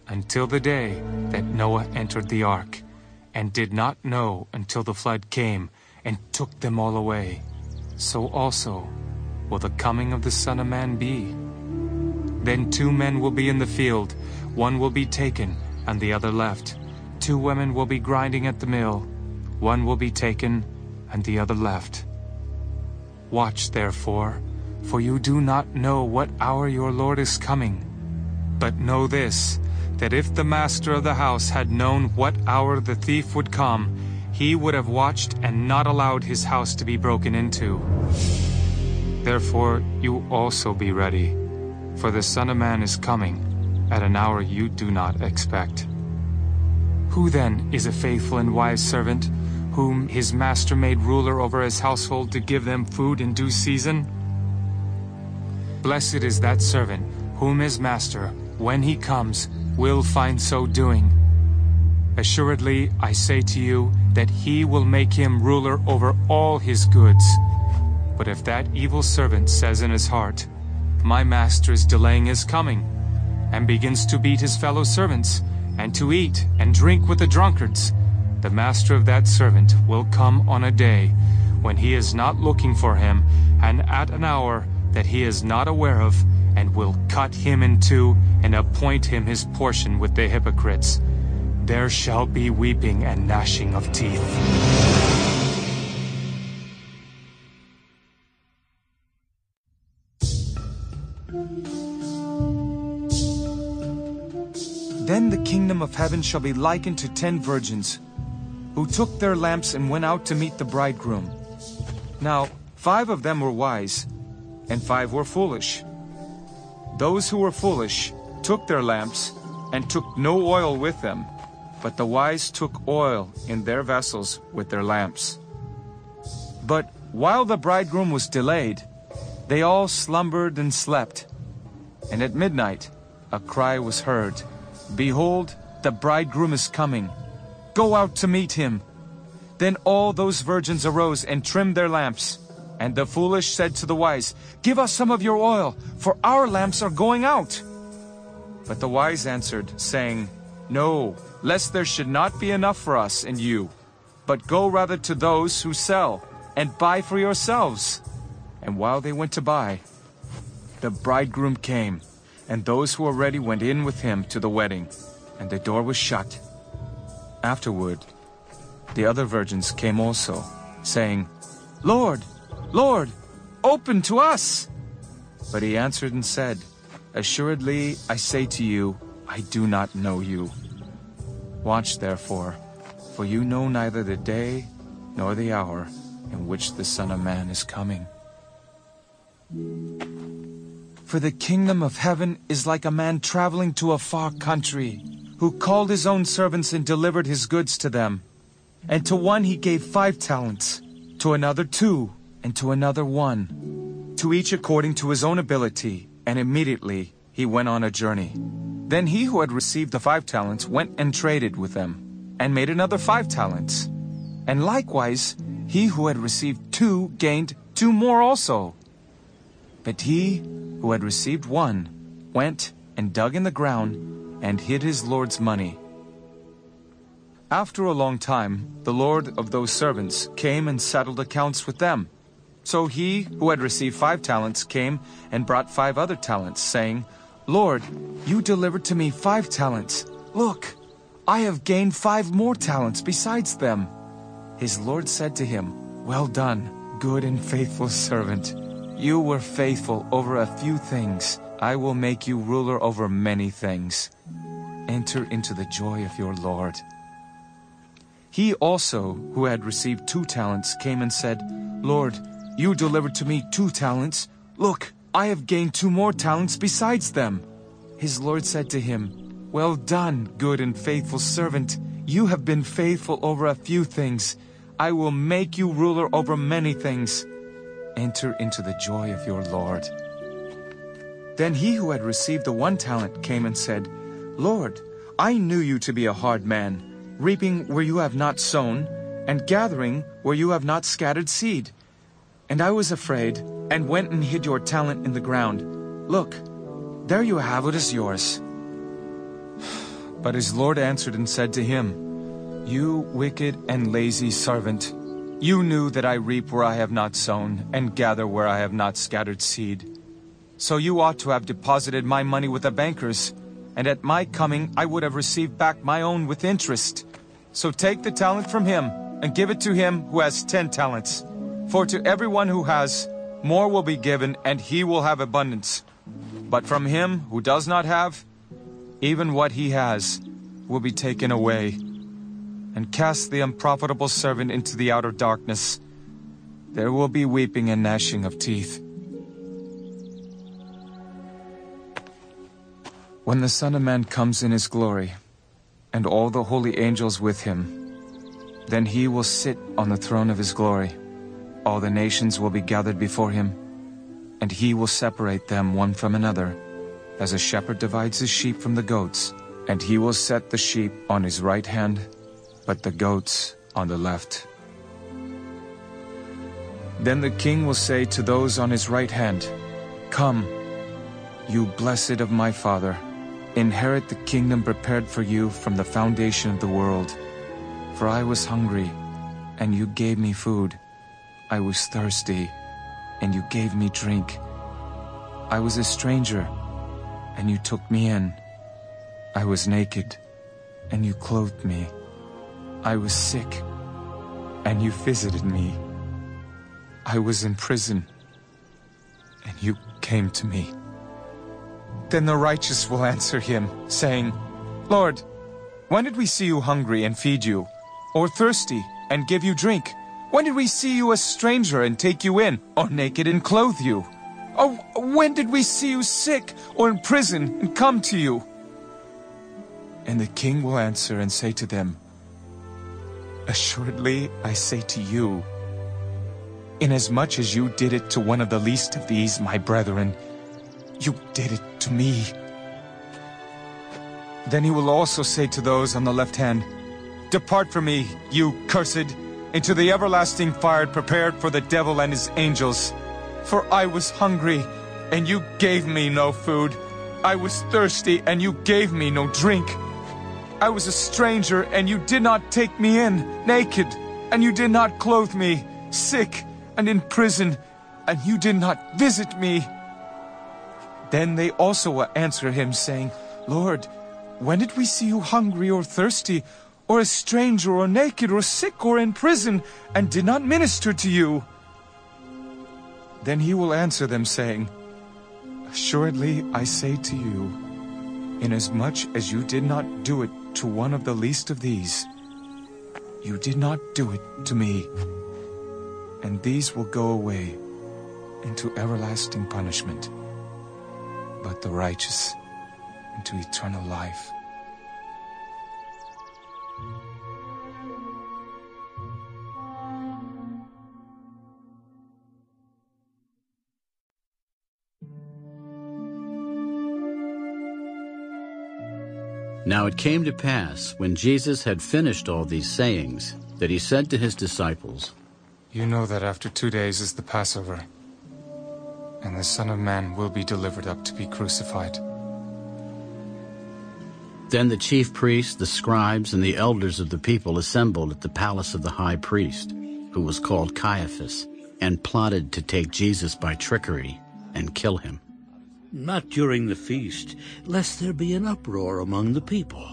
until the day that Noah entered the ark, and did not know until the flood came and took them all away. So also will the coming of the Son of Man be. Then two men will be in the field, one will be taken, and the other left. Two women will be grinding at the mill, one will be taken, and the other left. Watch therefore, for you do not know what hour your Lord is coming. But know this, that if the master of the house had known what hour the thief would come, he would have watched and not allowed his house to be broken into. Therefore you also be ready, for the Son of Man is coming at an hour you do not expect. Who then is a faithful and wise servant, whom his master made ruler over his household to give them food in due season? Blessed is that servant, whom his master, when he comes, will find so doing. Assuredly, I say to you that he will make him ruler over all his goods. But if that evil servant says in his heart, My master is delaying his coming, and begins to beat his fellow servants, and to eat and drink with the drunkards, the master of that servant will come on a day when he is not looking for him, and at an hour that he is not aware of, and will cut him in two, and appoint him his portion with the hypocrites. There shall be weeping and gnashing of teeth. Kingdom of heaven shall be likened to ten virgins, who took their lamps and went out to meet the bridegroom. Now, five of them were wise, and five were foolish. Those who were foolish took their lamps, and took no oil with them, but the wise took oil in their vessels with their lamps. But while the bridegroom was delayed, they all slumbered and slept. And at midnight a cry was heard, Behold, the bridegroom is coming. Go out to meet him. Then all those virgins arose and trimmed their lamps. And the foolish said to the wise, Give us some of your oil, for our lamps are going out. But the wise answered, saying, No, lest there should not be enough for us and you. But go rather to those who sell, and buy for yourselves. And while they went to buy, the bridegroom came, and those who were ready went in with him to the wedding, and the door was shut. Afterward, the other virgins came also, saying, Lord, Lord, open to us! But he answered and said, Assuredly, I say to you, I do not know you. Watch therefore, for you know neither the day nor the hour in which the Son of Man is coming. For the kingdom of heaven is like a man traveling to a far country, who called his own servants and delivered his goods to them. And to one he gave five talents, to another two, and to another one, to each according to his own ability, and immediately he went on a journey. Then he who had received the five talents went and traded with them, and made another five talents. And likewise, he who had received two gained two more also. But he who had received one went and dug in the ground and hid his Lord's money. After a long time, the Lord of those servants came and settled accounts with them. So he who had received five talents came and brought five other talents, saying, Lord, you delivered to me five talents. Look, I have gained five more talents besides them. His Lord said to him, Well done, good and faithful servant. You were faithful over a few things. I will make you ruler over many things. Enter into the joy of your Lord. He also, who had received two talents, came and said, Lord, you delivered to me two talents. Look, I have gained two more talents besides them. His Lord said to him, Well done, good and faithful servant. You have been faithful over a few things. I will make you ruler over many things. Enter into the joy of your Lord. Then he who had received the one talent came and said, Lord, I knew you to be a hard man, reaping where you have not sown, and gathering where you have not scattered seed. And I was afraid, and went and hid your talent in the ground. Look, There you have what is yours. But his Lord answered and said to him, You wicked and lazy servant, you knew that I reap where I have not sown, and gather where I have not scattered seed. So you ought to have deposited my money with the bankers, and at my coming I would have received back my own with interest. So take the talent from him, and give it to him who has ten talents. For to everyone who has, more will be given, and he will have abundance. But from him who does not have, even what he has will be taken away. And cast the unprofitable servant into the outer darkness. There will be weeping and gnashing of teeth. When the Son of Man comes in his glory, and all the holy angels with him, then he will sit on the throne of his glory. All the nations will be gathered before him, and he will separate them one from another, as a shepherd divides his sheep from the goats, and he will set the sheep on his right hand, but the goats on the left. Then the king will say to those on his right hand, Come, you blessed of my father, inherit the kingdom prepared for you from the foundation of the world. For I was hungry, and you gave me food. I was thirsty, and you gave me drink. I was a stranger, and you took me in. I was naked, and you clothed me. I was sick, and you visited me. I was in prison, and you came to me. Then the righteous will answer him, saying, Lord, when did we see you hungry and feed you, or thirsty and give you drink? When did we see you a stranger and take you in, or naked and clothe you? Or when did we see you sick or in prison and come to you? And the king will answer and say to them, Assuredly I say to you, inasmuch as you did it to one of the least of these, my brethren, you did it to me. Then he will also say to those on the left hand, Depart from me, you cursed, into the everlasting fire prepared for the devil and his angels. For I was hungry, and you gave me no food. I was thirsty, and you gave me no drink. I was a stranger, and you did not take me in, naked, and you did not clothe me, sick, and in prison, and you did not visit me. Then they also will answer him, saying, Lord, when did we see you hungry or thirsty, or a stranger, or naked, or sick, or in prison, and did not minister to you? Then he will answer them, saying, Assuredly I say to you, inasmuch as you did not do it to one of the least of these, you did not do it to me. And these will go away into everlasting punishment, but the righteous into eternal life. Now it came to pass, when Jesus had finished all these sayings, that he said to his disciples, You know that after two days is the Passover, and the Son of Man will be delivered up to be crucified. Then the chief priests, the scribes, and the elders of the people assembled at the palace of the high priest, who was called Caiaphas, and plotted to take Jesus by trickery and kill him. Not during the feast, lest there be an uproar among the people.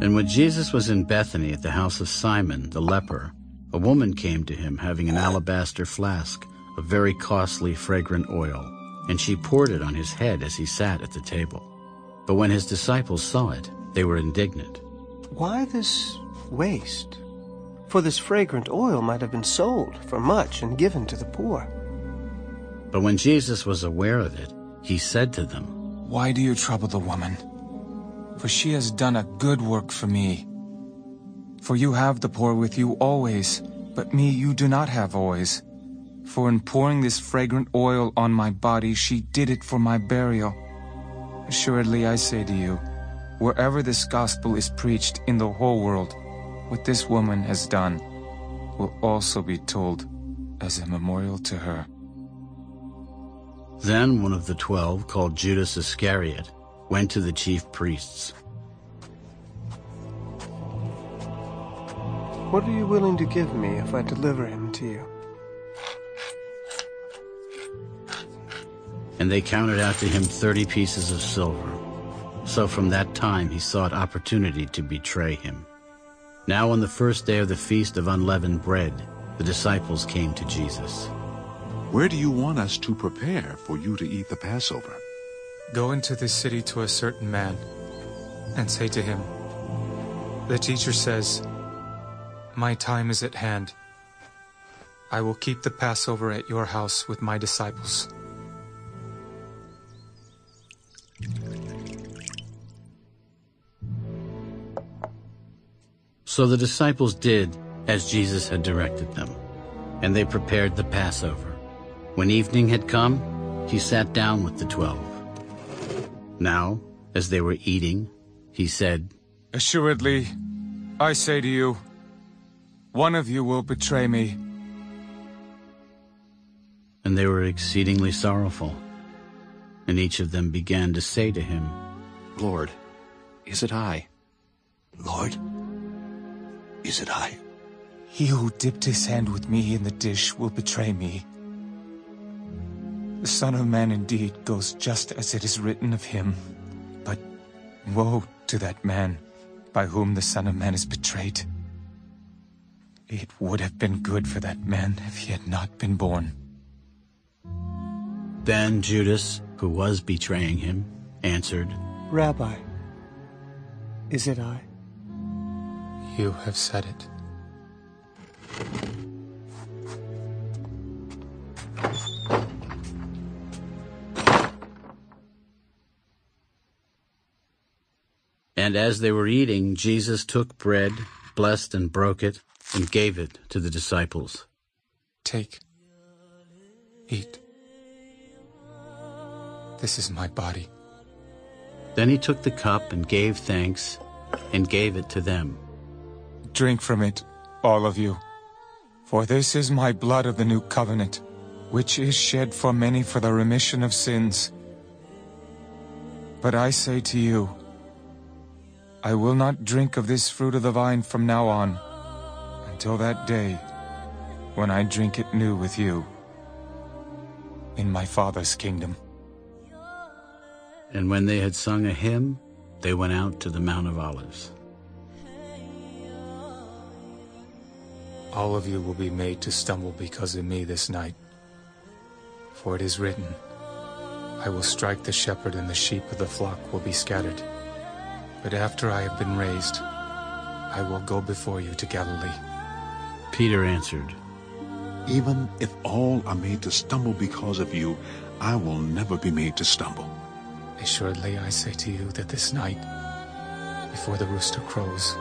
And when Jesus was in Bethany at the house of Simon the leper, a woman came to him having an alabaster flask of very costly fragrant oil, and she poured it on his head as he sat at the table. But when his disciples saw it, they were indignant. Why this waste? For this fragrant oil might have been sold for much and given to the poor. But when Jesus was aware of it, he said to them, Why do you trouble the woman? For she has done a good work for me. For you have the poor with you always, but me you do not have always. For in pouring this fragrant oil on my body, she did it for my burial. Assuredly I say to you, wherever this gospel is preached in the whole world, what this woman has done will also be told as a memorial to her. Then one of the twelve, called Judas Iscariot, went to the chief priests. What are you willing to give me if I deliver him to you? And they counted out to him thirty pieces of silver. So from that time he sought opportunity to betray him. Now on the first day of the feast of unleavened bread, the disciples came to Jesus. Where do you want us to prepare for you to eat the Passover? Go into the city to a certain man and say to him, The teacher says, My time is at hand. I will keep the Passover at your house with my disciples. So the disciples did as Jesus had directed them, and they prepared the Passover. When evening had come, he sat down with the twelve. Now, as they were eating, he said, Assuredly, I say to you, one of you will betray me. And they were exceedingly sorrowful. And each of them began to say to him, Lord, is it I? Lord, is it I? He who dipped his hand with me in the dish will betray me. The Son of Man indeed goes just as it is written of him. But woe to that man by whom the Son of Man is betrayed. It would have been good for that man if he had not been born. Then Judas, who was betraying him, answered, Rabbi, is it I? You have said it. And as they were eating, Jesus took bread, blessed and broke it, and gave it to the disciples. Take. Eat. This is my body. Then he took the cup and gave thanks, and gave it to them. Drink from it, all of you. For this is my blood of the new covenant, which is shed for many for the remission of sins. But I say to you, I will not drink of this fruit of the vine from now on, until that day when I drink it new with you in my Father's kingdom. And when they had sung a hymn, they went out to the Mount of Olives. All of you will be made to stumble because of me this night. For it is written, I will strike the shepherd and the sheep of the flock will be scattered. But after I have been raised, I will go before you to Galilee. Peter answered, Even if all are made to stumble because of you, I will never be made to stumble. Assuredly, I say to you that this night, before the rooster crows,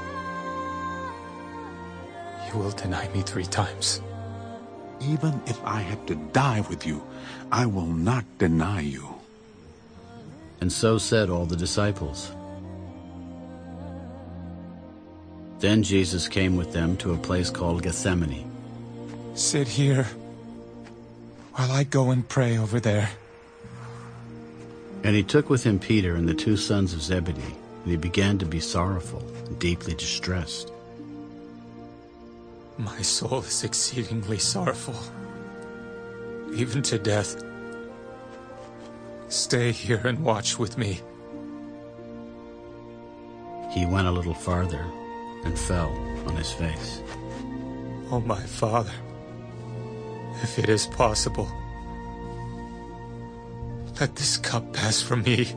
you will deny me three times. Even if I have to die with you, I will not deny you. And so said all the disciples. Then Jesus came with them to a place called Gethsemane. Sit here while I go and pray over there. And he took with him Peter and the two sons of Zebedee, and he began to be sorrowful and deeply distressed. My soul is exceedingly sorrowful, even to death. Stay here and watch with me. He went a little farther and fell on his face. Oh, my Father, if it is possible, let this cup pass from me.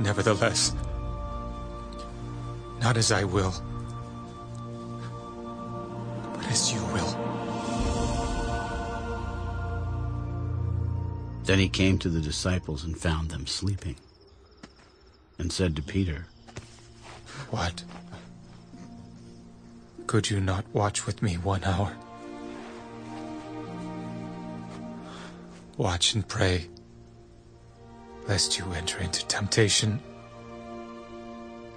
Nevertheless, not as I will, but as you will. Then he came to the disciples and found them sleeping, and said to Peter, What? Could you not watch with me one hour? Watch and pray, lest you enter into temptation.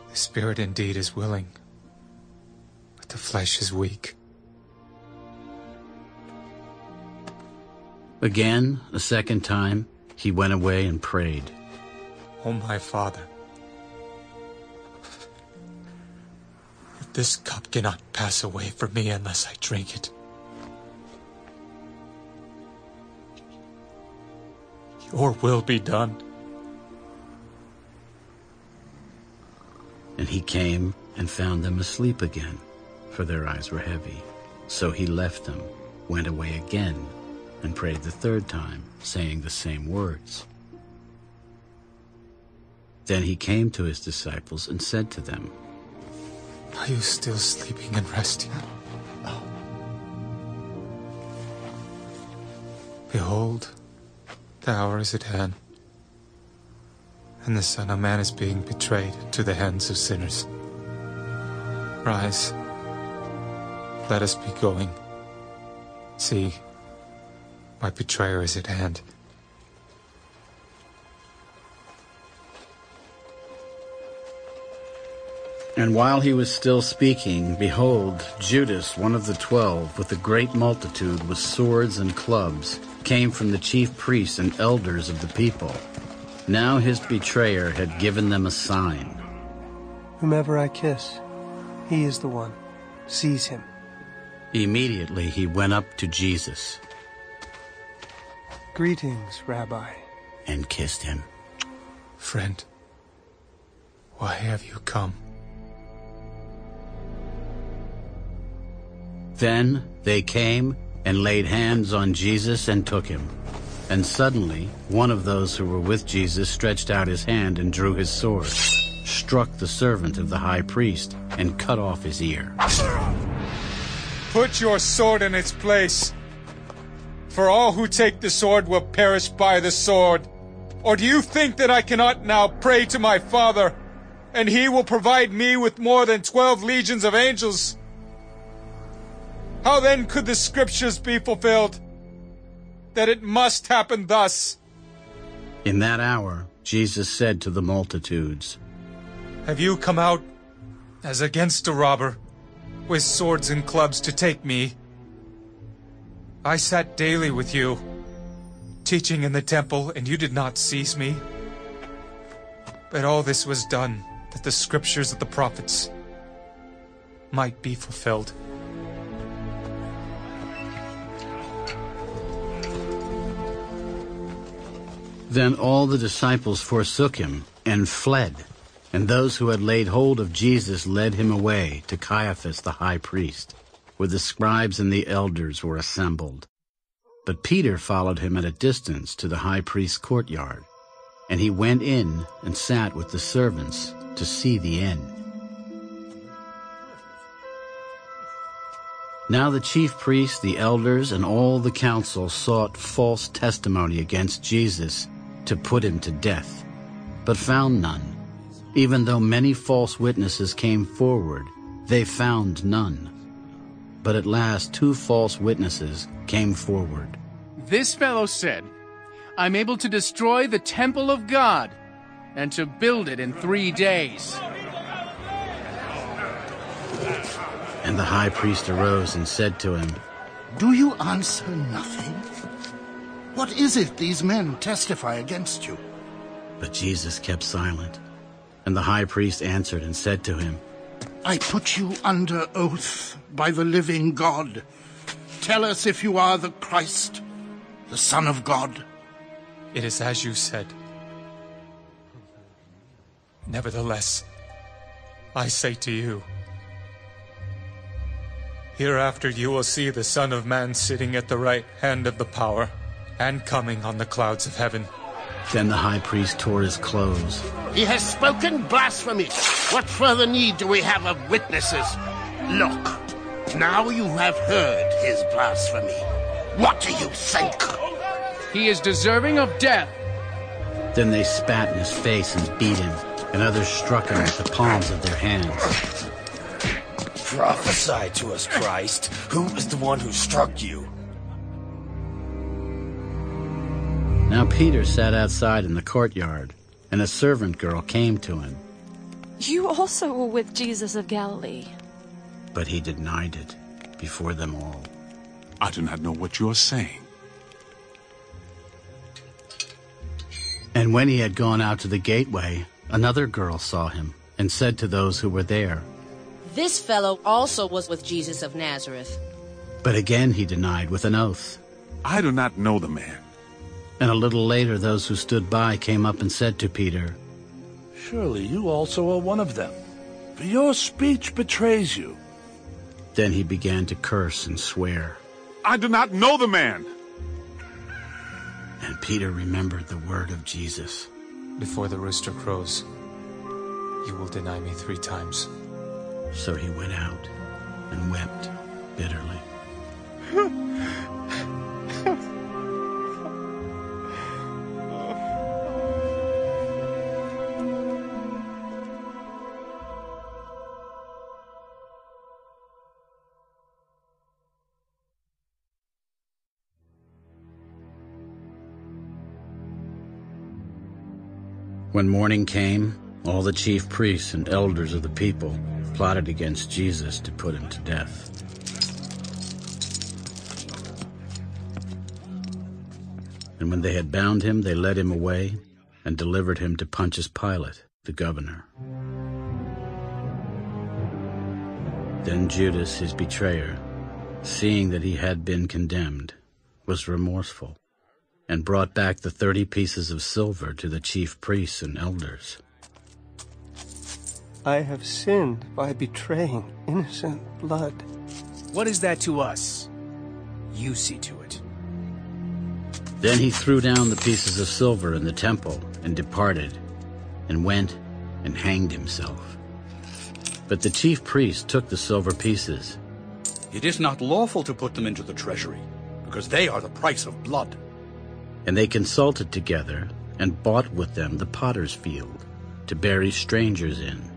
The spirit indeed is willing, but the flesh is weak. Again, a second time, he went away and prayed. O my Father, this cup cannot pass away from me unless I drink it, your will be done. And he came and found them asleep again, for their eyes were heavy. So he left them, went away again, and prayed the third time, saying the same words. Then he came to his disciples and said to them, Are you still sleeping and resting? Behold, the hour is at hand, and the Son of Man is being betrayed into the hands of sinners. Rise, let us be going. See, my betrayer is at hand. And while he was still speaking, behold, Judas, one of the twelve, with a great multitude with swords and clubs, came from the chief priests and elders of the people. Now his betrayer had given them a sign. Whomever I kiss, he is the one. Seize him. Immediately he went up to Jesus Greetings, Rabbi. and kissed him. Friend, why have you come? Then they came and laid hands on Jesus and took him. And suddenly one of those who were with Jesus stretched out his hand and drew his sword, struck the servant of the high priest, and cut off his ear. Put your sword in its place. For all who take the sword will perish by the sword. Or do you think that I cannot now pray to my Father, and he will provide me with more than twelve legions of angels? How then could the scriptures be fulfilled? That it must happen thus. In that hour, Jesus said to the multitudes, Have you come out as against a robber, with swords and clubs to take me? I sat daily with you, teaching in the temple, and you did not seize me. But all this was done that the scriptures of the prophets might be fulfilled. Then all the disciples forsook him and fled, and those who had laid hold of Jesus led him away to Caiaphas the high priest, where the scribes and the elders were assembled. But Peter followed him at a distance to the high priest's courtyard, and he went in and sat with the servants to see the end. Now the chief priests, the elders, and all the council sought false testimony against Jesus to put him to death, but found none. Even though many false witnesses came forward, they found none. But at last two false witnesses came forward. This fellow said, I'm able to destroy the temple of God and to build it in three days. And the high priest arose and said to him, Do you answer nothing? What is it these men testify against you? But Jesus kept silent. And the high priest answered and said to him, I put you under oath by the living God. Tell us if you are the Christ, the Son of God. It is as you said. Nevertheless, I say to you, hereafter you will see the Son of Man sitting at the right hand of the power and coming on the clouds of heaven. Then the high priest tore his clothes. He has spoken blasphemy. What further need do we have of witnesses? Look, now you have heard his blasphemy. What do you think? He is deserving of death. Then they spat in his face and beat him, and others struck him with the palms of their hands. Prophesy to us, Christ. Who is the one who struck you? Now Peter sat outside in the courtyard, and a servant girl came to him. You also were with Jesus of Galilee. But he denied it before them all. I do not know what you are saying. And when he had gone out to the gateway, another girl saw him and said to those who were there, This fellow also was with Jesus of Nazareth. But again he denied with an oath. I do not know the man. And a little later those who stood by came up and said to Peter, Surely you also are one of them, for your speech betrays you. Then he began to curse and swear. I do not know the man. And Peter remembered the word of Jesus. Before the rooster crows, you will deny me three times. So he went out and wept bitterly. When morning came, all the chief priests and elders of the people plotted against Jesus to put him to death. And when they had bound him, they led him away and delivered him to Pontius Pilate, the governor. Then Judas, his betrayer, seeing that he had been condemned, was remorseful and brought back the thirty pieces of silver to the chief priests and elders. I have sinned by betraying innocent blood. What is that to us? You see to it. Then he threw down the pieces of silver in the temple and departed, and went and hanged himself. But the chief priests took the silver pieces. It is not lawful to put them into the treasury, because they are the price of blood. And they consulted together and bought with them the potter's field to bury strangers in.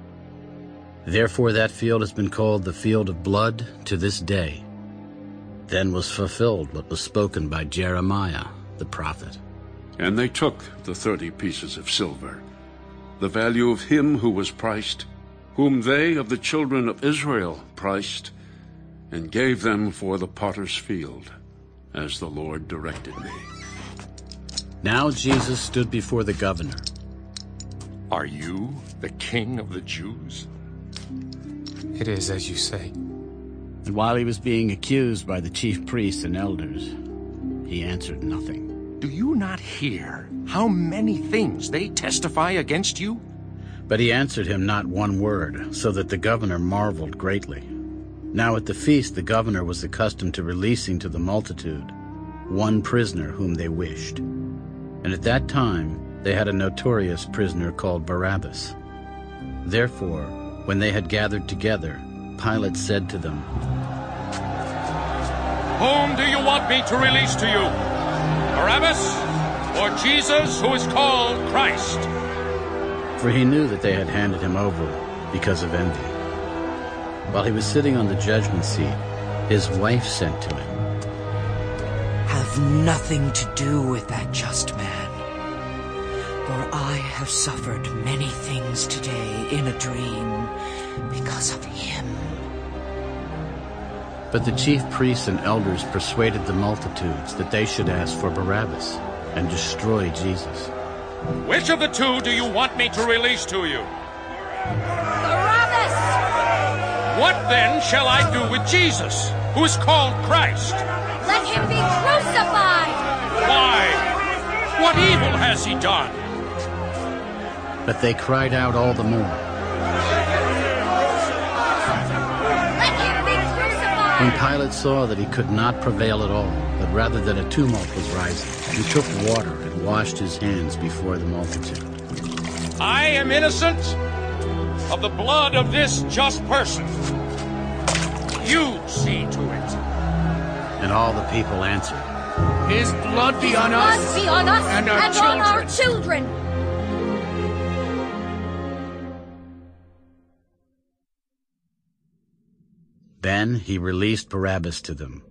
Therefore that field has been called the field of blood to this day. Then was fulfilled what was spoken by Jeremiah the prophet. And they took the thirty pieces of silver, the value of him who was priced, whom they of the children of Israel priced, and gave them for the potter's field, as the Lord directed me. Now Jesus stood before the governor. Are you the king of the Jews? It is as you say. And while he was being accused by the chief priests and elders, he answered nothing. Do you not hear how many things they testify against you? But he answered him not one word, so that the governor marveled greatly. Now at the feast the governor was accustomed to releasing to the multitude one prisoner whom they wished. And at that time they had a notorious prisoner called Barabbas. Therefore, when they had gathered together, Pilate said to them, Whom do you want me to release to you? Barabbas or Jesus, who is called Christ? For he knew that they had handed him over because of envy. While he was sitting on the judgment seat, his wife sent to him, Have nothing to do with that just man. For I have suffered many things today in a dream because of him. But the chief priests and elders persuaded the multitudes that they should ask for Barabbas and destroy Jesus. Which of the two do you want me to release to you? Barabbas! What then shall I do with Jesus, who is called Christ? Let him be crucified! Why? What evil has he done? But they cried out all the more. Let him be crucified! When Pilate saw that he could not prevail at all, but rather that a tumult was rising, he took water and washed his hands before the multitude. I am innocent of the blood of this just person. You see to it. And all the people answered, His blood be His on blood us be on us and our and children. on our children! Then he released Barabbas to them.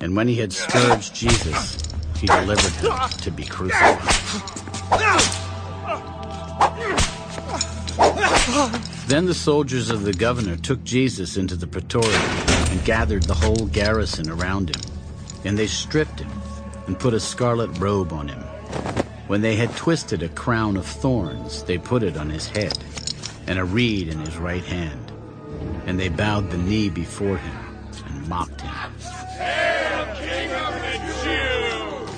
And when he had scourged Jesus, he delivered him to be crucified. Then the soldiers of the governor took Jesus into the praetorium and gathered the whole garrison around him. And they stripped him and put a scarlet robe on him. When they had twisted a crown of thorns, they put it on his head, and a reed in his right hand. And they bowed the knee before him and mocked him. Hail, King of the Jews!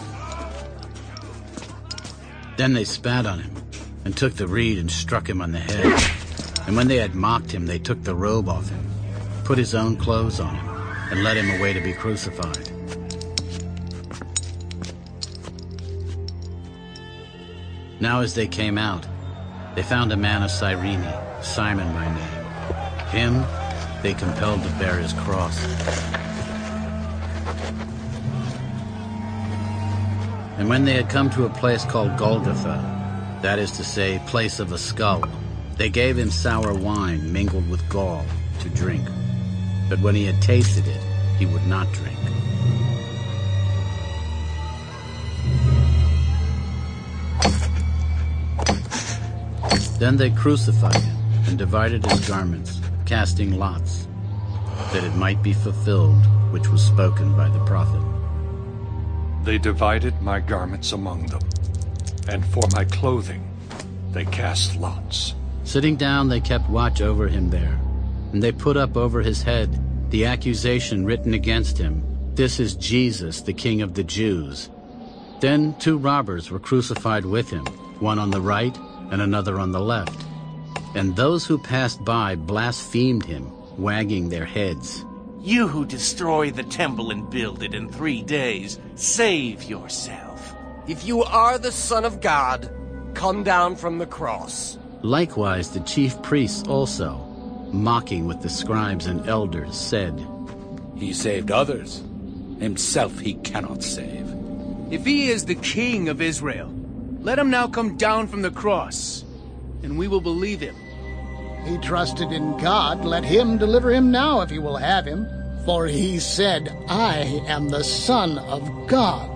Then they spat on him, and took the reed and struck him on the head. And when they had mocked him, they took the robe off him, put his own clothes on him, and led him away to be crucified. Now as they came out, they found a man of Cyrene, Simon by name. Him they compelled to bear his cross. And when they had come to a place called Golgotha, that is to say, place of a skull, they gave him sour wine mingled with gall to drink. But when he had tasted it, he would not drink. Then they crucified him and divided his garments, casting lots, that it might be fulfilled which was spoken by the prophet. They divided my garments among them, and for my clothing they cast lots. Sitting down, they kept watch over him there, and they put up over his head the accusation written against him, This is Jesus, the King of the Jews. Then two robbers were crucified with him, one on the right and another on the left. And those who passed by blasphemed him, wagging their heads. You who destroy the temple and build it in three days, save yourself. If you are the Son of God, come down from the cross. Likewise the chief priests also, mocking with the scribes and elders, said, He saved others. Himself he cannot save. If he is the king of Israel, let him now come down from the cross, and we will believe him. He trusted in God. Let him deliver him now if he will have him. For he said, I am the Son of God.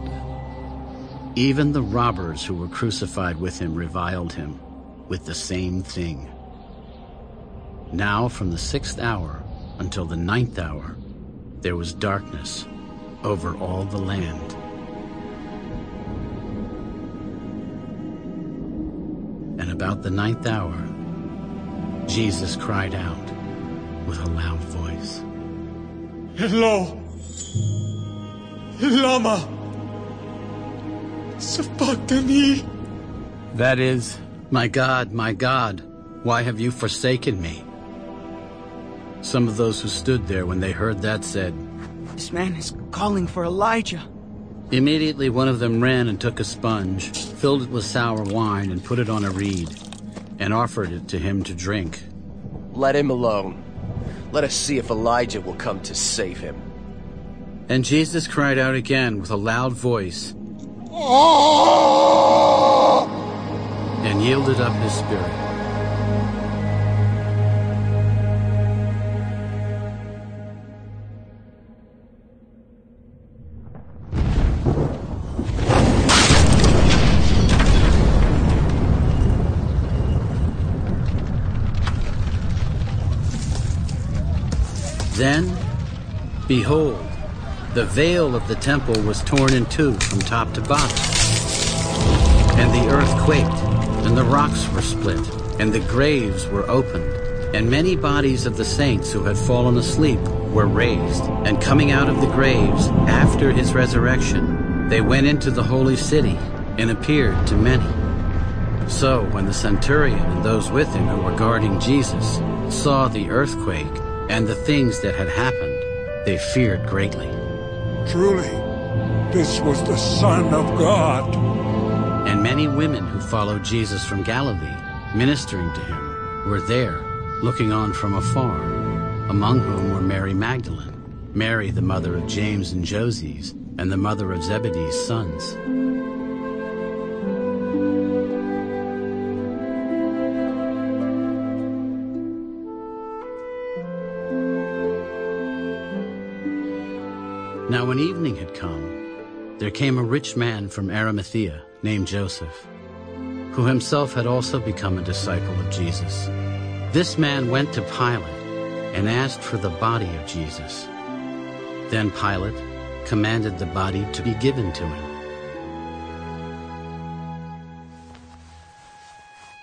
Even the robbers who were crucified with him reviled him with the same thing. Now from the sixth hour until the ninth hour, there was darkness over all the land. And about the ninth hour, Jesus cried out with a loud voice. Eli. Lama. Sabachthani. That is, My God, my God, why have you forsaken me? Some of those who stood there when they heard that said, This man is calling for Elijah. Immediately one of them ran and took a sponge, filled it with sour wine, and put it on a reed, and offered it to him to drink. Let him alone. Let us see if Elijah will come to save him. And Jesus cried out again with a loud voice, oh! and yielded up his spirit. Behold, the veil of the temple was torn in two from top to bottom. And the earth quaked, and the rocks were split, and the graves were opened. And many bodies of the saints who had fallen asleep were raised. And coming out of the graves after his resurrection, they went into the holy city and appeared to many. So when the centurion and those with him who were guarding Jesus saw the earthquake and the things that had happened, they feared greatly. Truly, this was the Son of God. And many women who followed Jesus from Galilee, ministering to him, were there, looking on from afar, among whom were Mary Magdalene, Mary the mother of James and Joses, and the mother of Zebedee's sons. Now when evening had come, there came a rich man from Arimathea named Joseph, who himself had also become a disciple of Jesus. This man went to Pilate and asked for the body of Jesus. Then Pilate commanded the body to be given to him.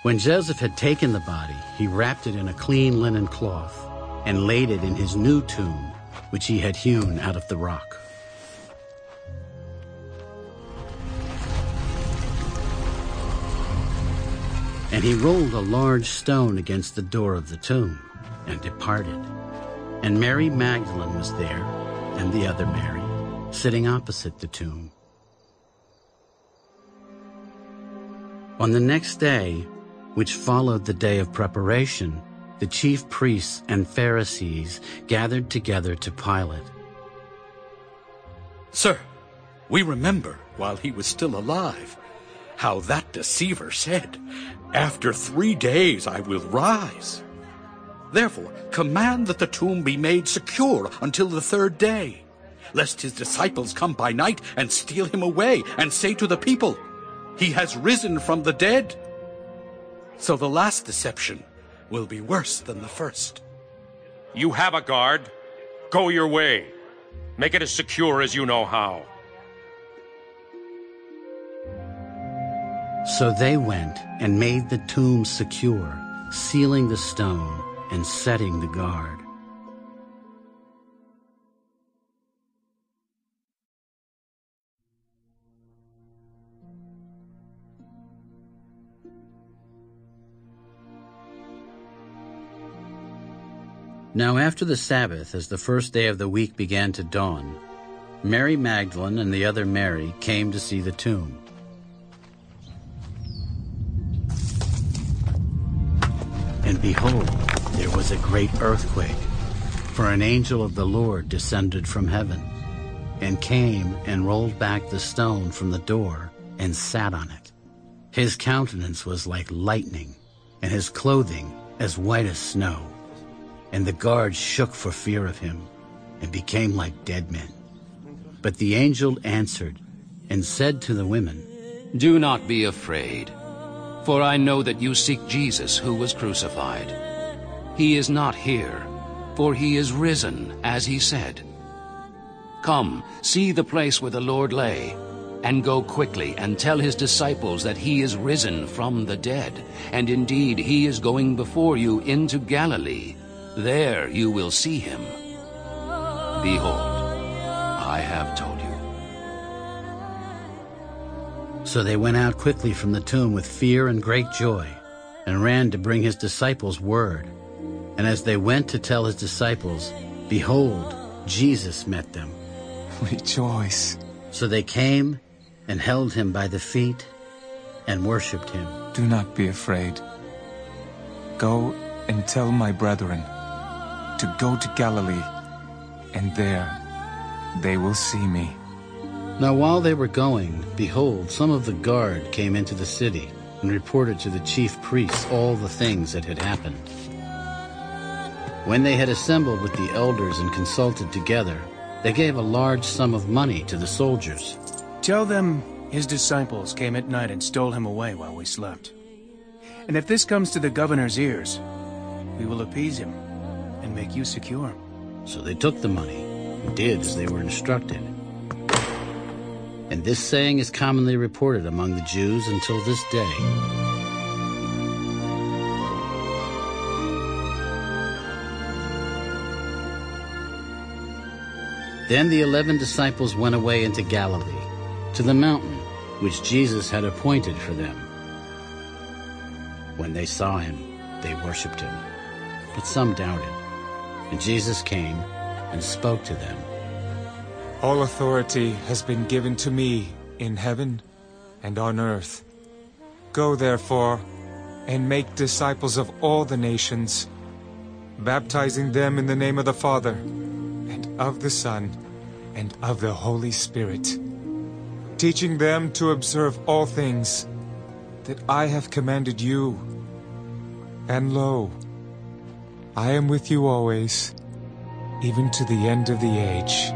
When Joseph had taken the body, he wrapped it in a clean linen cloth and laid it in his new tomb, which he had hewn out of the rock. And he rolled a large stone against the door of the tomb and departed. And Mary Magdalene was there, and the other Mary, sitting opposite the tomb. On the next day, which followed the day of preparation, the chief priests and Pharisees gathered together to Pilate. Sir, we remember while he was still alive how that deceiver said, After three days I will rise. Therefore, command that the tomb be made secure until the third day, lest his disciples come by night and steal him away and say to the people, He has risen from the dead. So the last deception will be worse than the first. You have a guard. Go your way. Make it as secure as you know how. So they went and made the tomb secure, sealing the stone and setting the guard. Now after the Sabbath, as the first day of the week began to dawn, Mary Magdalene and the other Mary came to see the tomb. And behold, there was a great earthquake, for an angel of the Lord descended from heaven, and came and rolled back the stone from the door and sat on it. His countenance was like lightning, and his clothing as white as snow. And the guards shook for fear of him, and became like dead men. But the angel answered, and said to the women, Do not be afraid. For I know that you seek Jesus who was crucified. He is not here, for he is risen, as he said. Come, see the place where the Lord lay, and go quickly and tell his disciples that he is risen from the dead, and indeed he is going before you into Galilee. There you will see him. Behold, I have told you. So they went out quickly from the tomb with fear and great joy, and ran to bring his disciples word. And as they went to tell his disciples, behold, Jesus met them. Rejoice. So they came and held him by the feet and worshipped him. Do not be afraid. Go and tell my brethren to go to Galilee, and there they will see me. Now while they were going, behold, some of the guard came into the city and reported to the chief priests all the things that had happened. When they had assembled with the elders and consulted together, they gave a large sum of money to the soldiers. Tell them his disciples came at night and stole him away while we slept. And if this comes to the governor's ears, we will appease him and make you secure. So they took the money and did as they were instructed. And this saying is commonly reported among the Jews until this day. Then the eleven disciples went away into Galilee, to the mountain which Jesus had appointed for them. When they saw him, they worshipped him, but some doubted. And Jesus came and spoke to them. All authority has been given to me in heaven and on earth. Go therefore and make disciples of all the nations, baptizing them in the name of the Father, and of the Son, and of the Holy Spirit, teaching them to observe all things that I have commanded you. And lo, I am with you always, even to the end of the age.